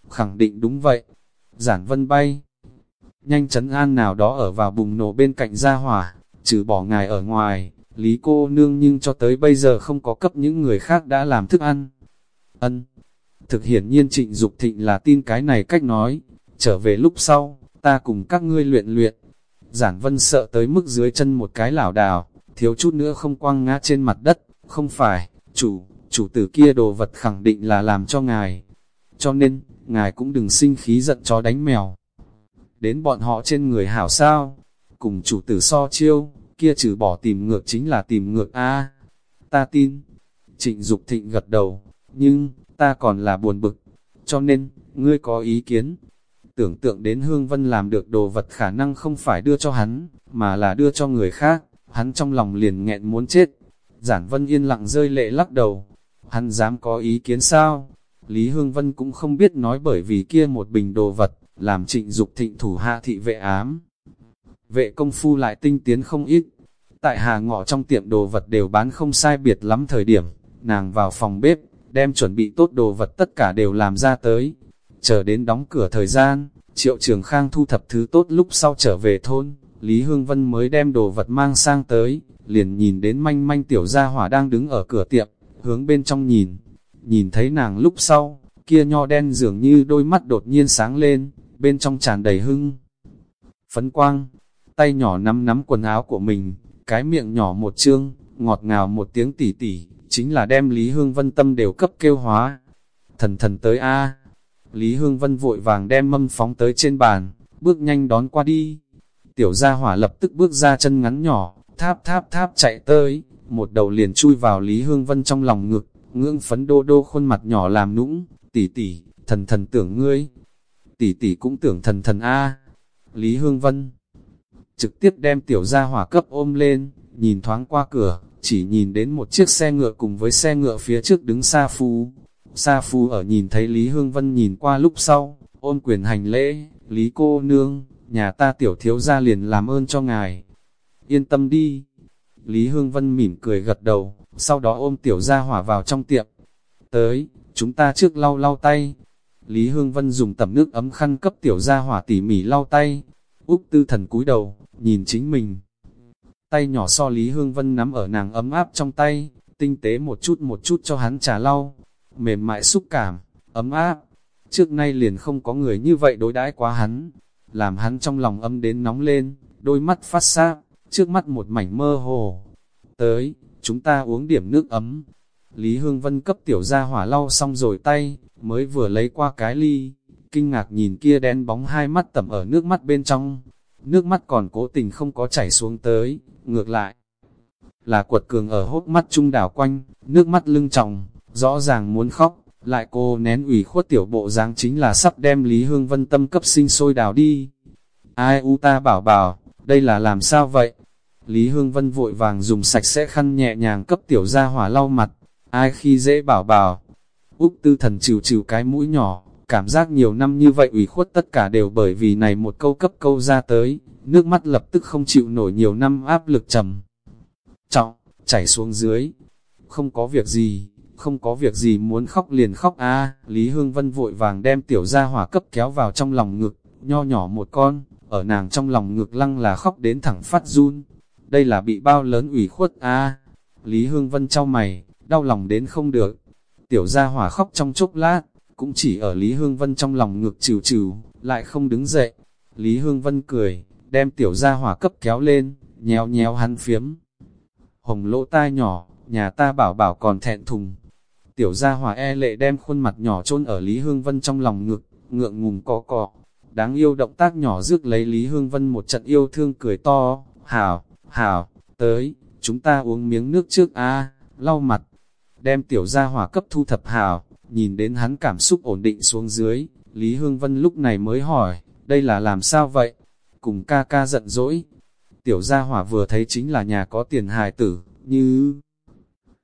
Khẳng định đúng vậy. Giản Vân bay. Nhanh chấn an nào đó ở vào bùng nổ bên cạnh gia hỏa, trừ bỏ ngài ở ngoài, Lý cô nương nhưng cho tới bây giờ không có cấp những người khác đã làm thức ăn. Ân. Thực hiển nhiên trịnh Dục thịnh là tin cái này cách nói. Trở về lúc sau, ta cùng các ngươi luyện luyện. Giản vân sợ tới mức dưới chân một cái lảo đảo, thiếu chút nữa không quăng ngã trên mặt đất, không phải, chủ, chủ tử kia đồ vật khẳng định là làm cho ngài. Cho nên, ngài cũng đừng sinh khí giận chó đánh mèo. Đến bọn họ trên người hảo sao, cùng chủ tử so chiêu, kia trừ bỏ tìm ngược chính là tìm ngược a Ta tin. Trịnh Dục thịnh gật đầu, nhưng, ta còn là buồn bực. Cho nên, ngươi có ý kiến, tưởng tượng đến Hương Vân làm được đồ vật khả năng không phải đưa cho hắn, mà là đưa cho người khác, hắn trong lòng liền nghẹn muốn chết. Giản Vân yên lặng rơi lệ lắc đầu, hắn dám có ý kiến sao? Lý Hương Vân cũng không biết nói bởi vì kia một bình đồ vật, làm trịnh dục thịnh thủ hạ thị vệ ám. Vệ công phu lại tinh tiến không ít, tại hà ngọ trong tiệm đồ vật đều bán không sai biệt lắm thời điểm, nàng vào phòng bếp, đem chuẩn bị tốt đồ vật tất cả đều làm ra tới, Chờ đến đóng cửa thời gian, Triệu Trường Khang thu thập thứ tốt lúc sau trở về thôn, Lý Hương Vân mới đem đồ vật mang sang tới, liền nhìn đến manh manh tiểu gia hỏa đang đứng ở cửa tiệm, hướng bên trong nhìn. Nhìn thấy nàng lúc sau, kia nho đen dường như đôi mắt đột nhiên sáng lên, bên trong tràn đầy hưng. Phấn quang, tay nhỏ nắm nắm quần áo của mình, cái miệng nhỏ một trương ngọt ngào một tiếng tỉ tỉ, chính là đem Lý Hương Vân tâm đều cấp kêu hóa. Thần thần tới A, Lý Hương Vân vội vàng đem mâm phóng tới trên bàn, bước nhanh đón qua đi. Tiểu gia hỏa lập tức bước ra chân ngắn nhỏ, tháp tháp tháp chạy tới, một đầu liền chui vào Lý Hương Vân trong lòng ngực, ngưỡng phấn đô đô khuôn mặt nhỏ làm nũng, tỷ tỷ, thần thần tưởng ngươi, tỷ tỷ cũng tưởng thần thần A. Lý Hương Vân trực tiếp đem tiểu gia hỏa cấp ôm lên, nhìn thoáng qua cửa, chỉ nhìn đến một chiếc xe ngựa cùng với xe ngựa phía trước đứng sa phu, Sa Phu ở nhìn thấy Lý Hương Vân nhìn qua lúc sau, ôn quyền hành lễ, Lý cô nương, nhà ta tiểu thiếu gia liền làm ơn cho ngài. Yên tâm đi. Lý Hương Vân mỉm cười gật đầu, sau đó ôm tiểu gia hỏa vào trong tiệm. Tới, chúng ta trước lau lau tay. Lý Hương Vân dùng tẩm nước ấm khăn cấp tiểu gia hỏa tỉ mỉ lau tay. Úc tư thần cúi đầu, nhìn chính mình. Tay nhỏ so Lý Hương Vân nắm ở nàng ấm áp trong tay, tinh tế một chút một chút cho hắn trà lau mềm mại xúc cảm, ấm áp. Trước nay liền không có người như vậy đối đãi quá hắn, làm hắn trong lòng âm đến nóng lên, đôi mắt phát sáp, trước mắt một mảnh mơ hồ. Tới, chúng ta uống điểm nước ấm. Lý Hương Vân cấp tiểu ra hỏa lau xong rồi tay, mới vừa lấy qua cái ly, kinh ngạc nhìn kia đen bóng hai mắt tẩm ở nước mắt bên trong. Nước mắt còn cố tình không có chảy xuống tới, ngược lại. Là quật cường ở hốt mắt trung đảo quanh, nước mắt lưng trọng, rõ ràng muốn khóc, lại cô nén ủy khuất tiểu bộ dáng chính là sắp đem Lý Hương Vân tâm cấp sinh sôi đào đi. Ai u ta bảo bảo, đây là làm sao vậy? Lý Hương Vân vội vàng dùng sạch sẽ khăn nhẹ nhàng cấp tiểu ra hỏa lau mặt, ai khi dễ bảo bảo. Úc tư thần chịu chịu cái mũi nhỏ, cảm giác nhiều năm như vậy ủy khuất tất cả đều bởi vì này một câu cấp câu ra tới, nước mắt lập tức không chịu nổi nhiều năm áp lực trầm. Trọng, chảy xuống dưới, không có việc gì, không có việc gì muốn khóc liền khóc a Lý Hương Vân vội vàng đem tiểu gia hỏa cấp kéo vào trong lòng ngực, nho nhỏ một con, ở nàng trong lòng ngực lăng là khóc đến thẳng phát run. Đây là bị bao lớn ủy khuất a Lý Hương Vân trao mày, đau lòng đến không được. Tiểu gia hỏa khóc trong chốc lát, cũng chỉ ở Lý Hương Vân trong lòng ngược trừ trừ, lại không đứng dậy. Lý Hương Vân cười, đem tiểu gia hỏa cấp kéo lên, nhéo nhéo hắn phiếm. Hồng lỗ tai nhỏ, nhà ta bảo bảo còn thẹn thùng. Tiểu gia hỏa e lệ đem khuôn mặt nhỏ chôn ở Lý Hương Vân trong lòng ngực, ngượng ngùng co cọ. Đáng yêu động tác nhỏ rước lấy Lý Hương Vân một trận yêu thương cười to, hảo, hảo, tới, chúng ta uống miếng nước trước a lau mặt. Đem tiểu gia hỏa cấp thu thập hảo, nhìn đến hắn cảm xúc ổn định xuống dưới, Lý Hương Vân lúc này mới hỏi, đây là làm sao vậy? Cùng ca ca giận dỗi. Tiểu gia hỏa vừa thấy chính là nhà có tiền hài tử, như...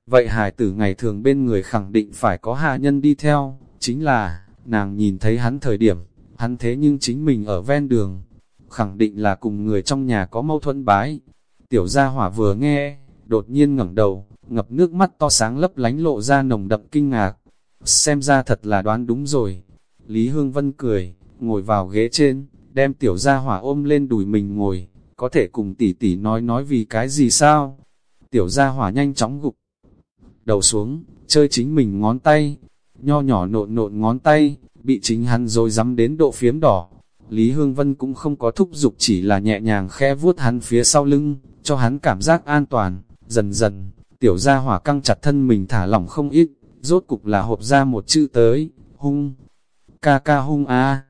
Vậy hài tử ngày thường bên người khẳng định phải có hạ nhân đi theo, chính là, nàng nhìn thấy hắn thời điểm, hắn thế nhưng chính mình ở ven đường, khẳng định là cùng người trong nhà có mâu thuẫn bái. Tiểu gia hỏa vừa nghe, đột nhiên ngẩng đầu, ngập nước mắt to sáng lấp lánh lộ ra nồng đậm kinh ngạc. Xem ra thật là đoán đúng rồi. Lý Hương Vân cười, ngồi vào ghế trên, đem tiểu gia hỏa ôm lên đùi mình ngồi, có thể cùng tỷ tỷ nói nói vì cái gì sao? Tiểu gia hỏa nhanh chóng gục đầu xuống, chơi chính mình ngón tay, nho nhỏ nộn nộn ngón tay, bị chính hắn rồi dám đến độ phiếm đỏ. Lý Hương Vân cũng không có thúc giục chỉ là nhẹ nhàng khe vuốt hắn phía sau lưng, cho hắn cảm giác an toàn, dần dần, tiểu gia hỏa căng chặt thân mình thả lỏng không ít, rốt cục là hộp ra một chữ tới, hung, ca ca hung a.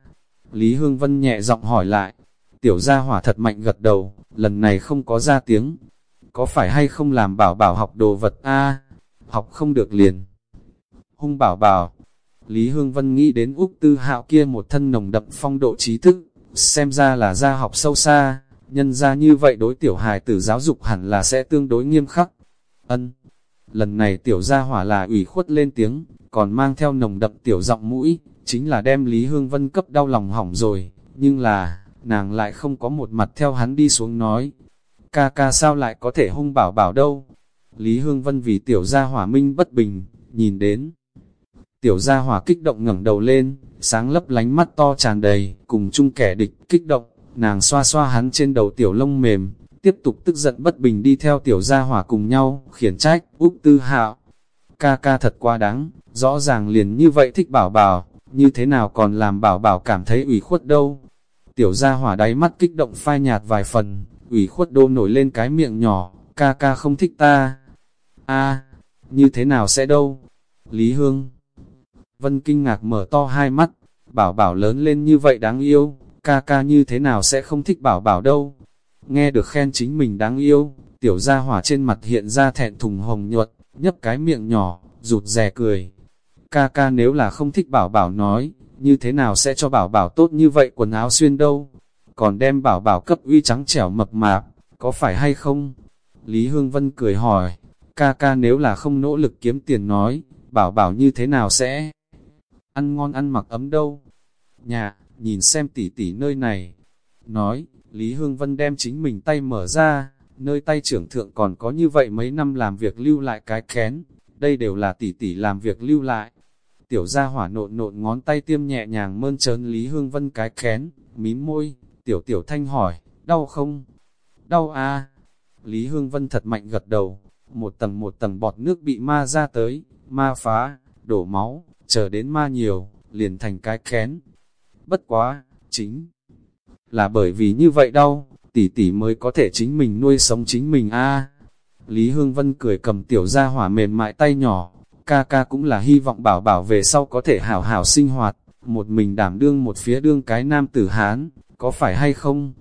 Lý Hương Vân nhẹ giọng hỏi lại, tiểu gia hỏa thật mạnh gật đầu, lần này không có ra tiếng, có phải hay không làm bảo bảo học đồ vật a? Học không được liền. Hung bảo bảo, Lý Hương Vân nghĩ đến Úc Tư Hạo kia một thân nồng đậm phong độ trí thức, xem ra là gia học sâu xa, nhân ra như vậy đối tiểu hài tử giáo dục hẳn là sẽ tương đối nghiêm khắc. Ân, lần này tiểu gia hỏa là ủy khuất lên tiếng, còn mang theo nồng đậm tiểu giọng mũi, chính là đem Lý Hương Vân cấp đau lòng hỏng rồi, nhưng là, nàng lại không có một mặt theo hắn đi xuống nói. Ca ca sao lại có thể hung bảo bảo đâu? Lý Hương Vân vì tiểu gia hỏa minh bất bình, nhìn đến. Tiểu gia hỏa kích động ngẩng đầu lên, sáng lấp lánh mắt to tràn đầy, cùng chung kẻ địch, kích động, nàng xoa xoa hắn trên đầu tiểu lông mềm, tiếp tục tức giận bất bình đi theo tiểu gia hỏa cùng nhau, khiển trách, Úc Tư Hạo. Ca ca thật quá đáng, rõ ràng liền như vậy thích bảo bảo, như thế nào còn làm bảo bảo cảm thấy ủy khuất đâu. Tiểu gia hỏa đáy mắt kích động phai nhạt vài phần, ủy khuất đô nổi lên cái miệng nhỏ, ca ca không thích ta, a như thế nào sẽ đâu? Lý Hương Vân kinh ngạc mở to hai mắt, bảo bảo lớn lên như vậy đáng yêu, ca ca như thế nào sẽ không thích bảo bảo đâu? Nghe được khen chính mình đáng yêu, tiểu gia hỏa trên mặt hiện ra thẹn thùng hồng nhuận, nhấp cái miệng nhỏ, rụt rè cười. Ca ca nếu là không thích bảo bảo nói, như thế nào sẽ cho bảo bảo tốt như vậy quần áo xuyên đâu? Còn đem bảo bảo cấp uy trắng trẻo mập mạp, có phải hay không? Lý Hương Vân cười hỏi, ca ca nếu là không nỗ lực kiếm tiền nói, bảo bảo như thế nào sẽ ăn ngon ăn mặc ấm đâu. Nhà, nhìn xem tỉ tỉ nơi này. Nói, Lý Hương Vân đem chính mình tay mở ra, nơi tay trưởng thượng còn có như vậy mấy năm làm việc lưu lại cái kén, đây đều là tỉ tỉ làm việc lưu lại. Tiểu gia hỏa nộn nộn ngón tay tiêm nhẹ nhàng mơn trớn Lý Hương Vân cái kén, mím môi, tiểu tiểu thanh hỏi, đau không? Đau à? Lý Hương Vân thật mạnh gật đầu, một tầng một tầng bọt nước bị ma ra tới, ma phá, đổ máu, chờ đến ma nhiều, liền thành cái kén. Bất quá, chính là bởi vì như vậy đâu, tỷ tỷ mới có thể chính mình nuôi sống chính mình a. Lý Hương Vân cười cầm tiểu ra hỏa mềm mại tay nhỏ, ca ca cũng là hy vọng bảo bảo về sau có thể hảo hảo sinh hoạt, một mình đảm đương một phía đương cái nam tử Hán, có phải hay không?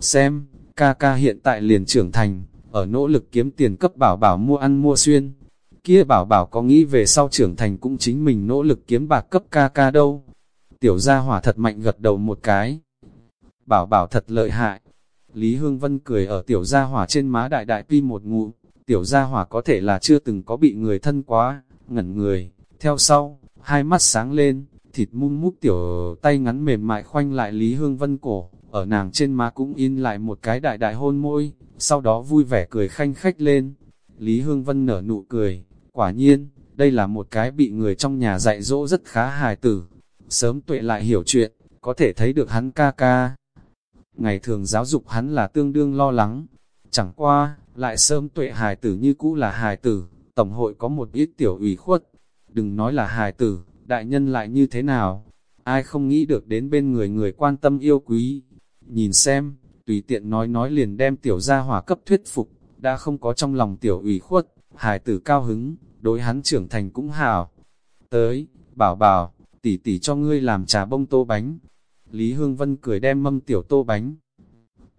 Xem, ca ca hiện tại liền trưởng thành, ở nỗ lực kiếm tiền cấp bảo bảo mua ăn mua xuyên. Kia bảo bảo có nghĩ về sau trưởng thành cũng chính mình nỗ lực kiếm bạc cấp ca ca đâu. Tiểu gia hỏa thật mạnh gật đầu một cái. Bảo bảo thật lợi hại. Lý Hương Vân cười ở tiểu gia hỏa trên má đại đại pi một ngụ. Tiểu gia hỏa có thể là chưa từng có bị người thân quá, ngẩn người, theo sau, hai mắt sáng lên, thịt mum mút tiểu tay ngắn mềm mại khoanh lại Lý Hương Vân cổ, ở nàng trên má cũng in lại một cái đại đại hôn môi, sau đó vui vẻ cười khanh khách lên. Lý Hương Vân nở nụ cười, quả nhiên, đây là một cái bị người trong nhà dạy dỗ rất khá hài tử. Sớm tuệ lại hiểu chuyện, có thể thấy được hắn ca ca. Ngày thường giáo dục hắn là tương đương lo lắng. Chẳng qua, lại sớm tuệ hài tử như cũ là hài tử, tổng hội có một ít tiểu ủy khuất. Đừng nói là hài tử, đại nhân lại như thế nào? Ai không nghĩ được đến bên người người quan tâm yêu quý. Nhìn xem, tùy tiện nói nói liền đem tiểu gia hỏa cấp thuyết phục, đã không có trong lòng tiểu ủy khuất, hài tử cao hứng, đối hắn trưởng thành cũng hào, Tới, bảo bảo, tỷ tỷ cho ngươi làm trà bông tô bánh. Lý Hương Vân cười đem mâm tiểu tô bánh,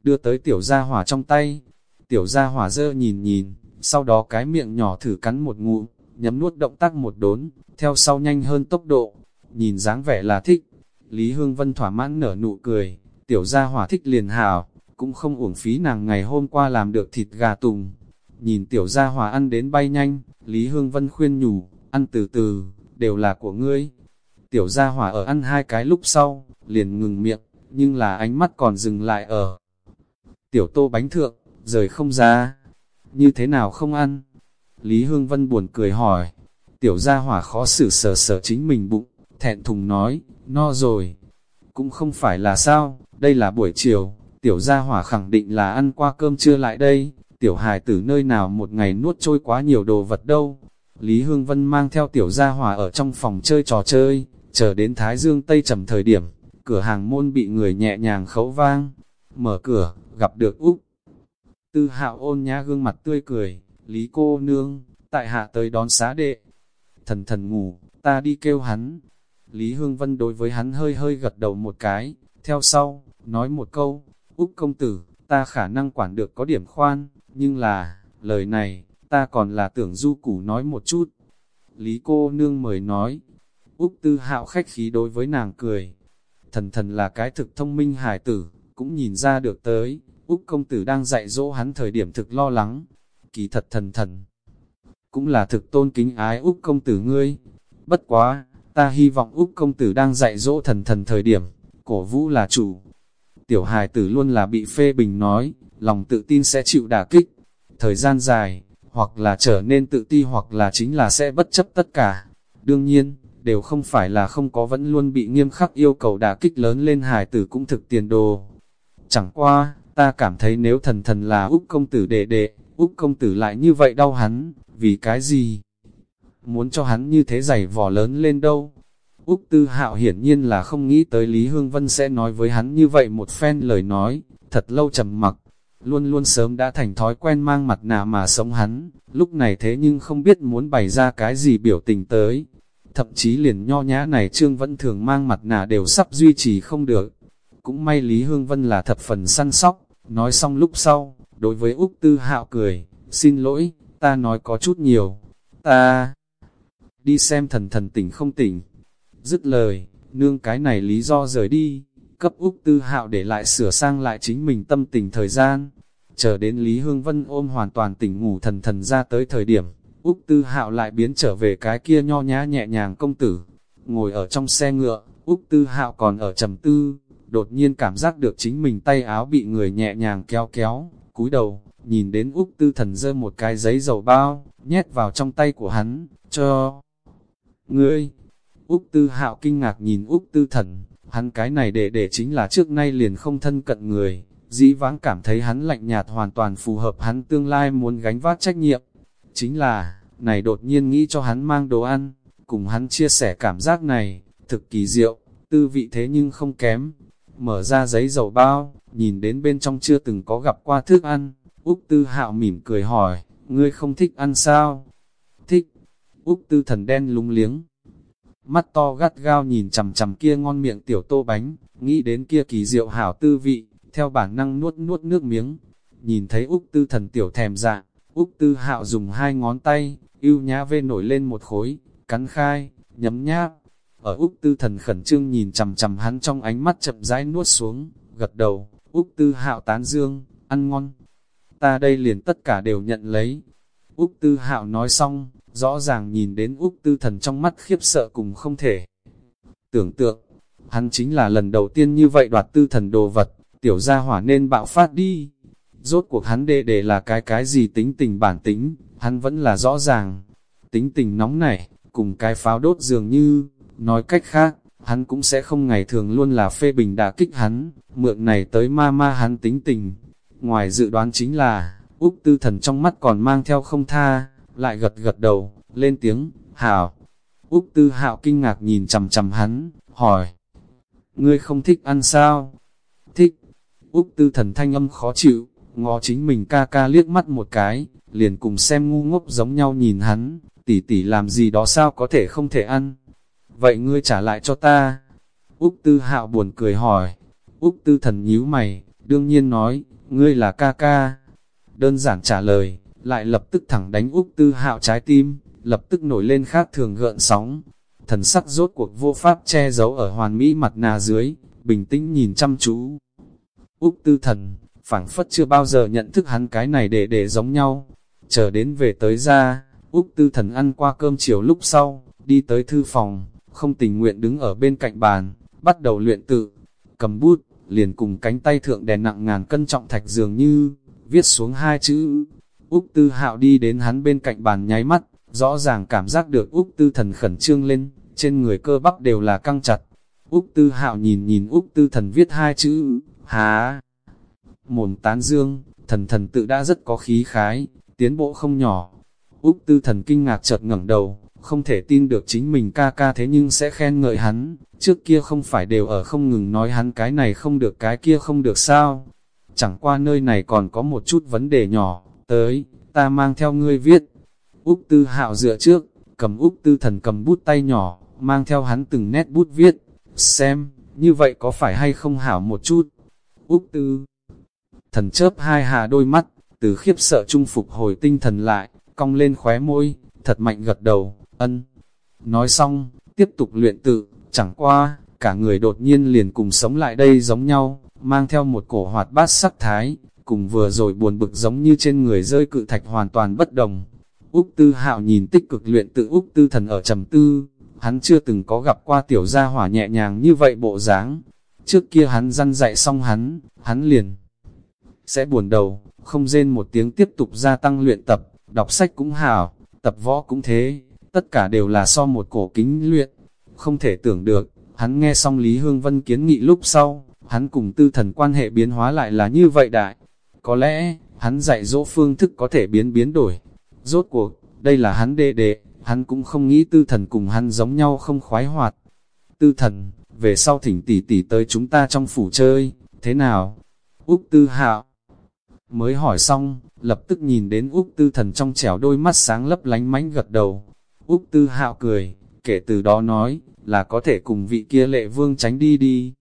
đưa tới tiểu gia hỏa trong tay. Tiểu gia hỏa dơ nhìn nhìn, sau đó cái miệng nhỏ thử cắn một ngụm, nhấm nuốt động tác một đốn, theo sau nhanh hơn tốc độ. Nhìn dáng vẻ là thích. Lý Hương Vân thỏa mãn nở nụ cười, tiểu gia hỏa thích liền hào, cũng không uổng phí nàng ngày hôm qua làm được thịt gà tùng. Nhìn tiểu gia hỏa ăn đến bay nhanh, Lý Hương Vân khuyên nhủ, ăn từ từ, đều là của ngươi. Tiểu gia hỏa ở ăn hai cái lúc sau, liền ngừng miệng, nhưng là ánh mắt còn dừng lại ở. Tiểu tô bánh thượng, rời không ra. Như thế nào không ăn? Lý Hương Vân buồn cười hỏi. Tiểu gia hỏa khó xử sờ sờ chính mình bụng, thẹn thùng nói, no rồi. Cũng không phải là sao, đây là buổi chiều, tiểu gia hỏa khẳng định là ăn qua cơm trưa lại đây, tiểu hài tử nơi nào một ngày nuốt trôi quá nhiều đồ vật đâu. Lý Hương Vân mang theo tiểu gia hỏa ở trong phòng chơi trò chơi, chờ đến Thái Dương Tây trầm thời điểm, cửa hàng môn bị người nhẹ nhàng khấu vang. Mở cửa, gặp được Úc. Tư hạo ôn nhã gương mặt tươi cười, Lý cô nương, tại hạ tới đón xá đệ. Thần thần ngủ, ta đi kêu hắn. Lý Hương Vân đối với hắn hơi hơi gật đầu một cái, theo sau, nói một câu, Úc công tử, ta khả năng quản được có điểm khoan, nhưng là, lời này, ta còn là tưởng du củ nói một chút. Lý cô nương mời nói, Úc tư hạo khách khí đối với nàng cười. Thần thần là cái thực thông minh hài tử, cũng nhìn ra được tới, Úc công tử đang dạy dỗ hắn thời điểm thực lo lắng. Kỳ thật thần thần, cũng là thực tôn kính ái Úc công tử ngươi. Bất quá, ta hy vọng Úc công tử đang dạy dỗ thần thần thời điểm, cổ vũ là chủ. Tiểu hài tử luôn là bị phê bình nói, lòng tự tin sẽ chịu đả kích. Thời gian dài, hoặc là trở nên tự ti hoặc là chính là sẽ bất chấp tất cả. Đương nhiên, đều không phải là không có vẫn luôn bị nghiêm khắc yêu cầu đả kích lớn lên hài tử cũng thực tiền đồ. Chẳng qua, ta cảm thấy nếu thần thần là Úc công tử đệ đệ, Úc công tử lại như vậy đau hắn, vì cái gì? Muốn cho hắn như thế giày vò lớn lên đâu? Úc Tư Hạo hiển nhiên là không nghĩ tới Lý Hương Vân sẽ nói với hắn như vậy một phen lời nói, thật lâu trầm mặc, luôn luôn sớm đã thành thói quen mang mặt nạ mà sống hắn, lúc này thế nhưng không biết muốn bày ra cái gì biểu tình tới. Thậm chí liền nho nhã này Trương vẫn thường mang mặt nạ đều sắp duy trì không được. Cũng may Lý Hương Vân là thập phần săn sóc, nói xong lúc sau, đối với Úc Tư Hạo cười, xin lỗi, ta nói có chút nhiều, ta đi xem thần thần tỉnh không tỉnh. Dứt lời, nương cái này lý do rời đi, cấp Úc Tư Hạo để lại sửa sang lại chính mình tâm tình thời gian. Chờ đến Lý Hương Vân ôm hoàn toàn tỉnh ngủ thần thần ra tới thời điểm, Úc Tư Hạo lại biến trở về cái kia nho nhã nhẹ nhàng công tử. Ngồi ở trong xe ngựa, Úc Tư Hạo còn ở trầm tư, đột nhiên cảm giác được chính mình tay áo bị người nhẹ nhàng kéo kéo, cúi đầu, nhìn đến Úc Tư Thần giơ một cái giấy dầu bao, nhét vào trong tay của hắn, cho ngươi. Úc Tư Hạo kinh ngạc nhìn Úc Tư Thần, hắn cái này để để chính là trước nay liền không thân cận người, dĩ vãng cảm thấy hắn lạnh nhạt hoàn toàn phù hợp hắn tương lai muốn gánh vác trách nhiệm. Chính là, này đột nhiên nghĩ cho hắn mang đồ ăn, cùng hắn chia sẻ cảm giác này, thực kỳ diệu, tư vị thế nhưng không kém. Mở ra giấy dầu bao, nhìn đến bên trong chưa từng có gặp qua thức ăn, Úc Tư Hạo mỉm cười hỏi, ngươi không thích ăn sao? Thích. Úc Tư thần đen lúng liếng. Mắt to gắt gao nhìn chầm chầm kia ngon miệng tiểu tô bánh, nghĩ đến kia kỳ diệu hảo tư vị, theo bản năng nuốt nuốt nước miếng. Nhìn thấy Úc Tư thần tiểu thèm dạ, Úc Tư Hạo dùng hai ngón tay, yêu nhã vê nổi lên một khối, cắn khai, nhấm nháp. Ở Úc Tư thần khẩn trương nhìn chằm chằm hắn trong ánh mắt chậm rãi nuốt xuống, gật đầu, Úc Tư Hạo tán dương, ăn ngon ta đây liền tất cả đều nhận lấy. Úc Tư Hạo nói xong, rõ ràng nhìn đến Úc Tư Thần trong mắt khiếp sợ cùng không thể. Tưởng tượng, hắn chính là lần đầu tiên như vậy đoạt Tư Thần đồ vật, tiểu gia hỏa nên bạo phát đi. Rốt cuộc hắn đệ đệ là cái cái gì tính tình bản tính, hắn vẫn là rõ ràng. Tính tình nóng này, cùng cái pháo đốt dường như, nói cách khác, hắn cũng sẽ không ngày thường luôn là phê bình đả kích hắn, mượn này tới ma ma hắn tính tình. Ngoài dự đoán chính là, Úc Tư Thần trong mắt còn mang theo không tha, lại gật gật đầu, lên tiếng, hảo. Úc Tư Hạo kinh ngạc nhìn chầm chầm hắn, hỏi, ngươi không thích ăn sao? Thích. Úc Tư Thần thanh âm khó chịu, ngó chính mình ca ca liếc mắt một cái, liền cùng xem ngu ngốc giống nhau nhìn hắn, tỷ tỷ làm gì đó sao có thể không thể ăn. Vậy ngươi trả lại cho ta. Úc Tư Hạo buồn cười hỏi. Úc Tư Thần nhíu mày, đương nhiên nói, ngươi là ca ca. Đơn giản trả lời, lại lập tức thẳng đánh Úc Tư Hạo trái tim, lập tức nổi lên khác thường gợn sóng. Thần sắc rốt cuộc vô pháp che giấu ở hoàn mỹ mặt nà dưới, bình tĩnh nhìn chăm chú. Úc Tư Thần, phảng phất chưa bao giờ nhận thức hắn cái này để để giống nhau. Chờ đến về tới ra, Úc Tư Thần ăn qua cơm chiều lúc sau, đi tới thư phòng, không tình nguyện đứng ở bên cạnh bàn, bắt đầu luyện tự, cầm bút, liền cùng cánh tay thượng đè nặng ngàn cân trọng thạch dường như, viết xuống hai chữ. Úc Tư Hạo đi đến hắn bên cạnh bàn nháy mắt, rõ ràng cảm giác được Úc Tư Thần khẩn trương lên, trên người cơ bắp đều là căng chặt. Úc Tư Hạo nhìn nhìn Úc Tư Thần viết hai chữ, há. Mồm tán dương, thần thần tự đã rất có khí khái, tiến bộ không nhỏ. Úc Tư Thần kinh ngạc chợt ngẩng đầu, không thể tin được chính mình ca ca thế nhưng sẽ khen ngợi hắn, trước kia không phải đều ở không ngừng nói hắn cái này không được cái kia không được sao. Chẳng qua nơi này còn có một chút vấn đề nhỏ, tới, ta mang theo ngươi viết. Úc Tư Hạo dựa trước, cầm Úc Tư Thần cầm bút tay nhỏ, mang theo hắn từng nét bút viết, xem, như vậy có phải hay không hảo một chút. Úc Tư Thần chớp hai hà đôi mắt, từ khiếp sợ trung phục hồi tinh thần lại, cong lên khóe môi, thật mạnh gật đầu, ân. Nói xong, tiếp tục luyện tự, chẳng qua, cả người đột nhiên liền cùng sống lại đây giống nhau, mang theo một cổ hoạt bát sắc thái, cùng vừa rồi buồn bực giống như trên người rơi cự thạch hoàn toàn bất đồng. Úc Tư Hạo nhìn tích cực luyện tự Úc Tư Thần ở trầm tư, hắn chưa từng có gặp qua tiểu gia hỏa nhẹ nhàng như vậy bộ dáng. Trước kia hắn răn dạy xong hắn, hắn liền sẽ buồn đầu, không rên một tiếng tiếp tục gia tăng luyện tập, đọc sách cũng hảo, tập võ cũng thế, tất cả đều là so một cổ kính luyện. Không thể tưởng được, hắn nghe xong Lý Hương Vân kiến nghị lúc sau, hắn cùng tư thần quan hệ biến hóa lại là như vậy đại. Có lẽ, hắn dạy dỗ phương thức có thể biến biến đổi. Rốt cuộc, đây là hắn đệ đệ, hắn cũng không nghĩ tư thần cùng hắn giống nhau không khoái hoạt. Tư thần, về sau thỉnh tỷ tỷ tới chúng ta trong phủ chơi, thế nào? Úc tư hạo mới hỏi xong, lập tức nhìn đến Úc tư thần trong trẻo đôi mắt sáng lấp lánh mánh gật đầu. Úc tư hạo cười, kể từ đó nói, là có thể cùng vị kia lệ vương tránh đi đi.